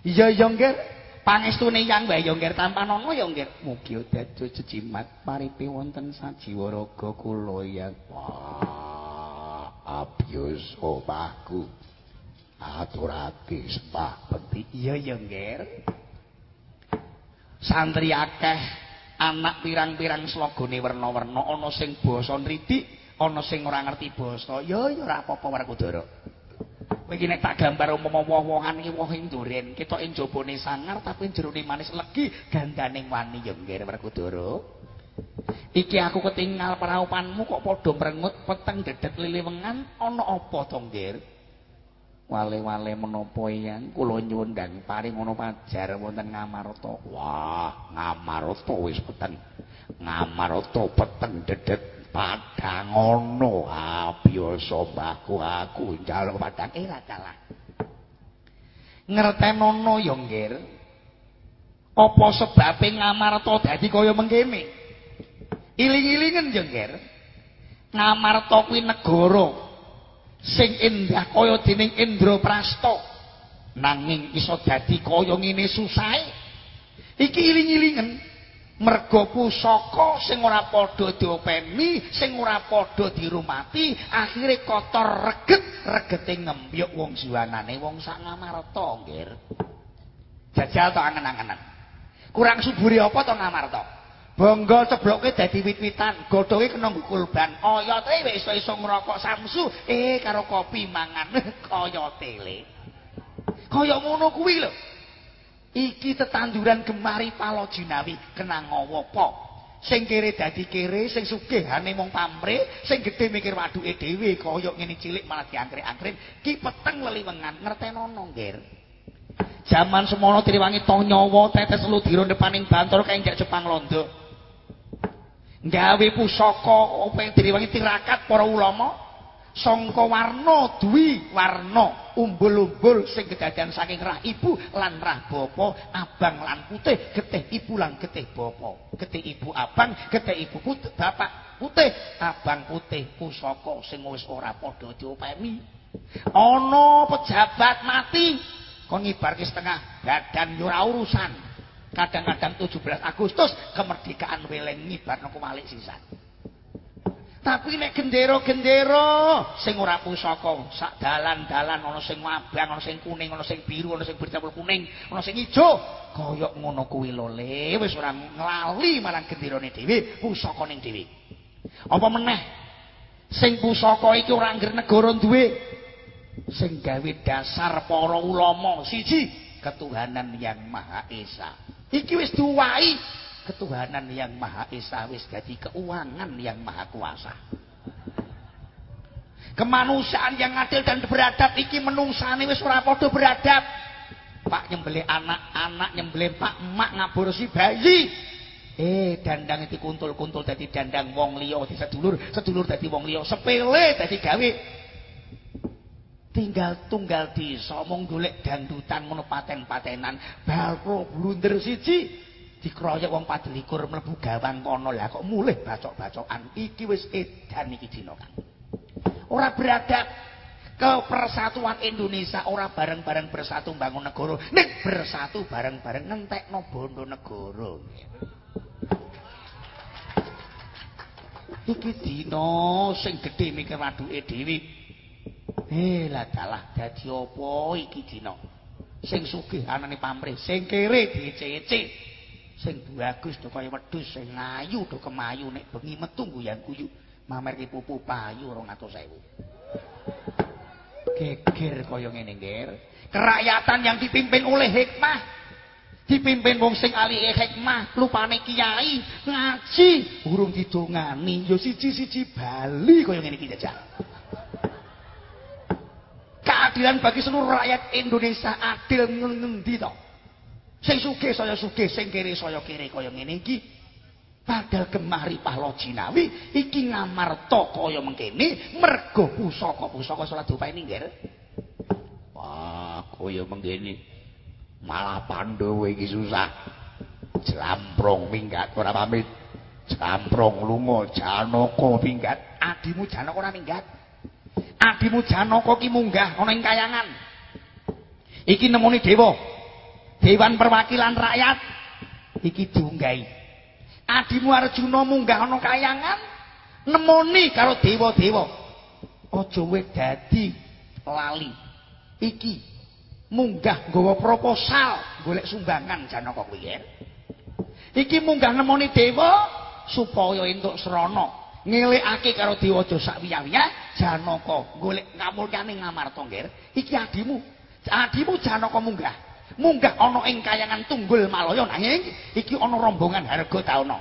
Ya ya ngger pangestune yang wae ya nggih. Tanpa nono ya nggih. Mugi dados cejimat paripe wonten sajiwa raga kula yang abius omahku. Aturake sembah bekti iya ya nggih. Santri akeh anak pirang-pirang slogane werna-werna ana sing basa nridik ana sing ora ngerti basa. Ya ya ora apa-apa Werkudara iki nek tak gambar umpama woh-wohan iki woh induren ketoke njabane sangar tapi jerone manis legi gandaning wani ya nggih Werkudara iki aku ketinggal praupanmu kok padha mrengut peteng dedet liliwengan ana apa to nggih wale-wale menapa yang kula nyuwun dan paring ngono pajar wonten Ngamarta. Wah, Ngamarta wis peteng. Ngamarta peteng dedet padang ngono. Ah, biasa mbahku aku njaluk padang eh dalah. Ngertenono ya, Nggir. Apa sebabe Ngamarta dadi kaya mengkene? Iling-ilingen ya, Nggir. Ngamarta kuwi negara sing endah kaya dening Indraprasta nanging iso dadi kaya ngene susahe iki iling-ilingen merga pusaka sing ora padha diopeni sing ora padha dirumati akhire kotor reget regete ngembyuk wong jiwanane wong sak ngamarta nggir. Jajal to angen-angenan. Kurang suburi apa to ngamarta Bangga cebloke dadi wit-witan, godhoge kena ngukul ban. Oyote wis iso ngrokok samsu, eh karo kopi mangan kaya tele. Kaya ngono kuwi lho. Iki tetanduran gemari palojinawi kena ngowo Sing kere dadi kere, sing sugihane mung pamre, sing gedhe mikir waduke dhewe kaya ngene cilik malah diangkrik-angkrik. Ki peteng leliwengan ngertenono, Nggir. Zaman semono triwangi tonyowo tetes lu diro depaning bantor kae Jepang Londo. Gawe pusaka apa direwangi tirakat para ulama sangka warna duwi warna umbul-umbul sing kedadian saking rah ibu lan rah bapa abang lan putih getih ibu lan getih bapa getih ibu abang getih ibu putih bapak putih abang putih pusaka sing wis ora padha diopeni ana pejabat mati kok ngibarke setengah badan yo urusan kadang-kadang 17 Agustus kemerdekaan weleng ngibarno kuwalik sisan. Tapi nek gendera-gendera sing ora pusaka sak dalan-dalan ana sing abang ana sing kuning ana sing biru ana sing bercampur kuning ana sing ijo kaya ngono kuwi lho le. Wis ora nglali marang genderane dhewe pusakane dhewe. Apa meneh? Sing pusaka iki ora ngger negara duwe. Sing gawe dasar para ulama. Siji ketuhanan yang maha esa Iki wis duwai ketuhanan yang Maha Esa wis dadi keuangan yang Maha Kuasa. Kemanusiaan yang adil dan beradab iki menungsane wis ora padha beradab. Pak nyembelih anak, anak nyembelih Pak emak ngaborsi bayi. Eh dandang itu kuntul-kuntul dadi dandang wong liya di sedulur, sedulur dadi wong liya, sepele dadi gawe tinggal tunggal desa mung golek dandutan ngono paten-patenan. Balro blunder siji dikroyok wong 24 mlebu gawang kono. Lah kok mulih bacok-bacokan? Iki wis edan iki dina kan ora beradab ke persatuan Indonesia ora bareng-bareng bersatu bangun negara. Nek bersatu bareng-bareng ngentekno bondo negara. Iki dina sing gedhe mikir waduke dhewe Eh lah dalah dadi apa iki dina? Sing sugih anane pamrih, sing kere dicece. Sing bagus do kaya wedhus, sing ayu do kemayu nek bengi metu guyan-guyu. Mamerke pupu payu 200.000. Geger kaya ngene, Nger. Kerakyatan yang dipimpin oleh hikmah. Dipimpin wong sing ali hikmah, lupane kiai, ngaji, urung didongani, ya siji-siji bali kaya ngene iki jajal. Keadilan bagi seluruh rakyat Indonesia adil ngendi to? Sing sugih saya sugih sing kiri saya kiri kaya ngene iki. Padahal kemari pahlo jinawi iki ngamarta kaya mengkene mergo pusaka-pusaka salat diupeni nggih. Wah kaya mengkene. Malah Pandhawa iki susah. Jlamprong minggat ora pamit. Jlamprong lunga Janaka minggat adimu Janaka ora minggat Adimu Janaka ki munggah ana ing kayangan. Iki nemoni dewa. Dewan Perwakilan Rakyat iki diunggahi. Adimu Arjuna munggah ana kayangan nemoni karo dewa-dewa. Aja kowe dadi lali. Iki munggah nggawa proposal golek sumbangan Janaka kuwi ya. Iki munggah nemoni dewa supaya entuk srana ngelekake karo dewa aja sak wiya-wiya Janaka golek ngamulkane ngamarta nggih. Iki adimu. Adimu Janaka munggah. Munggah ana ing kayangan Tunggul Malaya nanging iki ana rombongan harga tauna.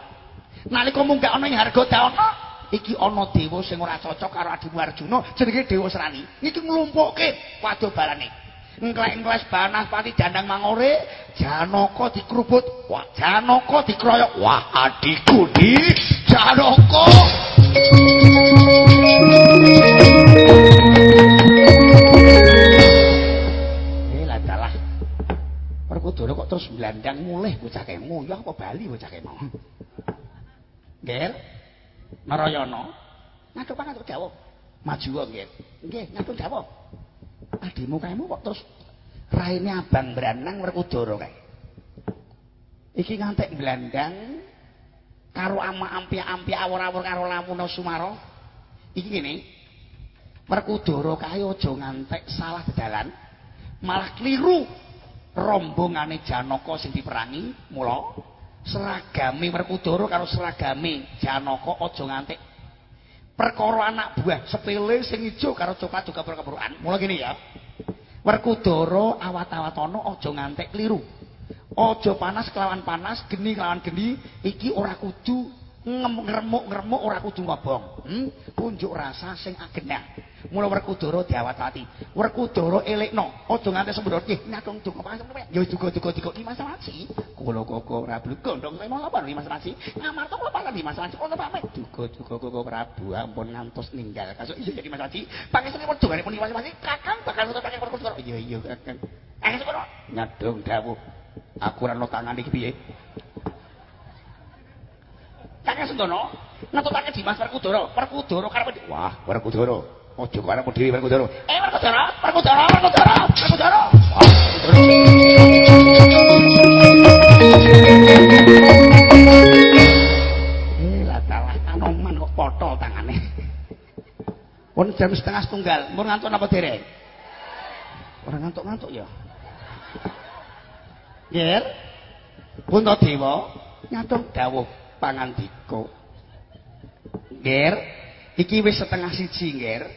Nalika munggah ana ing harga tauna iki ana dewa sing ora cocok karo adimu Arjuna jenenge Dewa Srani. Iki nglumpukke padobalane. Engklek-engkles banah pati dandang mangore Janaka dikruput wah Janaka dikroyok wah adikku di Janaka. Eh Perkudara kok terus blandang mulih bocah kemu? Ya apa Bali bocah kemu? Nggih. Narayana. Ngatur pangatur dawuh maju nggih. Nggih ngatur dawuh adimu kaemu kok terus raine abang beranang Werkudara kae. Iki ngantek blandang karo ama ampi-ampi awur-awur karo Lamuna Sumara. Iki ngene. Werkudara kae aja ngantek salah dalan, malah kliru rombongane Janaka sing diperangi. Mula seragame Werkudara karo seragame Janaka aja ngantek perkara anak buah sepele sing ijo karo coklat juga perkeburuan. Mula gini ya. Werkudara awat-awatono aja ngantek kliru. Aja panas kelawan panas, geni kelawan geni, iki ora kudu ngremuk-ngremuk ora kudu ngobong. Hmm? Unjuk rasa sing agenah. Mula Werkudara diawat-awati. Werkudara elekno, aja ngantek sembrono. Nggih, nyakung donga pas. Ya juga-juga dikok Dimas Maci. Kula koko Prabu gondong saya mau apa Dimas Maci? Ngamarta kula paling Dimas Maci. Kula pamit. Juga-juga koko Prabu ampun ngantos ninggal. Kasuk iya Dimas Maci. Pangestu pun dongane pun Dimas Maci. Kakang bakal nutup kakang Werkudara. Iya iya kakang. Eh sekono. Nyadong dawuh. Aku ora tangan iki piye? Kakang Sentono, ngetutake Dimas Werkudara. Werkudara karepe wah, Werkudara. Ojo karo dhewe Werkudara. Eh Werkudara, Werkudara, Werkudara, Werkudara. Eh lah dalah kanoman kok potol tangane. Pun jam setengah setunggal, mun ngantuk napa derek? Ora ngantuk-ngantuk ya. Ger. Puntadewa nyatur dawuh pangandika. Ger, iki wis setengah siji, Ger.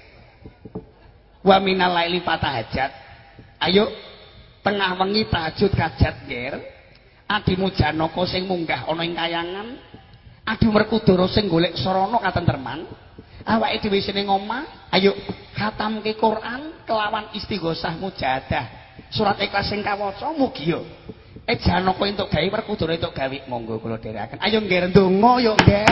Wa minal laili fatahajat. Ayo tengah wengi tahajud kajat, Ger. Adimu Janaka sing munggah ana ing kayangan. Adi Werkudara sing golek sarana katentreman. Awake dhewe sing omah, ayo khatamke Quran kelawan istighosah mujahadah. Surat Ikhlas sing kawaca mugi. Eh jano kok entuk gawe perkudune entuk gawe monggo kula dherekaken. Ayo nggih ndonga yo nggih.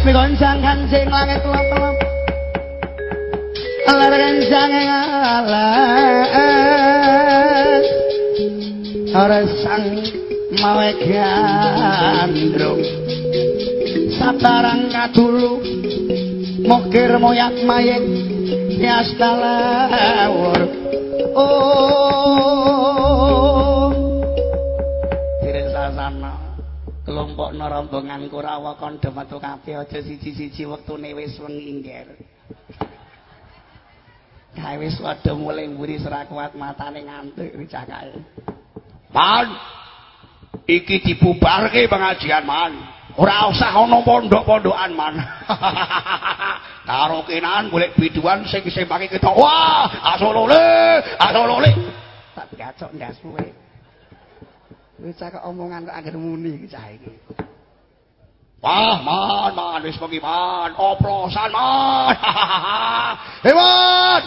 Mekon sang kang sing langit lapang. Ala renjang ala. Ora sang mawe gandrung. Satarang kadulu Mokir moyak mayek Yastalawur Oh Dirin sasana kelompok rombongan Kurawa kandha metu kabeh aja siji-siji wektune wis wengi ngger. Kae wis padha mulai mburi serak kuat matane ngantuk ricah kae. Man. Iki dibubarke pengajian man. Ora usah ana pondok-pondokan man. Karo kenan golek biduan sing sempake ketok. Wah, asolole, asolole. Tak gacok ndas kowe. Wis cak omongan kok anggere muni iki cah iki. Wah, man, man, wis bengi man, oplosan man. Hebat.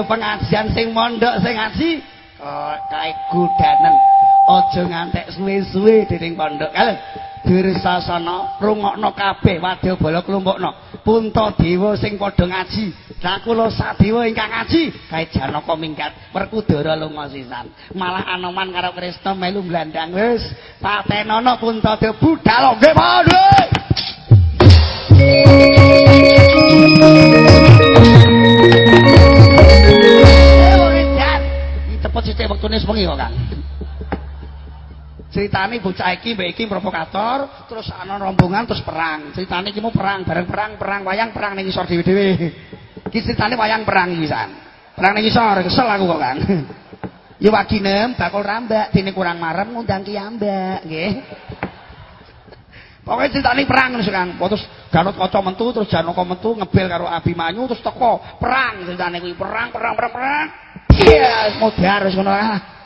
Do pengajian sing mondok sing ngaji? Kae gudanen aja ngantek suwe-suwe dening pondok. Kalih dirsasana rungokno kabeh wadya bala klumpukno. Punta dewa sing padha ngaji. Kula sadewa ingkang ngaji kae janaka minggat. Werkudara lunga sisan. Malah anoman karo Krisna melu blandang wis patenono punta dewa budal nggih padhe sewengi kok Kang Ceritane bocah iki iki provokator, terus ana rombongan terus perang. Ceritane iki mau perang, bareng perang, perang wayang perang ning isor dhewe-dhewe. Iki ceritane wayang perang iki. Perang ning isor, kesel aku kok, Kang. Ya waginem bakul rambak, dene kurang marem ngundang kiambak, nggih. Pokoke perang terus Kang. Terus Ganut kaca mentu terus Janaka mentu ngebel karo Abimanyu terus teko perang ceritane kuwi perang perang perang perang. Iya, modar wis ngono ah.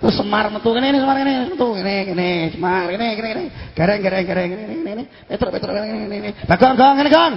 Terus Semar metu kene Semar kene metu kene kene Semar kene kene kene. Gareng gareng gareng kene kene Petruk Petruk kene kene kene. Bagong gong kene gong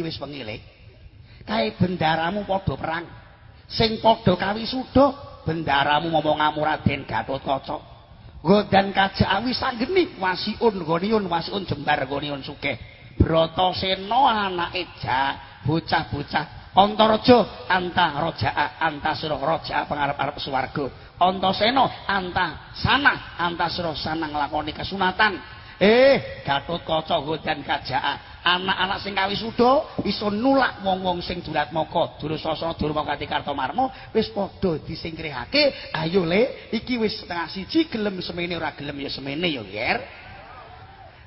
wis pengilih. Kae bendaramu padha perang. Sing padha kawisuda bendaramu momong Raden Gatotkaca. Godan kajawi sanggeni wasiun goniun wasiun jembar goniun sugih. Bratasena anake Ja, bocah-bocah Antaraja anta rajaa anta sira rajaa pangarep-arep swarga. Antasena anta sana anta sira sanang nglakoni kesunatan. Eh, Gatotkaca godan kajaa anak-anak sing kawisuda iso nulak wong-wong sing durat moko. Durasasana Durmakati Kartomarma wis padha disingkrihake. Ayo le iki wis setengah siji gelem semene ora gelem ya semene ya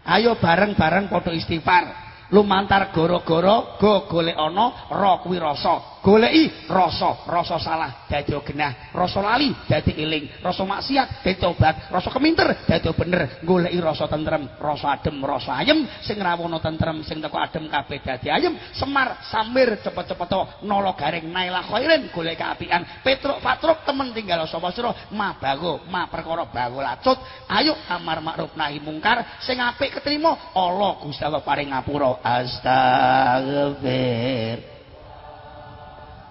ayo bareng-bareng padha istighfar lumantar gara-gara go golek ana ra kuwi rasa. Goleki rasa rasa salah dadi genah. Rasa lali dadi eling. Rasa maksiat dadi tobat rasa keminter dadi bener. Goleki rasa tentrem rasa adem rasa ayem. Sing rawono tentrem sing teko adem kabeh dadi ayem. Semar samir cepet-cepet nolo garing. Nailah khairin golek kaapian petruk patruk temen tinggal sapa sira ma bago ma perkara bago lacut. Ayo amar makruf nahi mungkar. Sing apik ketrima Allah Gusti Allah paring ngapura astaghfir.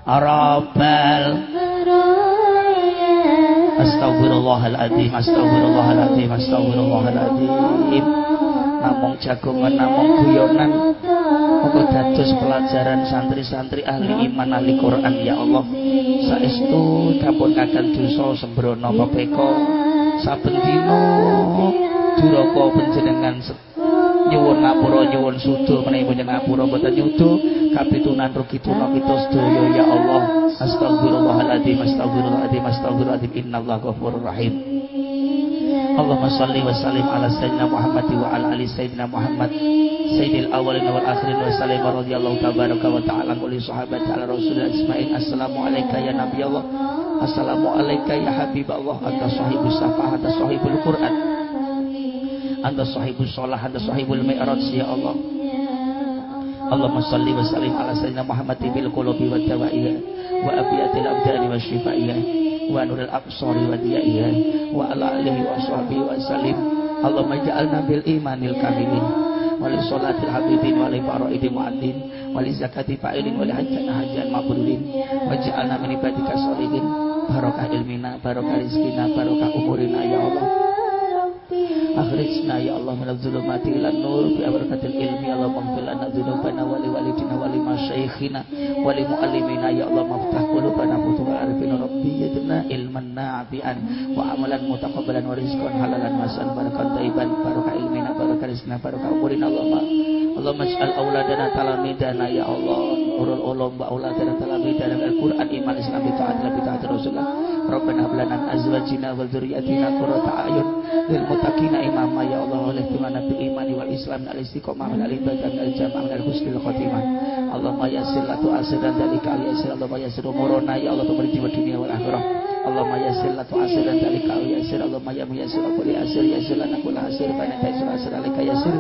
Rabbal Astagfirullahaladzim Astagfirullahaladzim Astagfirullahaladzim Namung jagongan Namung guyonan. Moga dados pelajaran santri-santri ahli iman ahli Quran ya Allah. Saestu dapun kakan dosa sembrono pepeko Saben dino Duraka panjenengan nyuwun ngapura nyuwun sudo menawi panjenengan ngapura mboten nyudo kapitunan rugi tuna kita sedaya ya Allah. Astagfirullahaladzim astagfirullahaladzim astagfirullahaladzim innallaha ghafurur rahim. Allahumma salli wa sallim ala sayyidina Muhammad wa ala ali sayyidina Muhammad. Sayyidil awalin wal akhirin wa sallim radhiyallahu tabaraka wa ta'ala kulli sahabat ala rasulillah ismail. Assalamu alayka ya nabi Allah. Assalamu alayka ya habib Allah. Anta sahibus safah anta sahibul quran anta sahibus sholah anta sahibul mi'raj ya Allah. Allahumma salli wa sallim ala sayyidina Muhammad bil qulubi wa dawaiha wa abiyatil abdani wa shifaiha wa nuril absari wa diyaiha wa ala alihi wa sahbihi wa sallim. Allahumma ja'alna bil imanil kamilin wali sholatil habibin wali faraidin muadzin wali zakati fa'ilin wali hajjan hajjan mabrulin waj'alna min ibadika sholihin barokah ilmina barokah rizkina barokah umurina ya Allah Akhrijna ya Allah minal zulumati nur Bi abarakatil ilmi ya Allah Maghfir lana dzunubana wali walidina wali masyaikhina Wali muallimina ya Allah Maftah qulubana futuh arifin Rabbi yadna ilman nafi'an Wa amalan mutaqabbalan wa rizqan halalan masan Barakan taiban Barakah ilmina barakah rizkina Barakah umurin Allah Allahumma ij'al auladana talamidana ya Allah Urul ulum wa auladana talamidana Al-Quran iman Islam bi ta'at bi ta'at Rasulullah Rabbana hab lana azwajina wa dzurriyyatina qurrata a'yun lil muttaqina imama ya Allah oleh di mana bil imani wal islam al istiqomah al ibadah al jamaah al husnul khotimah Allahumma yassir la tu'asir dan dalika al yassir Allahumma yassir umurana ya Allah tumari jiwa dunia wal akhirah Allahumma yassir la tu'asir dan dalika al yassir Allahumma ya muyassir wa kulli asir yassir lana kull asir fa nata yassir asir alika yassir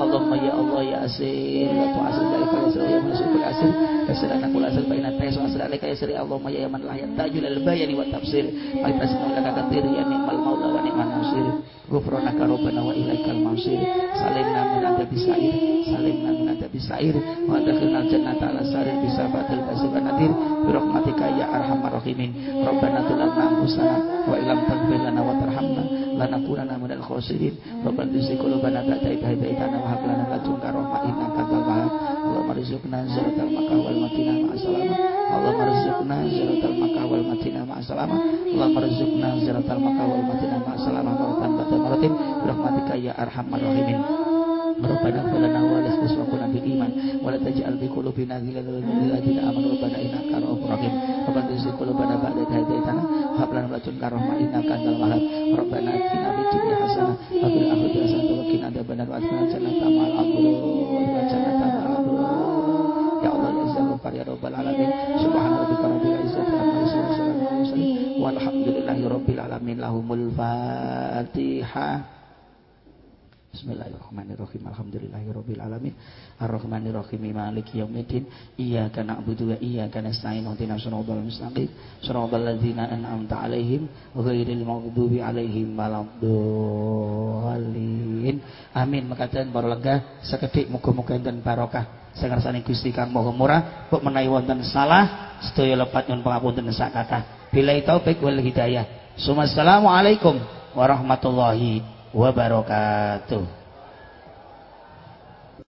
Allahumma ya Allah ya asir la tu'asir dalika al yassir ya muyassir kulli asir yassir lana kull asir fa nata yassir asir alika yassir Allahumma ya man la yatajul al bayani wa tafsir Al-Fasma laka katir ya ni'mal maula wa ni'mal nasir Gufronaka Rabbana wa ilaikal masir. Salimna min adabi sa'ir. Salimna min adabi sa'ir Wa adakhilna jannata ala sarir Bisa batil basir wa nadir Birahmatika ya arhamar rahimin. Rabbana tulamna angkusana Wa ilam tagfir lana wa tarhamna Lanakunana minal khosirin Rabbana tusi kulubana ba'da idha idaitana Wa hablana ladunka rahmat inna kantal wahab Allah marizukna zaratal makah wal matina ma'asalama Allah marizukna zaratal makah wal matina ma'asalama Allah marizukna zaratal makah wal matina ma'asalama Maratan bata maratin. Rahmatika ya arhamar rahimin Rabbana falana wa la tusrafuna bil iman wa la taj'al bi qulubina ghillan lil ladzina amanu rabbana innaka ra'ufur rahim. Rabbana tuzigh qulubana ba'da idh hadaytana wa hab lana min ladunka rahmah innaka antal wahhab. Rabbana atina fid dunya hasanah wa fil akhirati hasanah wa qina wa ya Allah ya ya rabbal alamin. Subhana rabbika rabbil izzati amma yasifun wa salamun alal mursalin walhamdulillahi rabbil alamin lahumul fatihah Bismillahirrahmanirrahim. Alhamdulillahirabbil alamin. Arrahmanirrahim. Maliki yaumiddin. Iyyaka na'budu wa iyyaka nasta'in. Ihdinas siratal mustaqim. Siratal ladzina an'amta 'alaihim ghairil maghdubi 'alaihim waladdallin. Amin. Mekaten para lega sekedhik muga-muga enten barokah. Sing ngersani Gusti Kang Maha Murah, kok menawi wonten salah, sedaya lepat nyuwun pangapunten sak kathah. Billahi taufik wal hidayah. Assalamualaikum warahmatullahi wabarakatuh